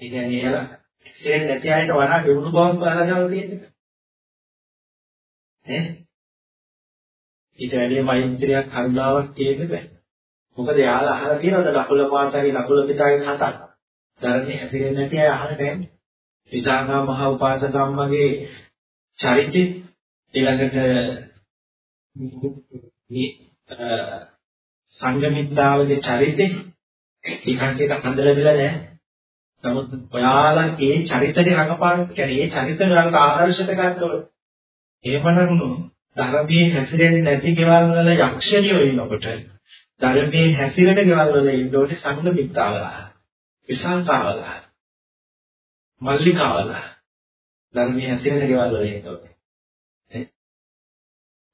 ඒ කියන්නේ එයාලා හැසිරෙන්නේ නැති අයට වඩා දියුණු බවක් බලනවා කියන්නේ. ඈ ඊට වැඩි මෛත්‍රියක් කරුණාවක් තියෙන්න බෑ. මොකද යාළ අහලා තියෙනවද ලකුල පාතගේ ලකුල පිටාගේ කතා. ධර්මයේ හැසිරෙන්නේ නැති අය අහලා නැහැ. විසාකා මහ උපාසකම්මගේ චරිතය ඊළඟට මේ සංගමිත්තාවගේ චරිතේ ඊකන්ට හඳලා බිලා නැහැ. නමුත් ඔයාලා ඒ චරිතේ රඟපාන කියන්නේ ඒ චරිත වලට ආදර්ශයට ගන්නකොට එහෙමනම් ධර්මයේ හැසිරෙන්නේ නැති ගෙවල් වල යක්ෂණියෝ ඉන්නකොට ධර්මයේ හැසිරෙන ගෙවල් වල ඉන්න ඕනේ සංගමිත්තාවලා විසංකාවලා මල්ලිකාවලා. ධර්මයේ හැසිරෙන ගෙවල් වල ඉන්න ඕනේ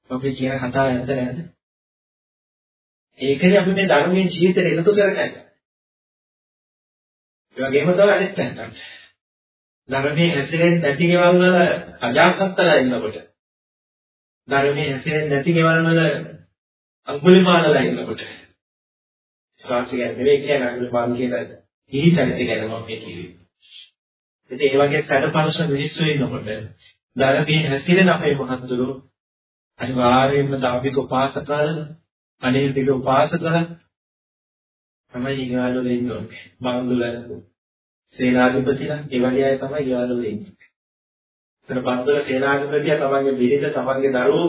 ඔබේ කියන කතාව ඇත්ත නේද ඒකනේ අපි මේ ධර්මයේ ජීවිතේ එකතු කරගන්නේ ඒ වගේම තමයි අනිත් පැත්තට ධර්මයේ හැසිරෙන්නේ නැති ගෙවල් වල අජාසත්තලා ඉන්නකොට. ධර්මයේ හැසිරෙන්නේ නැති ගෙවල් වල අඟුලිමාලලා ඉන්නකොට. සාක්ෂිය නෙවෙයි කියන අඟුලිමාල කියන හිහිතනිත ගැන මම මේ කිව්වේ. ඉතින් ඒ වගේ සැඩපරස මිනිස්සු ඉන්නකොට ධර්මයේ හැසිරෙන අපේ මහත්තුරු අනිවාර්යයෙන්ම දාවික උපාසකයන් අනේතික උපාසකයන් තමයි ඊගාලු වෙන්නේ. මංගල සේනාධිපතිලා ඒ වගේ අය තමයි ඊගාලු වෙන්නේ. එතන පන්සල සේනාධිපතියා තමන්ගේ බිරිඳ තමන්ගේ දරුවෝ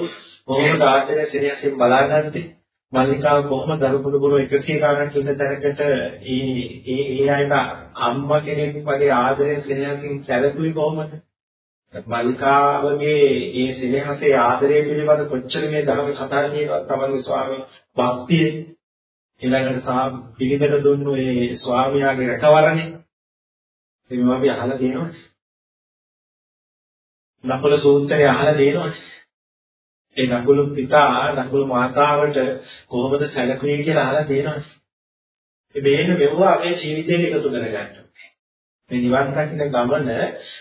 කොහොමද ආර්ථික ශ්‍රේයසින් බලාගත්තේ මල්ලිකාව කොහොමද දරුපුරු පුරු 100 ගණන් ඉන්න තැනකට ඒ ඒ ඒ අයට අම්මා කෙනෙක් වගේ ආදරයෙන් ශ්‍රේයසින් සැලකුවේ කොහොමද? මල්ලිකාවගේ ඒ ශ්‍රේයසේ ආදරය පිළිබඳ කොච්චර මේ ධර්ම කතා කියනවා තමන්ගේ ස්වාමී භක්තිය? ඊළඟට සා පිළිදෙන දුන්නු ඒ ස්වාමියාගේ රැකවරණේ මේවා අපි අහලා තියෙනවා. නකුල සූත්‍රය අහලා දෙනවා. ඒ නකුල පිතා නකුල මාතාවට කොහොමද සැලකුවේ කියලා අහලා දෙනවා. මේ මේන මෙවුවා අපේ ජීවිතේට එකතු කරගන්න. මේ නිවන් දකින්න ගමන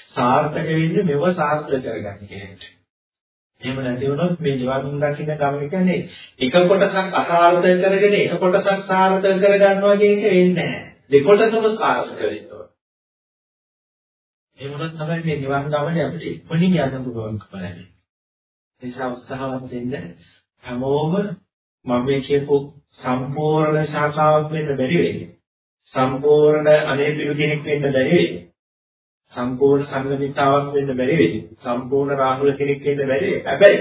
සාර්ථක වෙන්නේ මෙව සාර්ථක කරගන්න කෙනෙක්ට. එහෙම නැති වුණොත් මේ නිවන් දකින්න ගමන කියන්නේ එක කොටසක් අසාර්ථක කරගෙන එක කොටසක් සාර්ථක කරගන්නවා කියන එක වෙන්නේ නැහැ. දෙකොටසම සාර්ථක වෙන්න ඕන. ඒ වුණත් තමයි මේ නිවන් ගමනේ අපිට ඉක්මනින් යන්න පුළුවන්කම ලැබෙන්නේ. ඒ නිසා උත්සාහවත් වෙන්න හැමෝම මම මේ කියපු සම්පූර්ණ ශාඛාවක් වෙන්න බැරි වෙන්නේ. සම්පූර්ණ අනේපිරු කෙනෙක් වෙන්න බැරි වෙන්නේ. සම්පූර්ණ සංගමිතාවක් වෙන්න බැරි වෙන්නේ. සම්පූර්ණ රාහුල කෙනෙක් වෙන්න බැරි වෙන්නේ. හැබැයි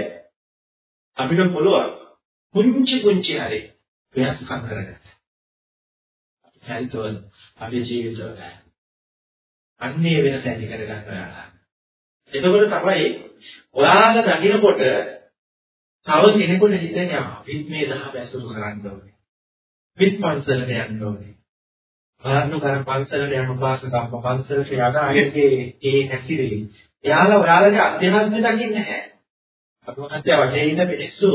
අපිට පුළුවන් පුංචි පුංචි හරි වෙනස්කම් කරගන්න. චරිතවල අපේ ජීවිතවල අන්නේ වෙනස ඇති කර ගන්න ඔයාලා. එතකොට තමයි ඔයාලා දකිනකොට තව කෙනෙකුට හිතෙන්නේ අපිත් මේ දහම ඇසුරු කරන්න ඕනේ. පිට පන්සලට යන්න ඕනේ. ආරණු කර පන්සලට යන උපාසකම්ම පන්සලට යන අයගේ ඒ හැසිරෙයි. එයාලා ඔයාලගේ අධ්‍යාත්මය දකින්නේ නැහැ. අපෝන්ත්‍ය වටේ ඉන්න මිනිස්සු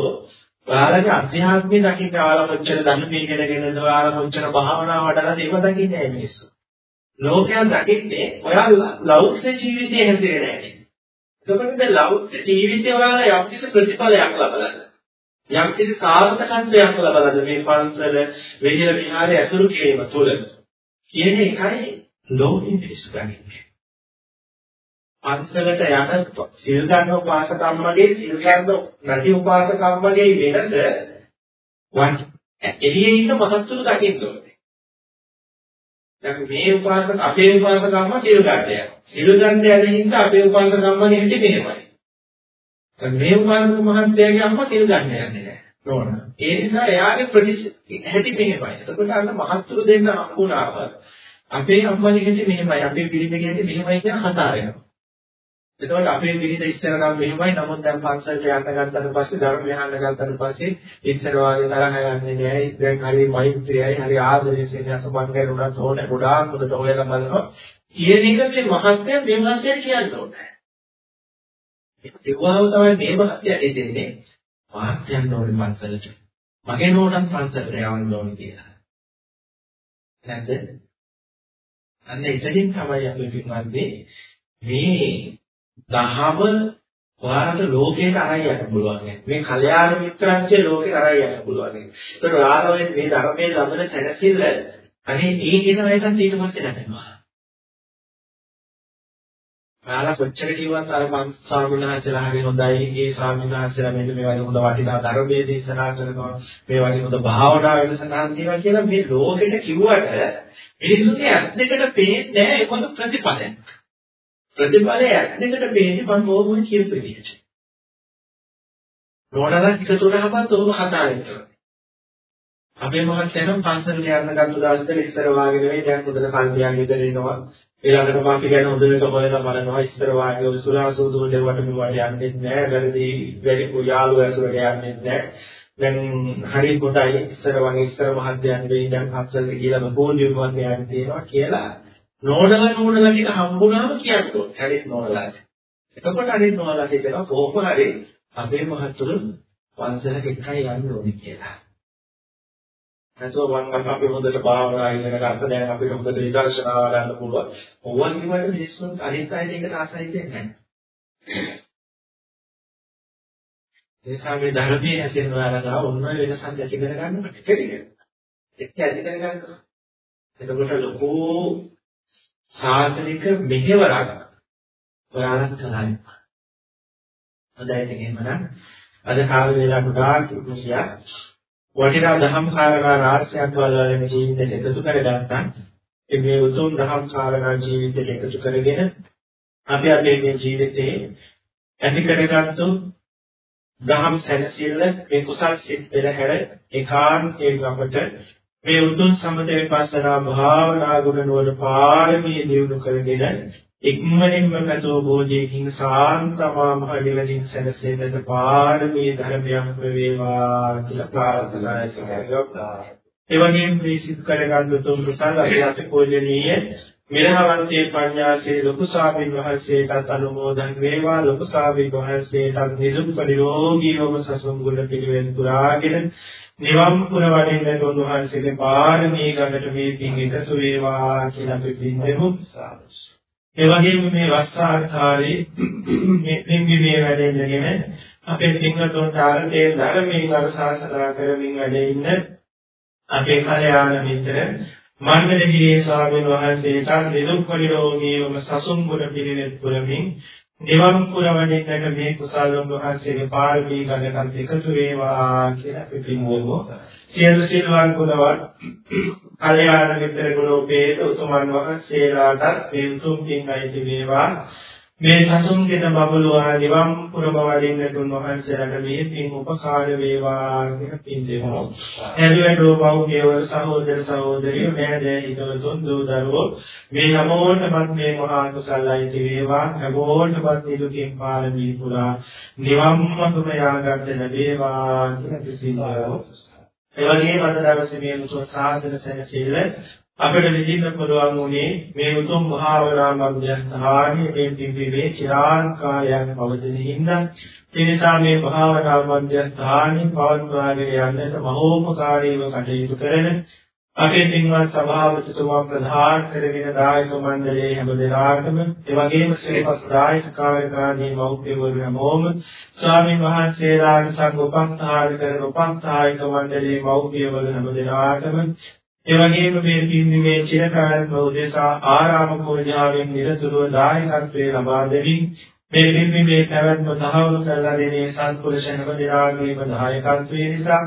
ඔයාලගේ අධ්‍යාත්මය දකින්න ඔයාලා කොච්චර ධර්ම පිළිගෙනගෙනද ඔයාලා කොච්චර භාවනා වඩලාද ඒව දකින්නේ නැහැ මිනිස්සු. ලෝකයන් දකින්නේ ඔයාලා ලෞකික ජීවිතයේ හැසිරෙන්නේ නැහැ. එතකොට මේ ලෞකික ජීවිතය ඔයාලා යම් කිසි ප්‍රතිඵලයක් ලබලා යම් කිසි සාර්ථකත්වයක් ලබලාද මේ පන්සල වෙහෙර විහාරයේ ඇසුරු කිරීම තුළ කියන එකයි ලෝකෙ පිස්සු ගන්නේ. පන්සලට යන සිල් ගන්න උපාසකම්මගේ සිල් ගන්න නැති උපාසකම්මගේ වෙනස වන් එළියේ ඉන්න මහත්තුරු දකින්න ඕනේ. දැන් මේ උපාසක අපේ උපාසකම්ම සිල් ගන්න යනවා. සිල් ගන්න යන හින්දා අපේ උපාසකම්මගේ හිතේ මෙහෙමයි. දැන් මේ උපාසක මහත්තයාගේ අම්මා සිල් ගන්න යන්නේ නැහැ. නෝන. ඒ නිසා එයාගේ ප්‍රතිශති මෙහෙමයි. එතකොට අන්න මහත්තුරු දෙන්න හම්බුණාම අපේ අම්මගේ හිතේ මෙහෙමයි. අපේ පිළිමගේ හිතේ මෙහෙමයි කියන කතාව එනවා. එතකොට අපේ පිළිද ඉස්සර නම් මෙහෙමයි. නමුත් දැන් පන්සලට යන්න ගත්තට පස්සේ ධර්මය අහන්න ගත්තට පස්සේ ඉස්සර වාගේ තරහ යන්නේ නැහැ දැන් හරි මෛත්‍රියයි හරි ආදරේ සෙනෙහස මංගල උනත් ඕනේ. ගොඩාක් උඩට හොයලා බලනවා කියන එක මේ මහත්ය මේ මහත්ය කියන්න ඕනේ. ඒකවම තමයි මේ මහත්ය දෙන්නේ. මහත්යන් ඕනේ පන්සලට. මගේ නෝනත් පන්සලට යවන්න ඕනේ කියලා. නැද්ද? අන්න එතනින් තමයි අපි පින්වත්නි මේ දහම ඔයාලට ලෝකයට අරයි යන්න පුළුවන්. මේ කල්යාණ මිත්‍රාංශයේ ලෝකෙට අරයි යන්න පුළුවන්. ඒකට ඔයාලා මේ ධර්මයේ ලබන සැනසෙල්ල අනේ ඒ කියන වයසත් ඊට පස්සේ ලැබෙනවා. ඔයාලා කොච්චර කිව්වත් අර මං ස්වාමීන් වහන්සේලා හරි හොඳයි. ඒ ස්වාමීන් වහන්සේලා මෙන්න මේ වගේ හොඳ වටිනා ධර්මයේ දේශනා කරනවා. මේ වගේ හොඳ භාවනා වැඩසටහන් තියෙනවා කියලා මේ ලෝකෙට කිව්වට මිනිස්සුන්ගේ ඇස් දෙකට පේන්නේ නැහැ ඒ වගේ ප්‍රතිඵලයක්. ප්‍රතිඵලය ඇස් දෙකට පේන්නේ මම ඕගොල්ලෝ කියපු විදිහට. නෝනලක් එකතු කරාමත් ඔබ හදාගෙන කරනවා. අපේ මහත්තයනම් පන්සලට යන්න ගත්ත දවසට ඉස්සර වාගේ නෙවෙයි දැන් හොඳට කල්පියක් විතර එනවා. ඊළඟට අපි ගැන හොඳට බලලා බලනවා ඉස්සර වාගේ ඔය සුරාසූදු දෙවට මෙවට යන්නේ නැහැ. වැරදි වැඩි යාළුවෝ ඇසුරට යන්නේ නැහැ. දැන් හරි කොටයි ඉස්සර වගේ ඉස්සර මහත්තයන් වෙයි දැන් පන්සලට ගිහලා බෝධිය වගේ යන්න තියෙනවා කියලා නෝනලා නෝනලා ටික හම්බුනාම කියන්න ඕනේ. හරි නෝනලාට. එතකොට හරි නෝනලා කියනවා කොහොම හරි අපේ මහතුරු පන්සලට එකයි යන්න ඕනේ කියලා. නැතුව මම අපි හොඳට භාවනා ඉගෙන ගන්න දැන් අපිට හොඳට විදර්ශනා ගන්න පුළුවන්. ඕවන් කිව්වට මිනිස්සුන් අනිත් අයට ඒකට ආසයි කියන්නේ නැහැ. ඒ සාමේ ධර්මයේ හැසිරෙන ඔයාලා ඔන්න වෙනසක් ඇති කරගන්න කෙටිගෙන. ඒක ඇති කරගන්න. එතකොට ලොකු ශාසනික මෙහෙවරක් ඔයාලත් කරන්නේ. හොඳයි ඉතින් එහෙමනම් අද කාල වේලා ගොඩාක් ඉක්මනියා වටිනා දහම් කාරණා රාශියක් වලවලින් ජීවිතයට එකතු කරගත්තා. ඒ මේ උතුම් දහම් කාරණා ජීවිතයට එකතු කරගෙන අපි අපේ මේ ජීවිතේ ඇති කරගත්තු දහම් සැනසෙල්ල මේ කුසල් සිත් පෙරහැර ඒකාන්තයෙන් අපට මේ උතුම් සමත විපස්සනා භාවනා ගුණ නුවණ පාරමී දියුණු කරගෙන ඉක්මනින්ම පැතෝ බෝධියකින් සාන්තමා මහ නිවනින් සැනසෙන්නට පාරමී ධර්මයන් වේවා කියලා ප්‍රාර්ථනා කරනවා. ඒ වගේම මේ සිත් කරගන්න උතුම් කුසල අධ්‍යාත්ම පූජනීය මිරහවන්තේ පඤ්ඤාසේ ලොකු ස්වාමීන් වහන්සේටත් අනුමෝදන් වේවා ලොකු ස්වාමීන් වහන්සේටත් නිදුක් පරිලෝකීවම සසුන් ගුණ පිළිවෙන් පුරාගෙන නිවන් පුර වඩින්නට උන්වහන්සේගේ පාරමී ගඟට මේ පින් එකතු වේවා කියලා අපි පින්දෙමු. ඒ වගේම මේ වස්සාකාරී මේ පින්බිමේ වැඩෙන්නගෙන අපේ පින්වතුන් තාරතේ ධර්මයෙන් අරසාසනා කරමින් වැඩ ඉන්න අපේ කල්යාණ මිත්‍ර මන්දලගිරියේ ස්වාමීන් වහන්සේට නිදුක් පරිලෝකීවම සසුන් ගුණ පිළිවෙත් පුරමින් නිවන් පුරවණින්නට මේ කුසල වහන්සේගේ පාරමී ගණකත් එකතු වේවා කියලා අපි පින්වමු. සියලු සිල්වන් ගුණවත් කල්යාණ මිත්‍ර ගුණෝපේත උතුමන් වහන්සේලාට මේ උතුම් පින් අයිති වේවා. මේ සසුන්ගෙන බබළුවා නිවන් පුරබවලින්න තුන් වහන්සේලාට මේ පින් උපකාර වේවා කියන පින් දෙමු. එළුවඩෝ පෞද්ගලික සහෝදර සහෝදරියෝ මෑදෑ හිතවතුන් දූ දරුවෝ මේ හැමෝටමත් මේ මහා කුසලයිති වේවා හැමෝටමත් නිදුකින් පාරමී පුරා නිවම්මකම යාගන්න ලැබේවා කියන පින් දෙමු. ඒ වගේම අද දවසේ මේ උතුම් සාසන සැනසෙල්ල අපිට විඳින්න පුළුවන් උනේ මේ උතුම් භාවනා මධ්‍යස්ථානයේ මේ දිවිවේ චිරාන් කාලයක් පවතින හින්දා. ඒ නිසා මේ භාවනා මධ්‍යස්ථානයේ පවත්වාගෙන යන්නට මහෝපකාරීව කටයුතු කරන අපේ පින්වත් සභාපතිතුමා ප්‍රධාන කරගෙන දායක මණ්ඩලයේ හැම දෙනාටම ඒ වගේම ශ්‍රේපස් දායක කාර්යකාරී මෞඛ්‍යවරු හැමෝම ස්වාමීන් වහන්සේලාට සංඝ උපස්ථාන කරන උපස්ථායක මණ්ඩලයේ මෞඛ්‍යවරු හැම දෙනාටම ඒ වගේම මේ පින්දීමේ චිරකාල උදෙසා ආරාම පූජාවෙන් නිරතුරුව දායකත්වයේ ලබා දෙමින් මේ පින්දීමේ පැවැත්ම තහවුරු කරලා දෙනේ සත්පුරුෂ හැම දිනාගේම දායකත්වයේ නිසා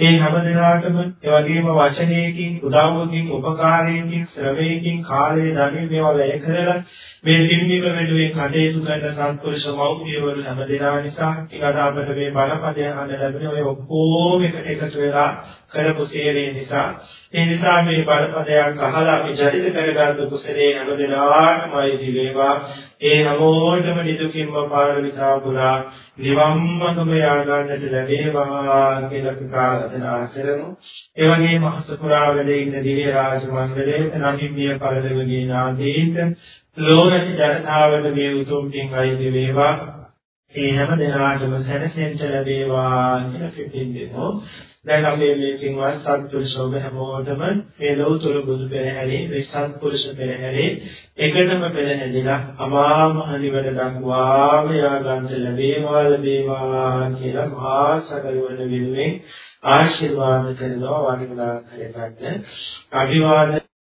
ඒ හැම දිනාටම ඒ වගේම වචනයකින් උදව්වකින් උපකාරයකින් ශ්‍රවණයකින් කාලේ ධනෙ මේවා වැය කරලා මේ පින්වීම වෙනුවෙන් කටයුතු කරන සත්පුරුෂ මෞර්තියවරු හැම දිනා නිසා ඊට අපට මේ බලපදය අහන්න ලැබෙන ඔය ඔක්කොම එකට එකතු වෙලා කරපු සේවය නිසා. ඒ නිසා මේ බලපදයක් අහලා අපි ජනිත කරගත්තු කුසලයේ හැම දිනාටමයි ජීවේවා ඒ හැමෝටම නිදුකින්ම පාරමිතා පුරා නිවන් මඟම යා ගන්නට ලැබේවා කියලා ප්‍රාර්ථනා කරමු. ඒ වගේම අසපුරාවල ඉන්න දිව්‍ය රාජ මණ්ඩලයේ නමිමිය පරිදවගේ නාදීන්ට ලෝකස ජනතාවට මේ උතුම් පින් අයිති වේවා. ඒ හැම දිනාටම සැනසෙන්න ලැබේවා කියලා පිටින් දෙනවා. දැන් අපි මේ පින්වත් සත්පුරුෂෝග හැමෝටම මේ ලෞතර බුදු පෙරහැරේ මේ සත්පුරුෂ පෙරහැරේ එකටම පෙරහැදිලා අමා මහ නිවන දක්වාම යා ගන්න ලැබේවා ලැබේවා කියලා මහා සකලවන වෙනුවෙන් ආශිර්වාද කරනවා වන්දනා කරගන්න. අභිවාදන